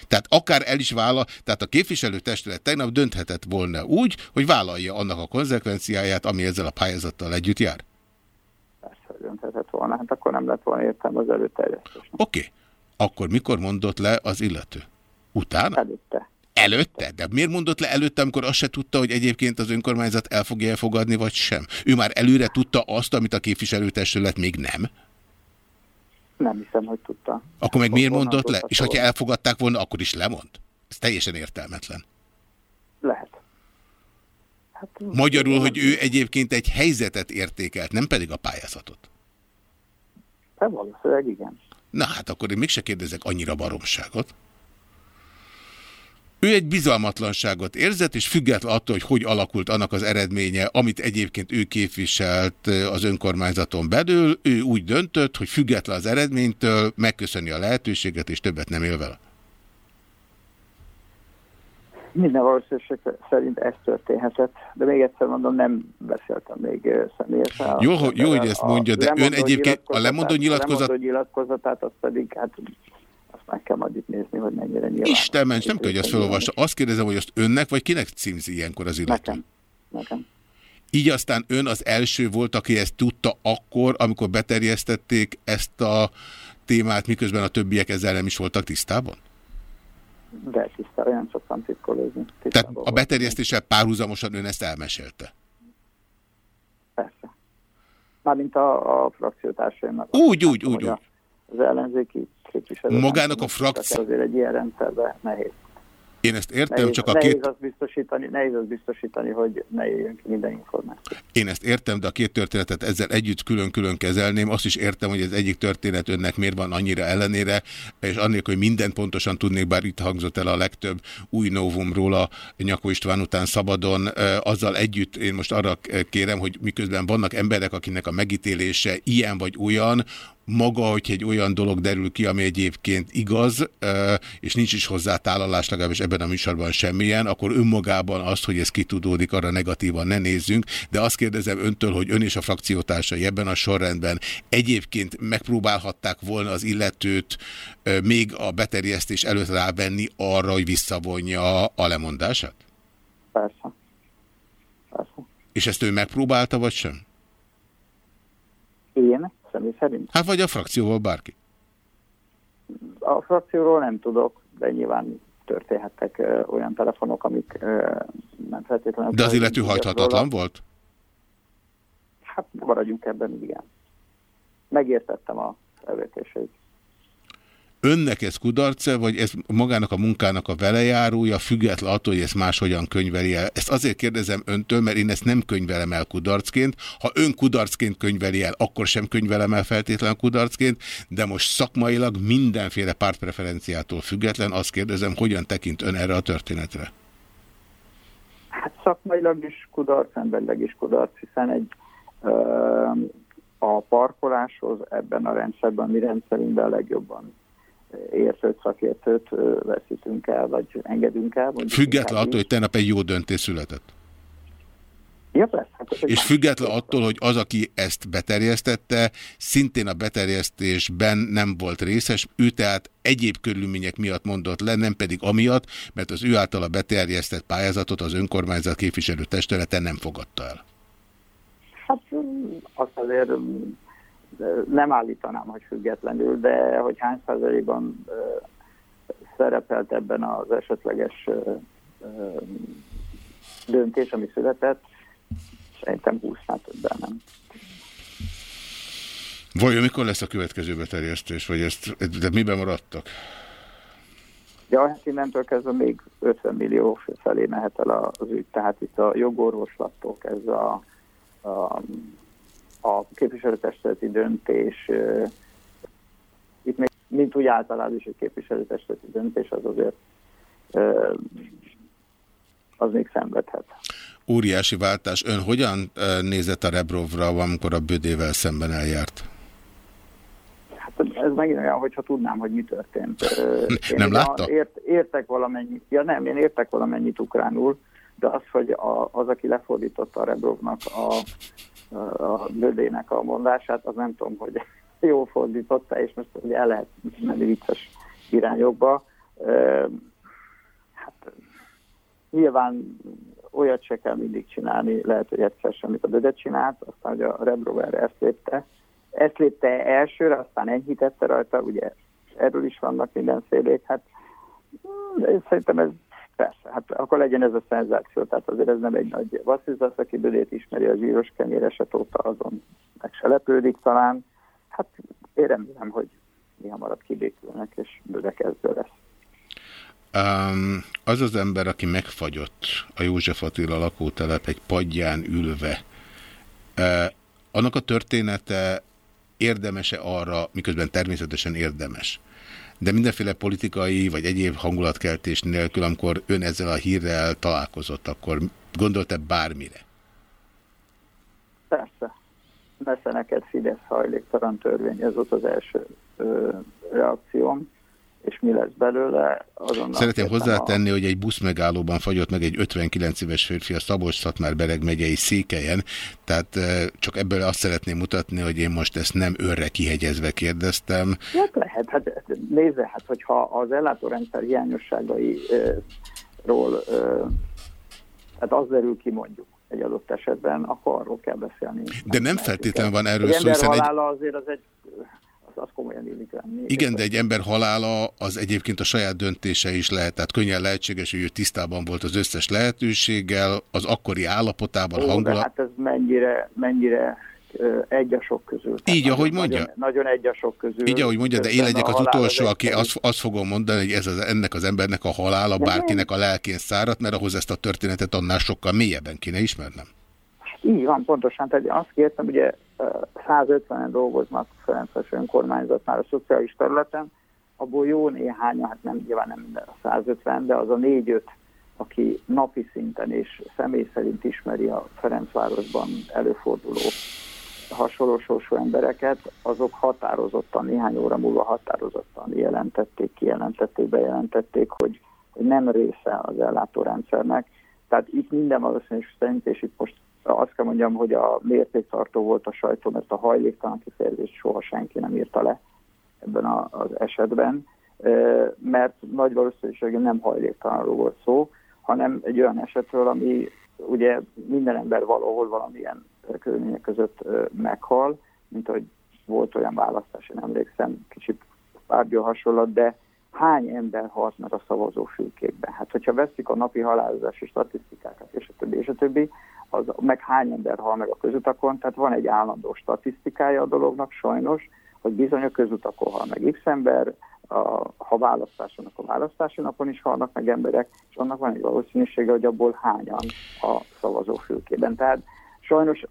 A: Tehát akár el is vállal, tehát a képviselőtestület tegnap dönthetett volna úgy, hogy vállalja annak a konzekvenciáját, ami ezzel a pályázattal együtt jár.
K: Persze, dönthetett volna, hát akkor nem lett volna értem az előterjesztés.
A: Oké, okay. akkor mikor mondott le az illető? Utána?
K: Előtte.
A: Előtte? De miért mondott le előtte, amikor azt se tudta, hogy egyébként az önkormányzat el fogja elfogadni, vagy sem? Ő már előre tudta azt, amit a képviselőtestület még nem?
K: Nem hiszem, hogy tudta.
A: Akkor meg miért mondott le? És ha elfogadták volna, akkor is lemond? Ez teljesen értelmetlen.
K: Lehet.
A: Hát, Magyarul, hogy ő egyébként egy helyzetet értékelt, nem pedig a pályázatot.
K: Hát valószínűleg igen.
A: Na hát akkor én mégse kérdezek annyira baromságot. Ő egy bizalmatlanságot érzett, és független attól, hogy hogy alakult annak az eredménye, amit egyébként ő képviselt az önkormányzaton belül, ő úgy döntött, hogy független az eredménytől megköszöni a lehetőséget, és többet nem él vele.
K: Minden valószínűség szerint ez történhetett, de még egyszer mondom, nem beszéltem még személyesen.
A: Jó, jó, hogy ezt mondja, de ön egyébként a lemondó nyilatkozat... A
K: lemondó nyilatkozatát, az pedig hát meg kell majd itt nézni, hogy mennyire nyilván.
A: Isten ments, nem kell, hogy azt felolvassa. Azt kérdezem, hogy azt önnek, vagy kinek címzi ilyenkor az illető?
K: Nekem. Nekem.
A: Így aztán ön az első volt, aki ezt tudta akkor, amikor beterjesztették ezt a témát, miközben a többiek ezzel nem is voltak tisztában?
K: De tisztában, olyan szoktam titkolózni.
A: Tehát a beterjesztéssel párhuzamosan ön ezt elmesélte?
K: Persze. Mármint a, a frakciótársaimnak.
A: Úgy, úgy, úgy, úgy.
K: Az ellenzéki képviselő.
A: Magának a frakció...
K: Azért egy ilyen rendszerben nehéz.
A: Én ezt értem,
K: nehéz,
A: csak a
K: nehéz
A: két...
K: Azt biztosítani, nehéz azt biztosítani, hogy ne jöjjön ki minden információ.
A: Én ezt értem, de a két történetet ezzel együtt külön-külön kezelném. Azt is értem, hogy az egyik történet önnek miért van annyira ellenére, és annélkül, hogy mindent pontosan tudnék, bár itt hangzott el a legtöbb új novumról a Nyakó István után szabadon. Azzal együtt én most arra kérem, hogy miközben vannak emberek, akinek a megítélése ilyen vagy olyan, maga, hogy egy olyan dolog derül ki, ami egyébként igaz, és nincs is hozzá tálalás, legalábbis ebben a műsorban semmilyen, akkor önmagában azt, hogy ez kitudódik, arra negatívan ne nézzünk, de azt kérdezem öntől, hogy ön és a frakciótársai ebben a sorrendben egyébként megpróbálhatták volna az illetőt még a beterjesztés előtt rávenni arra, hogy visszavonja a lemondását?
K: Persze. Persze.
A: És ezt ő megpróbálta, vagy sem?
K: Én? Személy szerint?
A: Hát vagy a frakcióval bárki?
K: A frakcióról nem tudok, de nyilván történhettek ö, olyan telefonok, amik ö, nem feltétlenül...
A: De az illető hajthatatlan volt?
K: Hát maradjunk ebben, igen. Megértettem a felvetéseit
A: önnek ez kudarce, vagy ez magának a munkának a velejárója, független attól, hogy ezt máshogyan könyveli el? Ezt azért kérdezem öntől, mert én ezt nem könyvelem el kudarcként. Ha ön kudarcként könyveli el, akkor sem könyvelem el feltétlen kudarcként, de most szakmailag mindenféle pártpreferenciától független azt kérdezem, hogyan tekint ön erre a történetre?
K: Hát szakmailag is kudarc, emberleg is kudarc, hiszen egy ö, a parkoláshoz ebben a rendszerben, mi rendszerünkben legjobban értőt, szakértőt veszítünk el, vagy engedünk el.
A: Független attól, hogy tegnap egy jó döntés született.
K: Ja, persze, hát
A: és független attól, hogy az, aki ezt beterjesztette, szintén a beterjesztésben nem volt részes, ő tehát egyéb körülmények miatt mondott le, nem pedig amiatt, mert az ő által a beterjesztett pályázatot az önkormányzat képviselő testülete nem fogadta el.
K: Hát azt azért nem állítanám, hogy függetlenül, de hogy hány százalékban szerepelt ebben az esetleges döntés, ami született, szerintem 20-nál többen nem.
A: Vajon mikor lesz a következő beterjesztés, vagy ezt, de miben maradtak?
K: Ja, hát innentől kezdve még 50 millió felé mehet el az ügy, tehát itt a jogorvoslattól kezdve a a, a képviselőtestületi döntés, itt még mint úgy általában is egy képviselőtestületi döntés, az azért az még szenvedhet.
A: Óriási váltás. Ön hogyan nézett a Rebrovra, amikor a Bödével szemben eljárt?
K: Hát ez megint olyan, hogyha tudnám, hogy mi történt.
A: Én nem látta?
K: Ért, értek valamennyit, ja nem, én értek valamennyit ukránul, de az, hogy a, az, aki lefordította a Rebrovnak a, a Bödének a mondását, az nem tudom, hogy jól fordította, és most ugye el lehet menni vicces irányokba. Hát nyilván olyat se kell mindig csinálni, lehet, hogy egyszer sem, amit a Böde csinált, aztán hogy a Rebrover ezt lépte. Ezt lépte elsőre, aztán enyhítette rajta, ugye erről is vannak mindenfélék, hát én szerintem ez persze, hát akkor legyen ez a szenzáció, tehát azért ez nem egy nagy vasszizdasz, aki Bödét ismeri a zsíros kenyér eset óta, azon meg se lepődik talán. Hát én remélem, hogy mi hamarabb kibékülnek, és Böde kezdő lesz.
A: Um, az az ember, aki megfagyott a József Attila lakótelep egy padján ülve, uh, annak a története érdemese arra, miközben természetesen érdemes, de mindenféle politikai vagy egyéb hangulatkeltés nélkül, amikor ön ezzel a hírrel találkozott, akkor gondolt-e bármire?
K: Persze. Messze neked Fidesz hajléktalan törvény, ez volt az első ö, reakcióm és mi lesz belőle. Azonnal
A: Szeretném hozzátenni, a... hogy egy busz megállóban fagyott meg egy 59 éves férfi a Szabolcs-Szatmár Bereg megyei székelyen, tehát csak ebből azt szeretném mutatni, hogy én most ezt nem őrre kihegyezve kérdeztem.
K: Hát lehet, hát nézze, hát hogyha az ellátórendszer hiányosságairól hát az derül ki mondjuk egy adott esetben, akkor arról kell beszélni.
A: De nem feltétlenül van erről
K: szó, hiszen egy... azért az egy az, az komolyan illik.
A: Igen, de egy ember halála az egyébként a saját döntése is lehet, tehát könnyen lehetséges, hogy ő tisztában volt az összes lehetőséggel, az akkori állapotában hangulat...
K: hát ez mennyire, mennyire egy a sok közül.
A: Így, ahogy mondja.
K: Nagyon, egy a sok közül.
A: Így, ahogy mondja, de én legyek az utolsó, aki azt, azt fogom mondani, hogy ez az, ennek az embernek a halála bárkinek a lelkén szárat, mert ahhoz ezt a történetet annál sokkal mélyebben kéne ismernem.
K: Így van, pontosan. Tehát azt kértem, ugye 150-en dolgoznak Ferences önkormányzatnál a szociális területen, abból jó néhány, hát nem, nyilván nem minden a 150, de az a 4-5, aki napi szinten és személy szerint ismeri a Ferencvárosban előforduló hasonló sorsú embereket, azok határozottan, néhány óra múlva határozottan jelentették, kijelentették, bejelentették, hogy nem része az ellátórendszernek. Tehát itt minden valószínűség szerint, és itt most azt kell mondjam, hogy a mértéktartó volt a sajtó, mert a hajléktalan kifejezést soha senki nem írta le ebben a, az esetben, mert nagy valószínűséggel nem hajléktalanról volt szó, hanem egy olyan esetről, ami ugye minden ember valahol valamilyen körülmények között meghal, mint hogy volt olyan választás, én emlékszem, kicsit párgyó hasonlat, de hány ember halt meg a szavazófülkékben? Hát, hogyha veszik a napi halálozási statisztikákat, és a többi, és a többi, az meg hány ember hal meg a közutakon, tehát van egy állandó statisztikája a dolognak sajnos, hogy bizony a közutakon hal meg x ember, a, ha választáson, akkor választási napon is halnak meg emberek, és annak van egy valószínűsége, hogy abból hányan a szavazófülkében. Tehát sajnos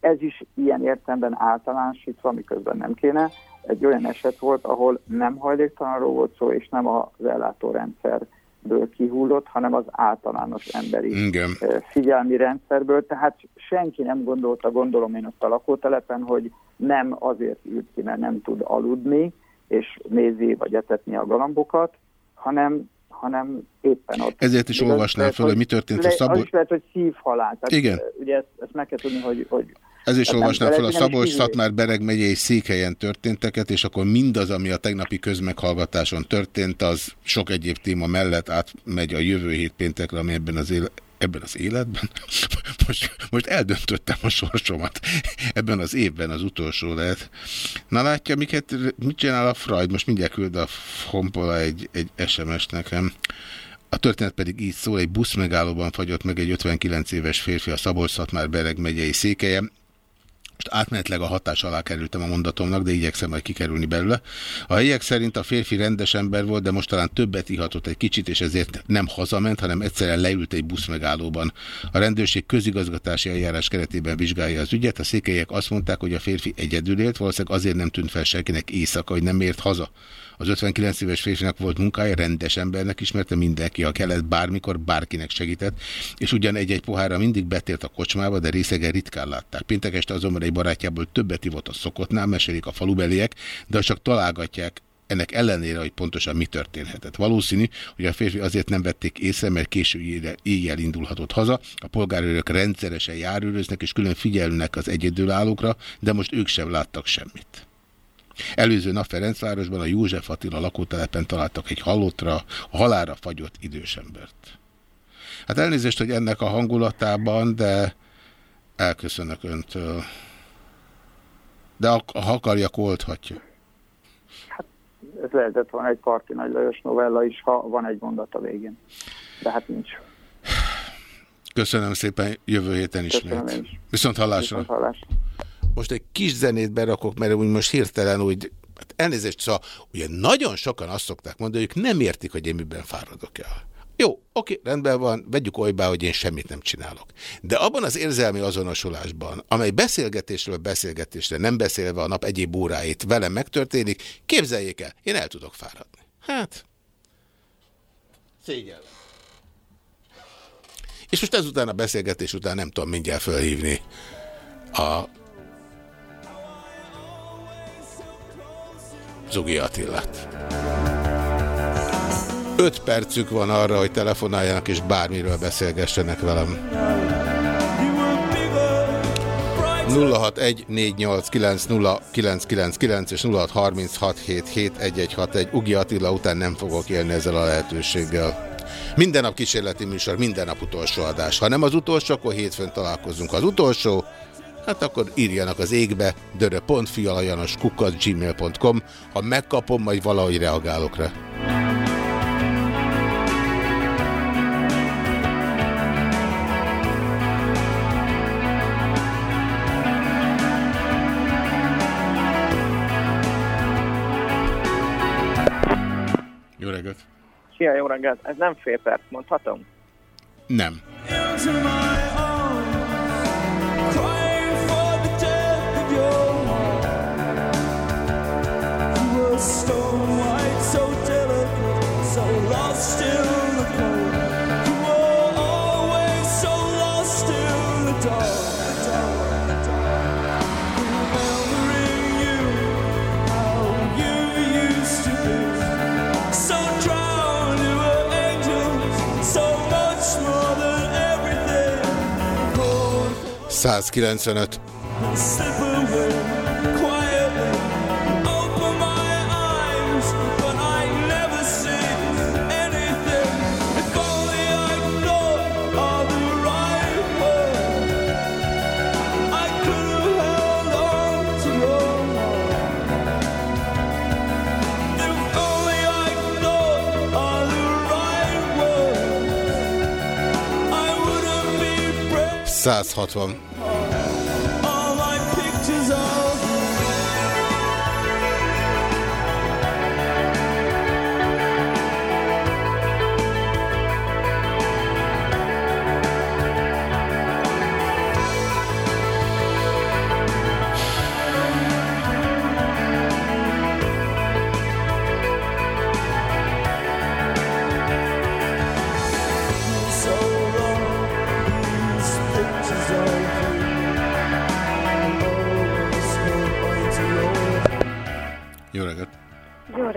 K: ez is ilyen értelemben általánosítva, miközben nem kéne, egy olyan eset volt, ahol nem hajléktalanról volt szó, és nem az ellátórendszer ből kihullott, hanem az általános emberi Igen. figyelmi rendszerből. Tehát senki nem gondolta, gondolom én ott a lakótelepen, hogy nem azért ült ki, mert nem tud aludni, és nézi vagy etetni a galambokat, hanem hanem éppen ott.
A: Ezért is olvasnám fel, hogy mi történt
K: le,
A: a Szabolcs...
K: Az is lehet, hogy szívhalál. Tehát
A: Igen.
K: Ugye ezt, ezt meg kell tudni, hogy, hogy
A: ez is olvasnám fel a Szabolcs Szatmár Bereg megyei székhelyen történteket, és akkor mindaz, ami a tegnapi közmeghallgatáson történt, az sok egyéb téma mellett átmegy a jövő hét péntekre, ami ebben az élet ebben az életben, most, most eldöntöttem a sorsomat, ebben az évben az utolsó lehet. Na látja, miket, mit csinál a Freud? Most mindjárt küld a Honpola egy, egy SMS nekem. A történet pedig így szól, egy busz megállóban fagyott meg egy 59 éves férfi a Szabolcs-Szatmár Bereg megyei székelye most átmenetleg a hatás alá kerültem a mondatomnak, de igyekszem majd kikerülni belőle. A helyiek szerint a férfi rendes ember volt, de most talán többet ihatott egy kicsit, és ezért nem hazament, hanem egyszerűen leült egy busz megállóban. A rendőrség közigazgatási eljárás keretében vizsgálja az ügyet. A székelyek azt mondták, hogy a férfi egyedül élt, valószínűleg azért nem tűnt fel senkinek éjszaka, hogy nem ért haza. Az 59 éves férfinak volt munkája, rendes embernek ismerte mindenki, a kellett bármikor bárkinek segített, és ugyan egy-egy pohára mindig betért a kocsmába, de részegen ritkán látták. Péntek este azonban egy barátjából többet ivott a szokottnál, mesélik a falubeliek, de csak találgatják, ennek ellenére, hogy pontosan mi történhetett. Valószínű, hogy a férfi azért nem vették észre, mert késő éjjel indulhatott haza. A polgárőrök rendszeresen járőröznek és külön figyelnek az egyedülállókra, de most ők sem láttak semmit. Előző nap Ferencvárosban a József Attila lakótelepen találtak egy halottra, a halára fagyott idősembert. Hát elnézést, hogy ennek a hangulatában, de elköszönök öntől. De ha akarja, oldhatja.
K: Hát ez lehetett volna egy Parti Nagy Lajos novella is, ha van egy mondat a végén. De hát nincs.
A: Köszönöm szépen, jövő héten ismét. Viszont hallásra. Viszont hallásra. Most egy kis zenét berakok, mert úgy most hirtelen úgy, hát elnézést, szóval ugye nagyon sokan azt szokták mondani, hogy ők nem értik, hogy én miben fáradok el. Jó, oké, rendben van, vegyük olybá, hogy én semmit nem csinálok. De abban az érzelmi azonosulásban, amely beszélgetésről beszélgetésre, nem beszélve a nap egyéb óráit velem megtörténik, képzeljék el, én el tudok fáradni. Hát, szégyellem. És most ezután a beszélgetés után nem tudom mindjárt felhívni a Zugi Attilát. Öt percük van arra, hogy telefonáljanak és bármiről beszélgessenek velem. 0614890999 és 0636771161. Ugi Attila után nem fogok élni ezzel a lehetőséggel. Minden nap kísérleti műsor, minden nap utolsó adás. Ha nem az utolsó, akkor hétfőn találkozunk. Az utolsó, hát akkor írjanak az égbe dörö.fialajanoskukat gmail.com Ha megkapom, majd valahogy reagálok rá. Jó reggelt!
L: Szia, jó reggelt! Ez nem fél perc, mondhatom?
A: Nem. Száz 160.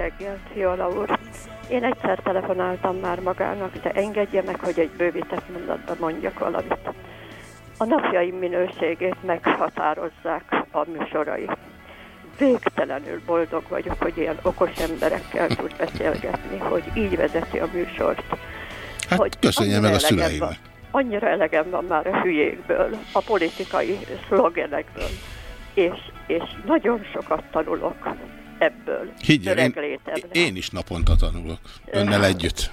A: reggelt,
M: Fiala úr! Én egyszer telefonáltam már magának, de engedje meg, hogy egy bővített mondatban mondjak valamit. A napjaim minőségét meghatározzák a műsorai. Végtelenül boldog vagyok, hogy ilyen okos emberekkel tud beszélgetni, hogy így vezeti a műsort.
A: Hát hogy köszönje meg a szüleimnek.
M: Annyira elegem van már a hülyékből, a politikai szlogenekből, és, és nagyon sokat tanulok ebből.
A: Higgyel, én, én is naponta tanulok. Önnel együtt.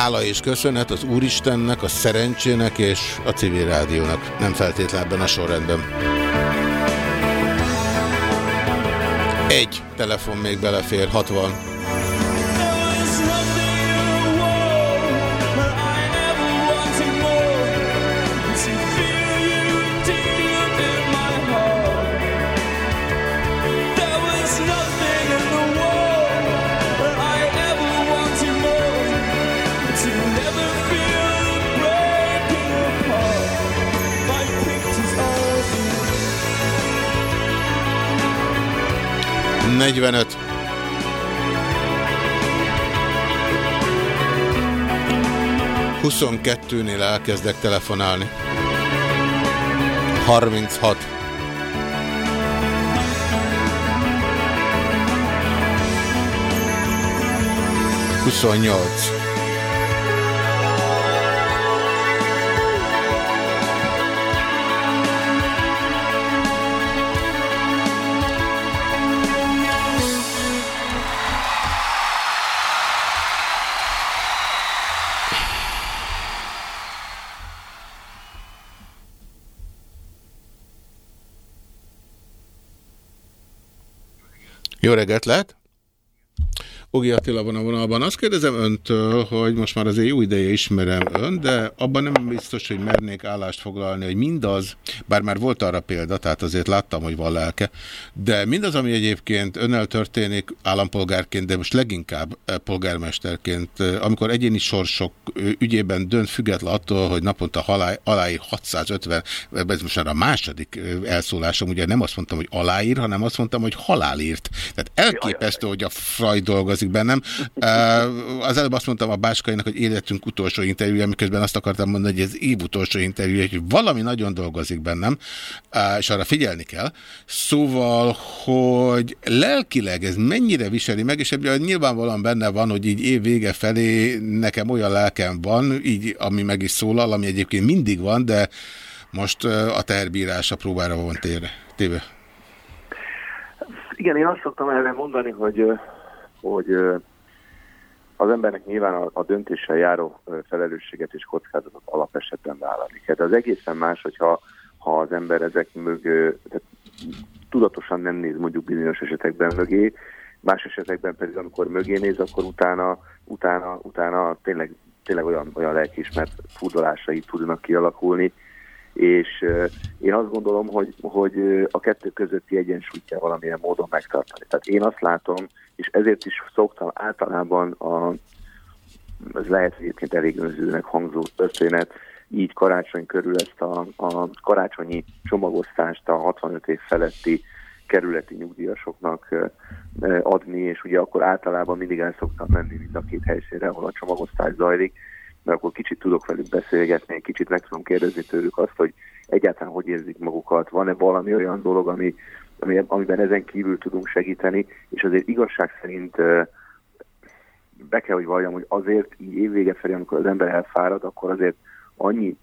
A: hála és köszönet az Úristennek, a szerencsének és a civil rádiónak. Nem feltétlenül a sorrendben. Egy telefon még belefér, 60. Negyvenöt. Huszonkettőnél elkezdek telefonálni. Harminchat. Huszonnyolc. Jó reggelt lehet! Ogi Attila van a vonalban. Azt kérdezem öntől, hogy most már azért jó ideje ismerem ön, de abban nem biztos, hogy mernék állást foglalni, hogy mindaz, bár már volt arra példa, tehát azért láttam, hogy van lelke, de mindaz, ami egyébként önnel történik állampolgárként, de most leginkább eh, polgármesterként, eh, amikor egyéni sorsok eh, ügyében dönt független attól, hogy naponta halá, aláír 650, ez most már a második elszólásom, ugye nem azt mondtam, hogy aláír, hanem azt mondtam, hogy halálírt. Tehát elképesztő, hogy a Freud dolgozik dolgozik bennem. Az előbb azt mondtam a Báskainak, hogy életünk utolsó interjúja, miközben azt akartam mondani, hogy ez év utolsó interjúja, hogy valami nagyon dolgozik bennem, és arra figyelni kell. Szóval, hogy lelkileg ez mennyire viseli meg, és ebben nyilvánvalóan benne van, hogy így év vége felé nekem olyan lelkem van, így, ami meg is szólal, ami egyébként mindig van, de most a terbírása próbára van téve. téve.
N: Igen, én azt szoktam erre mondani, hogy hogy az embernek nyilván a, a döntéssel járó felelősséget és kockázatot alapesetben vállalni kell. De az egészen más, hogyha ha az ember ezek mög, tehát tudatosan nem néz mondjuk bizonyos esetekben mögé, más esetekben pedig amikor mögé néz, akkor utána, utána, utána tényleg, tényleg olyan, olyan lelkiismert furdalásai tudnak kialakulni, és én azt gondolom, hogy, hogy a kettő közötti egyensúlyt kell valamilyen módon megtartani. Tehát én azt látom, és ezért is szoktam általában a, ez lehet egyébként elég önzőnek hangzó történet, így karácsony körül ezt a, a karácsonyi csomagosztást a 65 év feletti kerületi nyugdíjasoknak adni, és ugye akkor általában mindig el szoktam menni mind a két helyszínre, ahol a csomagosztás zajlik, mert akkor kicsit tudok velük beszélgetni, kicsit meg tudom kérdezni tőlük azt, hogy egyáltalán hogy érzik magukat, van-e valami olyan dolog, ami, ami, amiben ezen kívül tudunk segíteni, és azért igazság szerint be kell, hogy valljam, hogy azért így évvége felé, amikor az ember elfárad, akkor azért annyi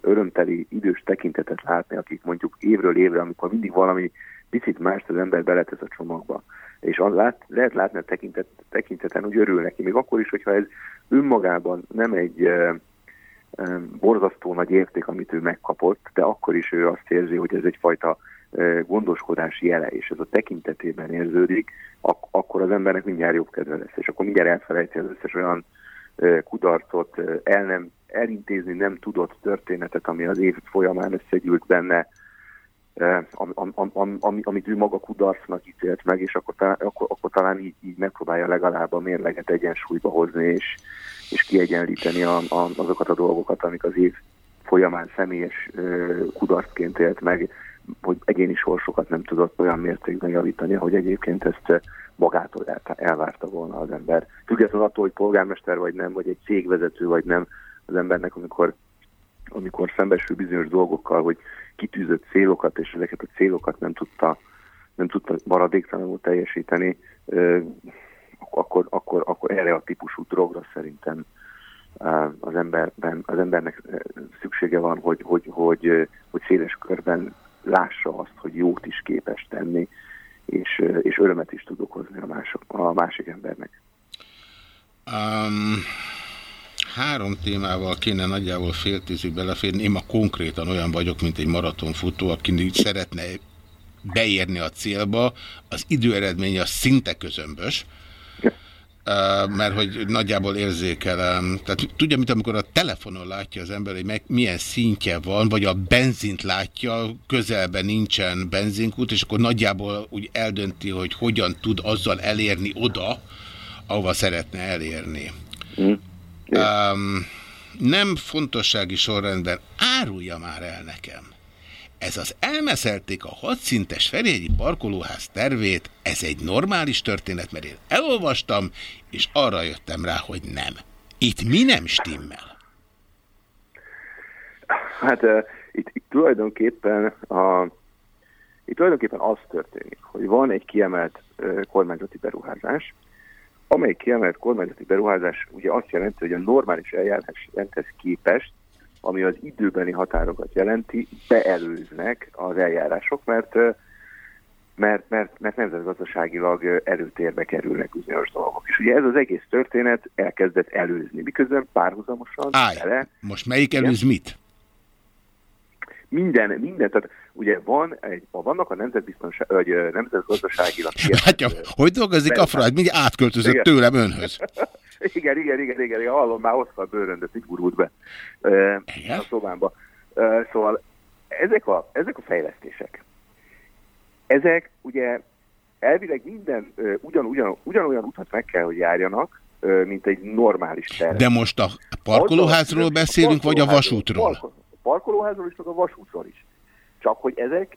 N: örömteli idős tekintetet látni, akik mondjuk évről évre, amikor mindig valami picit mást az ember beletesz a csomagba. És az lát, lehet látni a tekintet, tekinteten, hogy örül neki, még akkor is, hogyha ez önmagában nem egy borzasztó nagy érték, amit ő megkapott, de akkor is ő azt érzi, hogy ez egyfajta gondoskodási jele, és ez a tekintetében érződik, ak- akkor az embernek mindjárt jobb kedve lesz, és akkor mindjárt elfelejti az összes olyan kudarcot, el nem, elintézni nem tudott történetet, ami az év folyamán összegyűlt benne, am, am, am, am, amit ő maga kudarcnak ítélt meg, és akkor, akkor, akkor talán így, így megpróbálja legalább a mérleget egyensúlyba hozni, és, és kiegyenlíteni a, a, azokat a dolgokat, amik az év folyamán személyes kudarcként élt meg, hogy egyéni sorsokat nem tudott olyan mértékben javítani, hogy egyébként ezt magától elvárta volna az ember. Függetlenül attól, hogy polgármester vagy nem, vagy egy cégvezető vagy nem, az embernek, amikor, amikor szembesül bizonyos dolgokkal, hogy kitűzött célokat, és ezeket a célokat nem tudta, nem tudta maradéktalanul teljesíteni, akkor, akkor, akkor erre a típusú drogra szerintem az, emberben, az embernek szüksége van, hogy, hogy, hogy, hogy széles körben lássa azt, hogy jót is képes tenni, és, és örömet is tud okozni a, mások, a másik embernek.
A: Um, három témával kéne nagyjából fél tízig beleférni. Én ma konkrétan olyan vagyok, mint egy maratonfutó, aki szeretne beérni a célba. Az időeredmény az szinte közömbös, mert hogy nagyjából érzékelem. Tehát tudja, mint amikor a telefonon látja az ember, hogy meg milyen szintje van, vagy a benzint látja, közelben nincsen benzinkút, és akkor nagyjából úgy eldönti, hogy hogyan tud azzal elérni oda, ahova szeretne elérni. Um, nem fontossági sorrendben árulja már el nekem. Ez az elmeszelték a hadszintes Ferihegyi parkolóház tervét, ez egy normális történet, mert én elolvastam, és arra jöttem rá, hogy nem. Itt mi nem stimmel?
N: Hát uh, itt, itt tulajdonképpen a, itt tulajdonképpen az történik, hogy van egy kiemelt uh, kormányzati beruházás, amely kiemelt kormányzati beruházás ugye azt jelenti, hogy a normális eljárás rendhez képest, ami az időbeni határokat jelenti, beelőznek az eljárások, mert mert, mert, mert nemzetgazdaságilag előtérbe kerülnek bizonyos dolgok. És ugye ez az egész történet elkezdett előzni, miközben párhuzamosan
A: Állj, vele, most melyik előz mit?
N: Minden, minden, tehát ugye van egy, vannak a nemzetbiztonság, vagy nemzetgazdaságilag...
A: Látja, hogy dolgozik a fragy, mindjárt átköltözött igen. tőlem önhöz.
N: igen, igen, igen, igen, igen, hallom, már hozta a bőröndöt, így gurult be igen? a szobámba. Szóval ezek a, ezek a fejlesztések, ezek ugye elvileg minden ugyan, ugyan, ugyanolyan utat meg kell, hogy járjanak, mint egy normális terv.
A: De most a parkolóházról beszélünk, vagy a vasútról?
N: A parkolóházról is, meg a vasútról is. Csak hogy ezek,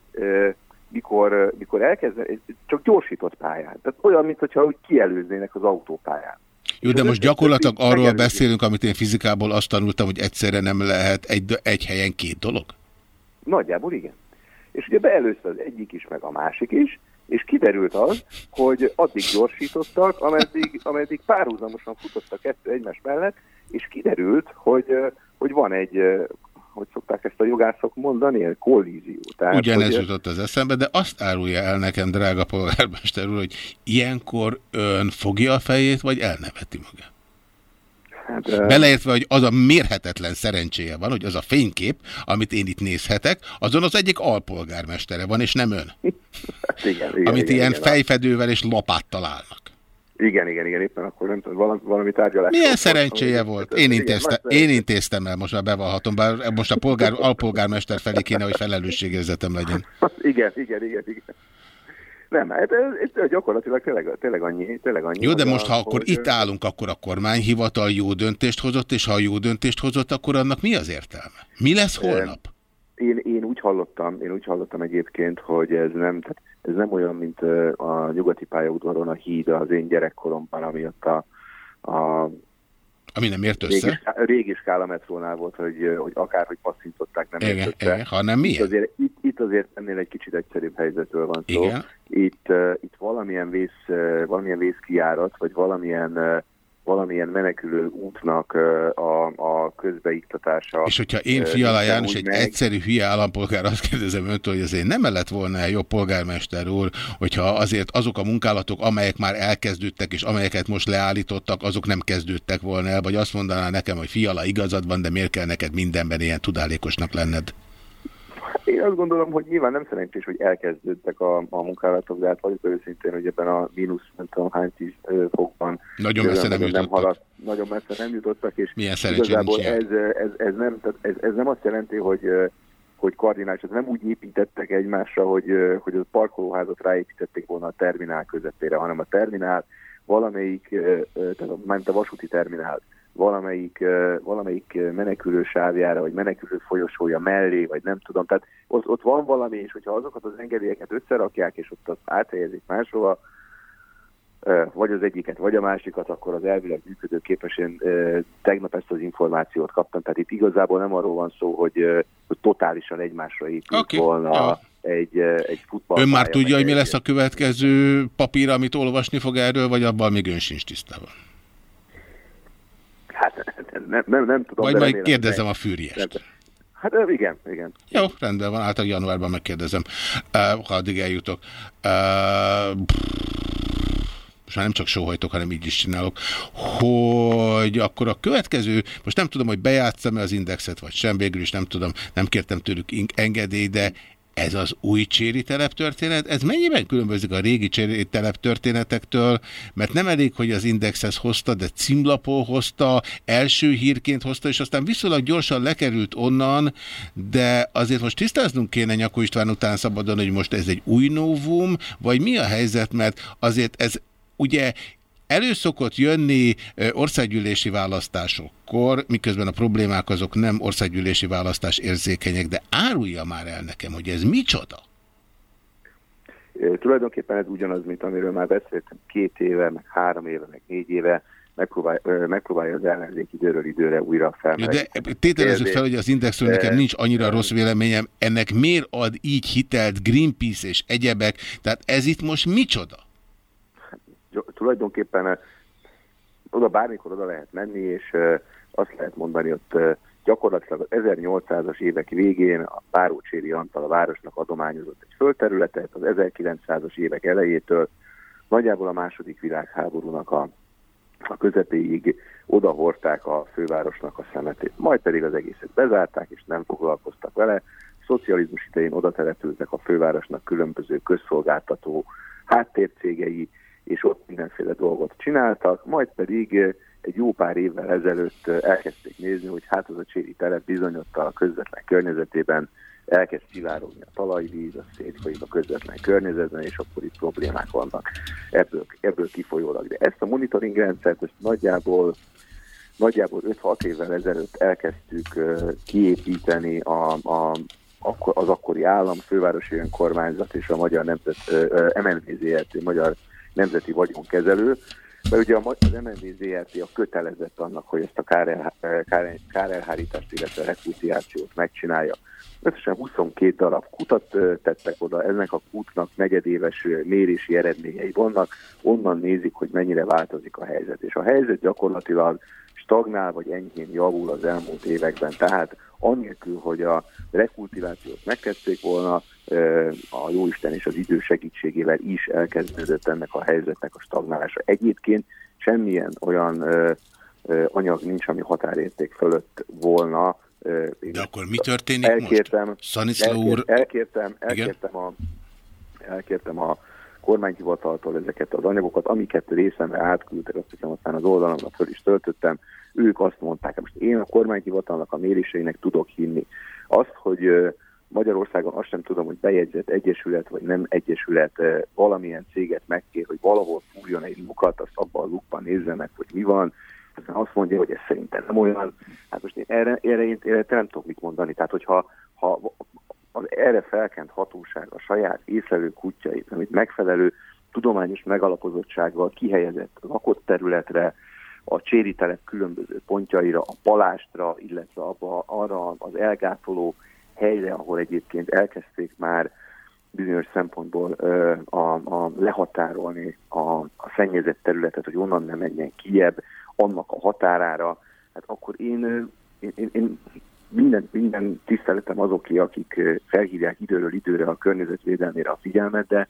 N: mikor, mikor elkezdenek, csak gyorsított pályán. Tehát olyan, mintha úgy kielőznének az autópályán.
A: Jó, de most gyakorlatilag arról beszélünk, amit én fizikából azt tanultam, hogy egyszerre nem lehet egy, egy helyen két dolog?
N: Nagyjából igen. És ugye beelőzte az egyik is, meg a másik is, és kiderült az, hogy addig gyorsítottak, ameddig, ameddig párhuzamosan futottak kettő egymás mellett, és kiderült, hogy, hogy van egy, hogy szokták ezt a jogászok mondani, egy kollízió.
A: Tehát, Ugyanez hogy... jutott az eszembe, de azt árulja el nekem, drága polgármester úr, hogy ilyenkor ön fogja a fejét, vagy elneveti magát? Hát, Beleértve, hogy az a mérhetetlen szerencséje van, hogy az a fénykép, amit én itt nézhetek, azon az egyik alpolgármestere van, és nem ön.
N: Hát igen, igen,
A: amit
N: igen,
A: ilyen
N: igen,
A: fejfedővel és lopáttal állnak.
N: Igen, igen, igen, éppen akkor nem tudom, valami, valami tárgyalás.
A: Milyen szerencséje volt? Én, intézte, én intéztem el, most már bevallhatom, bár most a polgár, alpolgármester felé kéne, hogy felelősségérzetem legyen.
N: igen, igen, igen, igen. Nem, hát ez, ez gyakorlatilag tényleg, tényleg annyi. Tényleg annyi
A: jó, de most ha akkor hogy... itt állunk, akkor a kormányhivatal jó döntést hozott, és ha a jó döntést hozott, akkor annak mi az értelme? Mi lesz holnap?
N: Én, én úgy hallottam, én úgy hallottam egyébként, hogy ez nem, tehát ez nem olyan, mint a nyugati pályaudvaron a híd az én gyerekkoromban, ami ott a, a
A: ami nem ért össze.
N: Régi, régi skála metrónál volt, hogy, hogy akárhogy passzintották, nem
A: igen, ért össze. Igen, ha nem miért?
N: Itt azért, itt, itt azért ennél egy kicsit egyszerűbb helyzetről van szó. Igen. Itt, uh, itt valamilyen, vész, uh, valamilyen vészkiárat, vagy valamilyen uh, valamilyen menekülő útnak a, a közbeiktatása.
A: És hogyha én Fiala János egy meg... egyszerű hülye állampolgár, azt kérdezem öntől, hogy azért nem lett volna -e jobb polgármester úr, hogyha azért azok a munkálatok, amelyek már elkezdődtek, és amelyeket most leállítottak, azok nem kezdődtek volna el, vagy azt mondaná nekem, hogy Fiala igazad van, de miért kell neked mindenben ilyen tudálékosnak lenned?
N: Én azt gondolom, hogy nyilván nem szerencsés, hogy elkezdődtek a, a munkálatok, de hát vagyok őszintén, hogy ebben a mínusz, nem tudom hány tíz fokban
A: nagyon messze nem, nem haladt,
N: nagyon messze nem jutottak, és
A: Milyen
N: igazából ez, ez, ez, nem, tehát ez, ez nem azt jelenti, hogy hogy kardinális, ez nem úgy építettek egymásra, hogy, hogy a parkolóházat ráépítették volna a terminál közepére, hanem a terminál valamelyik, tehát ment a vasúti terminál valamelyik, valamelyik menekülő sávjára, vagy menekülő folyosója mellé, vagy nem tudom. Tehát ott, ott van valami, és hogyha azokat az engedélyeket összerakják, és ott azt áthelyezik máshova, vagy az egyiket, vagy a másikat, akkor az elvileg működőképes. Én tegnap ezt az információt kaptam, tehát itt igazából nem arról van szó, hogy, hogy totálisan egymásra épült okay. volna ja. egy, egy futball.
A: Ön már tudja, hogy mi lesz a következő papír, amit olvasni fog erről, vagy abban még ön sincs tisztában?
N: Hát nem, nem, nem tudom.
A: Majd majd kérdezem a fűriest.
N: Hát igen, igen.
A: Jó, rendben van, által januárban megkérdezem, uh, ha addig eljutok. Uh, most már nem csak sóhajtok, hanem így is csinálok, hogy akkor a következő, most nem tudom, hogy bejátszam-e az indexet, vagy sem, végül is nem tudom, nem kértem tőlük engedély, de ez az új cséri telep történet, ez mennyiben különbözik a régi cséri telep történetektől, mert nem elég, hogy az Indexhez hozta, de címlapó hozta, első hírként hozta, és aztán viszonylag gyorsan lekerült onnan, de azért most tisztáznunk kéne Nyakó István után szabadon, hogy most ez egy új novum, vagy mi a helyzet, mert azért ez ugye Előszokott jönni országgyűlési választásokkor, miközben a problémák azok nem országgyűlési választás érzékenyek, de árulja már el nekem, hogy ez micsoda?
N: Tulajdonképpen ez ugyanaz, mint amiről már beszéltem két éve, meg három éve, meg négy éve, megpróbál, megpróbálja az ellenzék időről időre újra felmerni.
A: De tételezzük fel, hogy az Indexről nekem nincs annyira rossz véleményem, ennek miért ad így hitelt Greenpeace és egyebek, tehát ez itt most micsoda?
N: Tulajdonképpen eh, oda bármikor oda lehet menni, és eh, azt lehet mondani, ott eh, gyakorlatilag az 1800-as évek végén a Párócséri Antal a városnak adományozott egy földterületet, az 1900-as évek elejétől nagyjából a második világháborúnak a, a közepéig odahorták a fővárosnak a szemetét. Majd pedig az egészet bezárták, és nem foglalkoztak vele. Szocializmus idején oda települtek a fővárosnak különböző közszolgáltató háttércégei, és ott mindenféle dolgot csináltak, majd pedig eh, egy jó pár évvel ezelőtt eh, elkezdték nézni, hogy hát az a cséri telep bizonyott a közvetlen környezetében elkezd szivárogni a talajvíz, a szétfolyik a közvetlen környezetben, és akkor itt problémák vannak ebből, ebből kifolyólag. De ezt a monitoring rendszert ezt nagyjából, nagyjából 5-6 évvel ezelőtt elkezdtük uh, kiépíteni a, a, az akkori állam, fővárosi önkormányzat és a Magyar Nemzet, MNVZRT, Magyar nemzeti vagyonkezelő, mert ugye az MNV ZRT a kötelezett annak, hogy ezt a kárel, kár, kárelhárítást, illetve rekultiációt megcsinálja. Összesen 22 darab kutat tettek oda, ennek a kutnak negyedéves mérési eredményei vannak, onnan nézik, hogy mennyire változik a helyzet. És a helyzet gyakorlatilag stagnál, vagy enyhén javul az elmúlt években. Tehát annélkül, hogy a rekultivációt megkezdték volna, a Jóisten és az idő segítségével is elkezdődött ennek a helyzetnek a stagnálása. Egyébként semmilyen olyan anyag nincs, ami határérték fölött volna.
A: De akkor mi történik
N: elkértem,
A: most? elkértem,
N: úr... Elkértem, elkértem, a, elkértem a kormányhivataltól ezeket az anyagokat, amiket részemre átküldtek, azt hiszem aztán az oldalamra föl is töltöttem, ők azt mondták, most én a kormányhivatalnak a méréseinek tudok hinni. Azt, hogy Magyarországon azt sem tudom, hogy bejegyzett egyesület vagy nem egyesület valamilyen céget megkér, hogy valahol fúrjon egy lukat, azt abban a lukban nézze meg, hogy mi van, aztán azt mondja, hogy ez szerintem nem olyan. Hát most én erre, erre, én, erre nem tudok mit mondani. Tehát, hogyha ha az erre felkent hatóság a saját észlelő kutyait, amit megfelelő tudományos megalapozottsággal kihelyezett lakott területre, a cséritelek különböző pontjaira, a palástra, illetve abba, arra az elgátoló helyre, ahol egyébként elkezdték már bizonyos szempontból a, a lehatárolni a, a szennyezett területet, hogy onnan nem menjen kiebb, annak a határára, hát akkor én, én, én, én minden, minden tiszteletem azoké, akik felhívják időről időre a környezetvédelmére a figyelmet, de,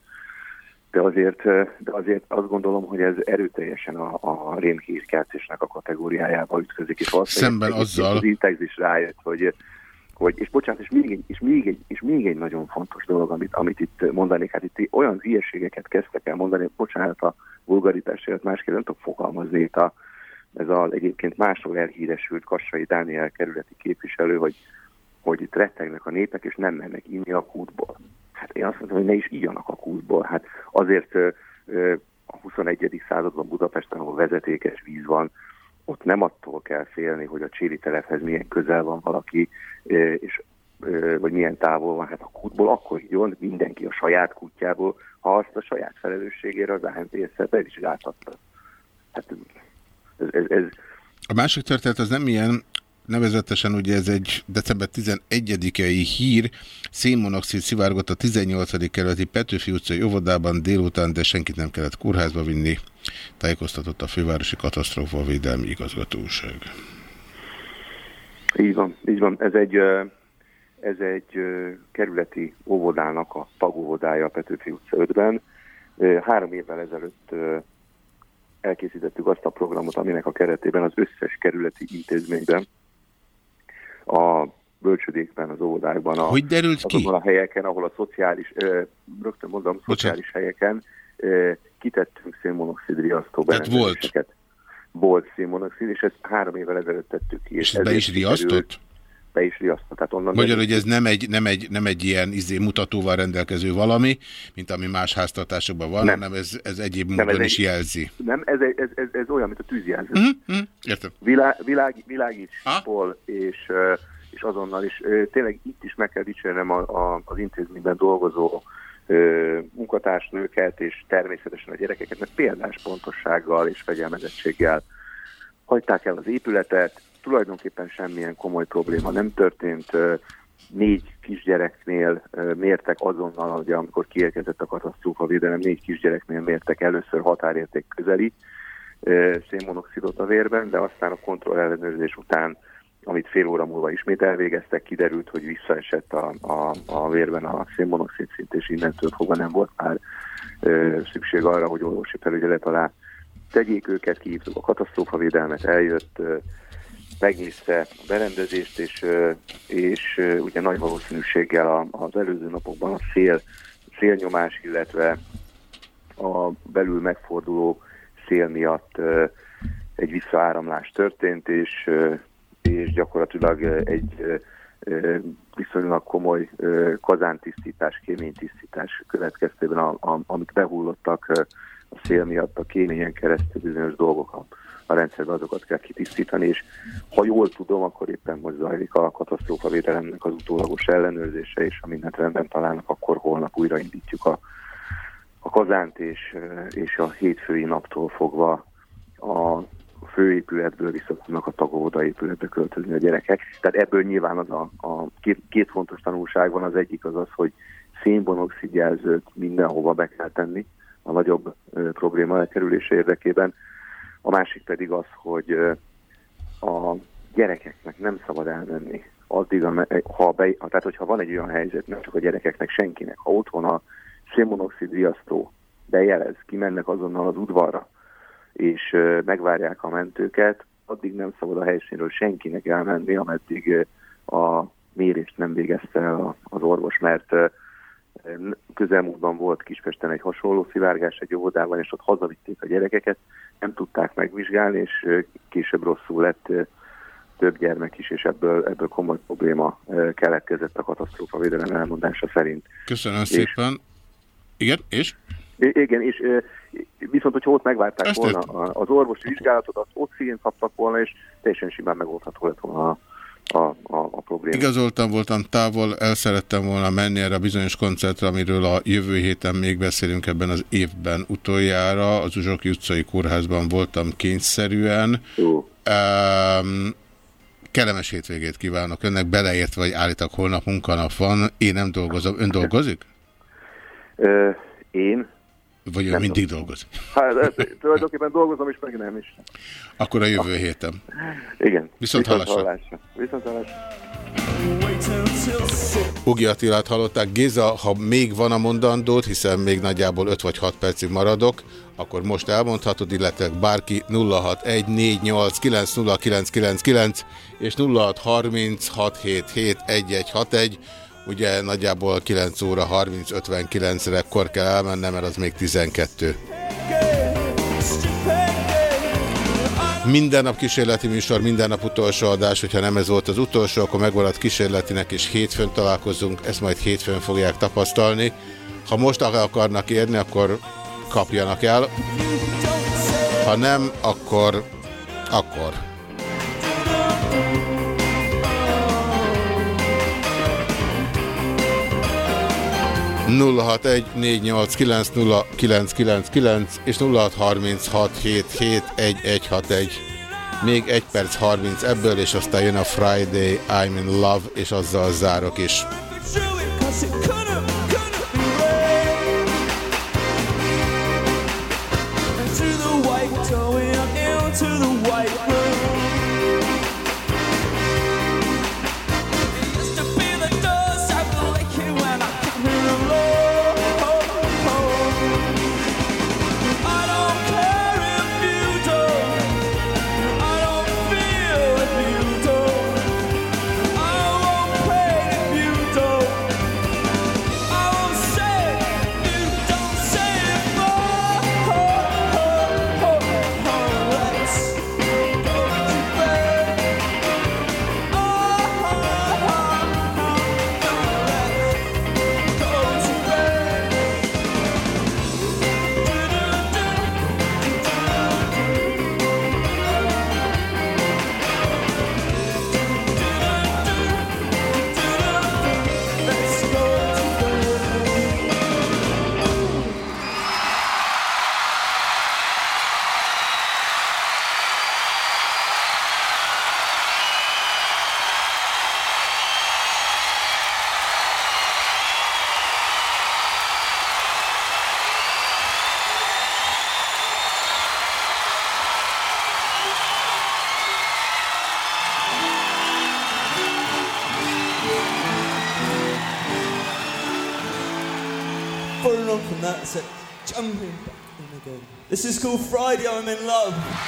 N: de, azért, de azért azt gondolom, hogy ez erőteljesen a, a rémhírkeltésnek a kategóriájába ütközik. És
A: Szemben azzal...
N: Az Intex is rájött, hogy hogy, és bocsánat, és még, egy, és, még egy, és még egy nagyon fontos dolog, amit, amit itt mondanék, hát itt olyan hülyeségeket kezdtek el mondani, bocsánat a vulgaritásért, másképp nem tudok fogalmazni itt a, ez az egyébként másról elhíresült Kassai Dániel kerületi képviselő, hogy, hogy itt rettegnek a népek, és nem mennek inni a kútból. Hát én azt mondom, hogy ne is íjanak a kútból. Hát azért ö, ö, a 21. században Budapesten, ahol vezetékes víz van, ott nem attól kell félni, hogy a Csili telephez milyen közel van valaki, és vagy milyen távol van, hát a kútból akkor jön mindenki a saját kutyából, ha azt a saját felelősségére az ANTS-szel be is láthatta. Hát ez, ez, ez...
A: A másik történet az nem ilyen, nevezetesen ugye ez egy december 11-i hír, szénmonoxid szivárgott a 18. kerületi Petőfi utcai óvodában délután, de senkit nem kellett kórházba vinni, tájékoztatott a fővárosi katasztrófa védelmi igazgatóság.
N: Így van, így van. Ez egy, ez egy kerületi óvodának a tagóvodája a Petőfi utca 5-ben. Három évvel ezelőtt elkészítettük azt a programot, aminek a keretében az összes kerületi intézményben, a bölcsödékben, az óvodákban, a,
A: Hogy derült ki?
N: a helyeken, ahol a szociális, rögtön mondom, szociális helyeken kitettünk szénmonoxid riasztó
A: berendezéseket.
N: Volt szénmonoxid, és ezt három évvel ezelőtt tettük ki.
A: És, és be is riasztott? Került,
N: be is riasztott. Tehát onnan
A: Magyarul, hogy ez nem egy, nem egy, nem egy ilyen izé mutatóval rendelkező valami, mint ami más háztartásokban van, nem. hanem ez, ez egyéb nem, módon ez is egy, jelzi.
N: Nem, ez, ez, ez, ez olyan, mint a tűzjelző.
A: Uh -huh, értem.
N: Vilá, világ, világítspol, és, és azonnal is. Tényleg itt is meg kell dicsérnem a, a, az intézményben dolgozó munkatársnőket, és természetesen a gyerekeket, mert példás pontossággal és fegyelmezettséggel hagyták el az épületet, tulajdonképpen semmilyen komoly probléma nem történt. Négy kisgyereknél mértek azonnal, hogy amikor kiérkezett a katasztrófa védelem, négy kisgyereknél mértek először határérték közeli szénmonoxidot a vérben, de aztán a kontroll ellenőrzés után, amit fél óra múlva ismét elvégeztek, kiderült, hogy visszaesett a, a, a vérben a szénmonoxid szint, és innentől fogva nem volt már szükség arra, hogy orvosi felügyelet alá tegyék őket, kihívtuk a katasztrófavédelmet, eljött, megnézte a berendezést, és, és ugye nagy valószínűséggel az előző napokban a szél, szélnyomás, illetve a belül megforduló szél miatt egy visszaáramlás történt, és, és gyakorlatilag egy viszonylag komoly kazántisztítás, kéménytisztítás következtében, a, amik behullottak a szél miatt a kéményen keresztül bizonyos dolgok a rendszerben azokat kell kitisztítani, és ha jól tudom, akkor éppen most zajlik a katasztrófa védelemnek az utólagos ellenőrzése, és ha mindent rendben találnak, akkor holnap újraindítjuk a, a kazánt, és, és a hétfői naptól fogva a főépületből vissza tudnak a tagóvoda épületbe költözni a gyerekek. Tehát ebből nyilván az a, a két, két fontos tanulság van. Az egyik az az, hogy szénbonoxid jelzőt mindenhova be kell tenni a nagyobb ö, probléma elkerülése érdekében. A másik pedig az, hogy a gyerekeknek nem szabad elmenni. Addig, ha be, tehát hogyha van egy olyan helyzet, nem csak a gyerekeknek, senkinek, ha otthon a szénmonoxid riasztó bejelez, kimennek azonnal az udvarra, és megvárják a mentőket, addig nem szabad a helyszínről senkinek elmenni, ameddig a mérést nem végezte az orvos, mert közelmúltban volt Kispesten egy hasonló szivárgás egy óvodában, és ott hazavitték a gyerekeket, nem tudták megvizsgálni, és később rosszul lett több gyermek is, és ebből, ebből komoly probléma keletkezett a katasztrófa védelem elmondása szerint.
A: Köszönöm és, szépen. Igen, és?
N: Igen, és viszont, hogyha ott megvárták Ezt volna az orvosi vizsgálatot, azt ott szín kaptak volna, és teljesen simán megoldható lett volna a a, a, a probléma.
A: Igazoltam voltam távol, el szerettem volna menni erre a bizonyos koncertre, amiről a jövő héten még beszélünk ebben az évben utoljára. Az Uzsoki utcai kórházban voltam kényszerűen. Jó. Um, kellemes hétvégét kívánok önnek, beleértve, vagy állítak holnap munkanap van. Én nem dolgozom. Ön dolgozik?
N: Ö, én
A: vagy ő mindig dolgozik?
N: Hát, tulajdonképpen dolgozom is, meg nem is.
A: Akkor a jövő héten.
N: Igen.
A: Viszont, Viszont hallásra. hallásra.
N: Viszont hallásra.
A: Ugi Attilát hallották. Géza, ha még van a mondandót, hiszen még nagyjából 5 vagy 6 percig maradok, akkor most elmondhatod, illetve bárki 0614890999 és 0636771161 Ugye nagyjából 9 óra 30-59-re kor kell elmennem, mert az még 12. Minden nap kísérleti műsor, minden nap utolsó adás, hogyha nem ez volt az utolsó, akkor megmaradt kísérletinek, és hétfőn találkozunk, ezt majd hétfőn fogják tapasztalni. Ha most akarnak érni, akkor kapjanak el. Ha nem, akkor... akkor. 0614890999 és 0636771161. Még 1 perc 30 ebből, és aztán jön a Friday I'm in Love, és azzal zárok is. to the
B: is called Friday, I'm in love.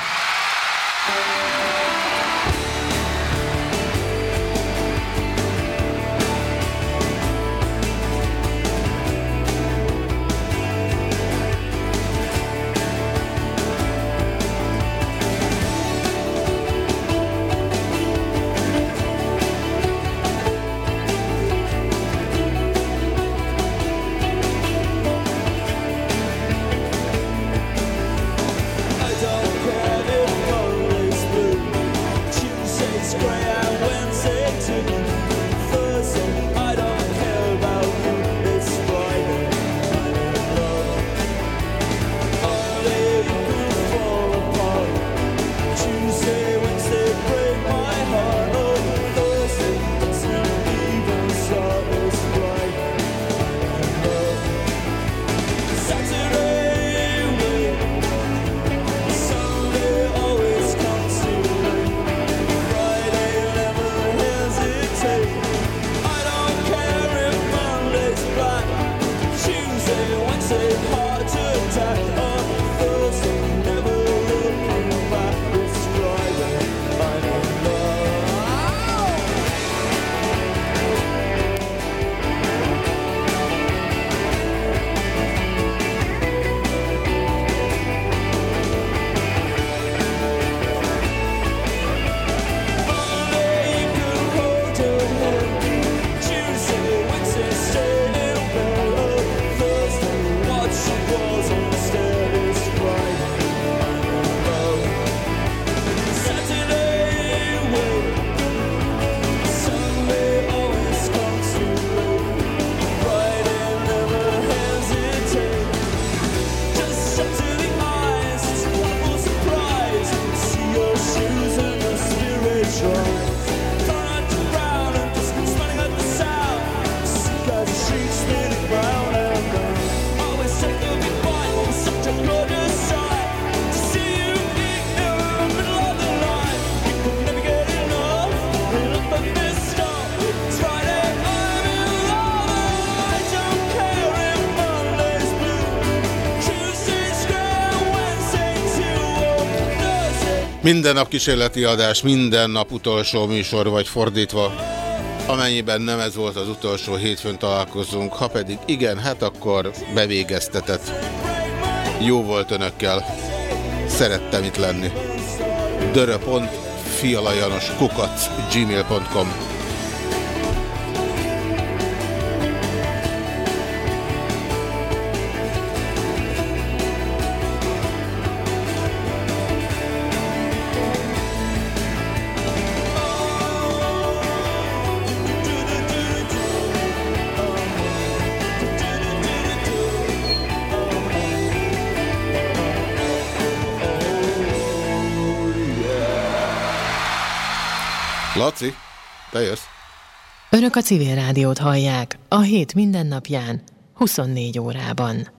A: Minden nap kísérleti adás, minden nap utolsó műsor, vagy fordítva. Amennyiben nem ez volt az utolsó hétfőn találkozunk, ha pedig igen, hát akkor bevégeztetett. Jó volt önökkel. Szerettem itt lenni. dörö.fialajanos kukac gmail.com Laci, te jössz.
E: Önök a civil rádiót hallják a hét mindennapján, 24 órában.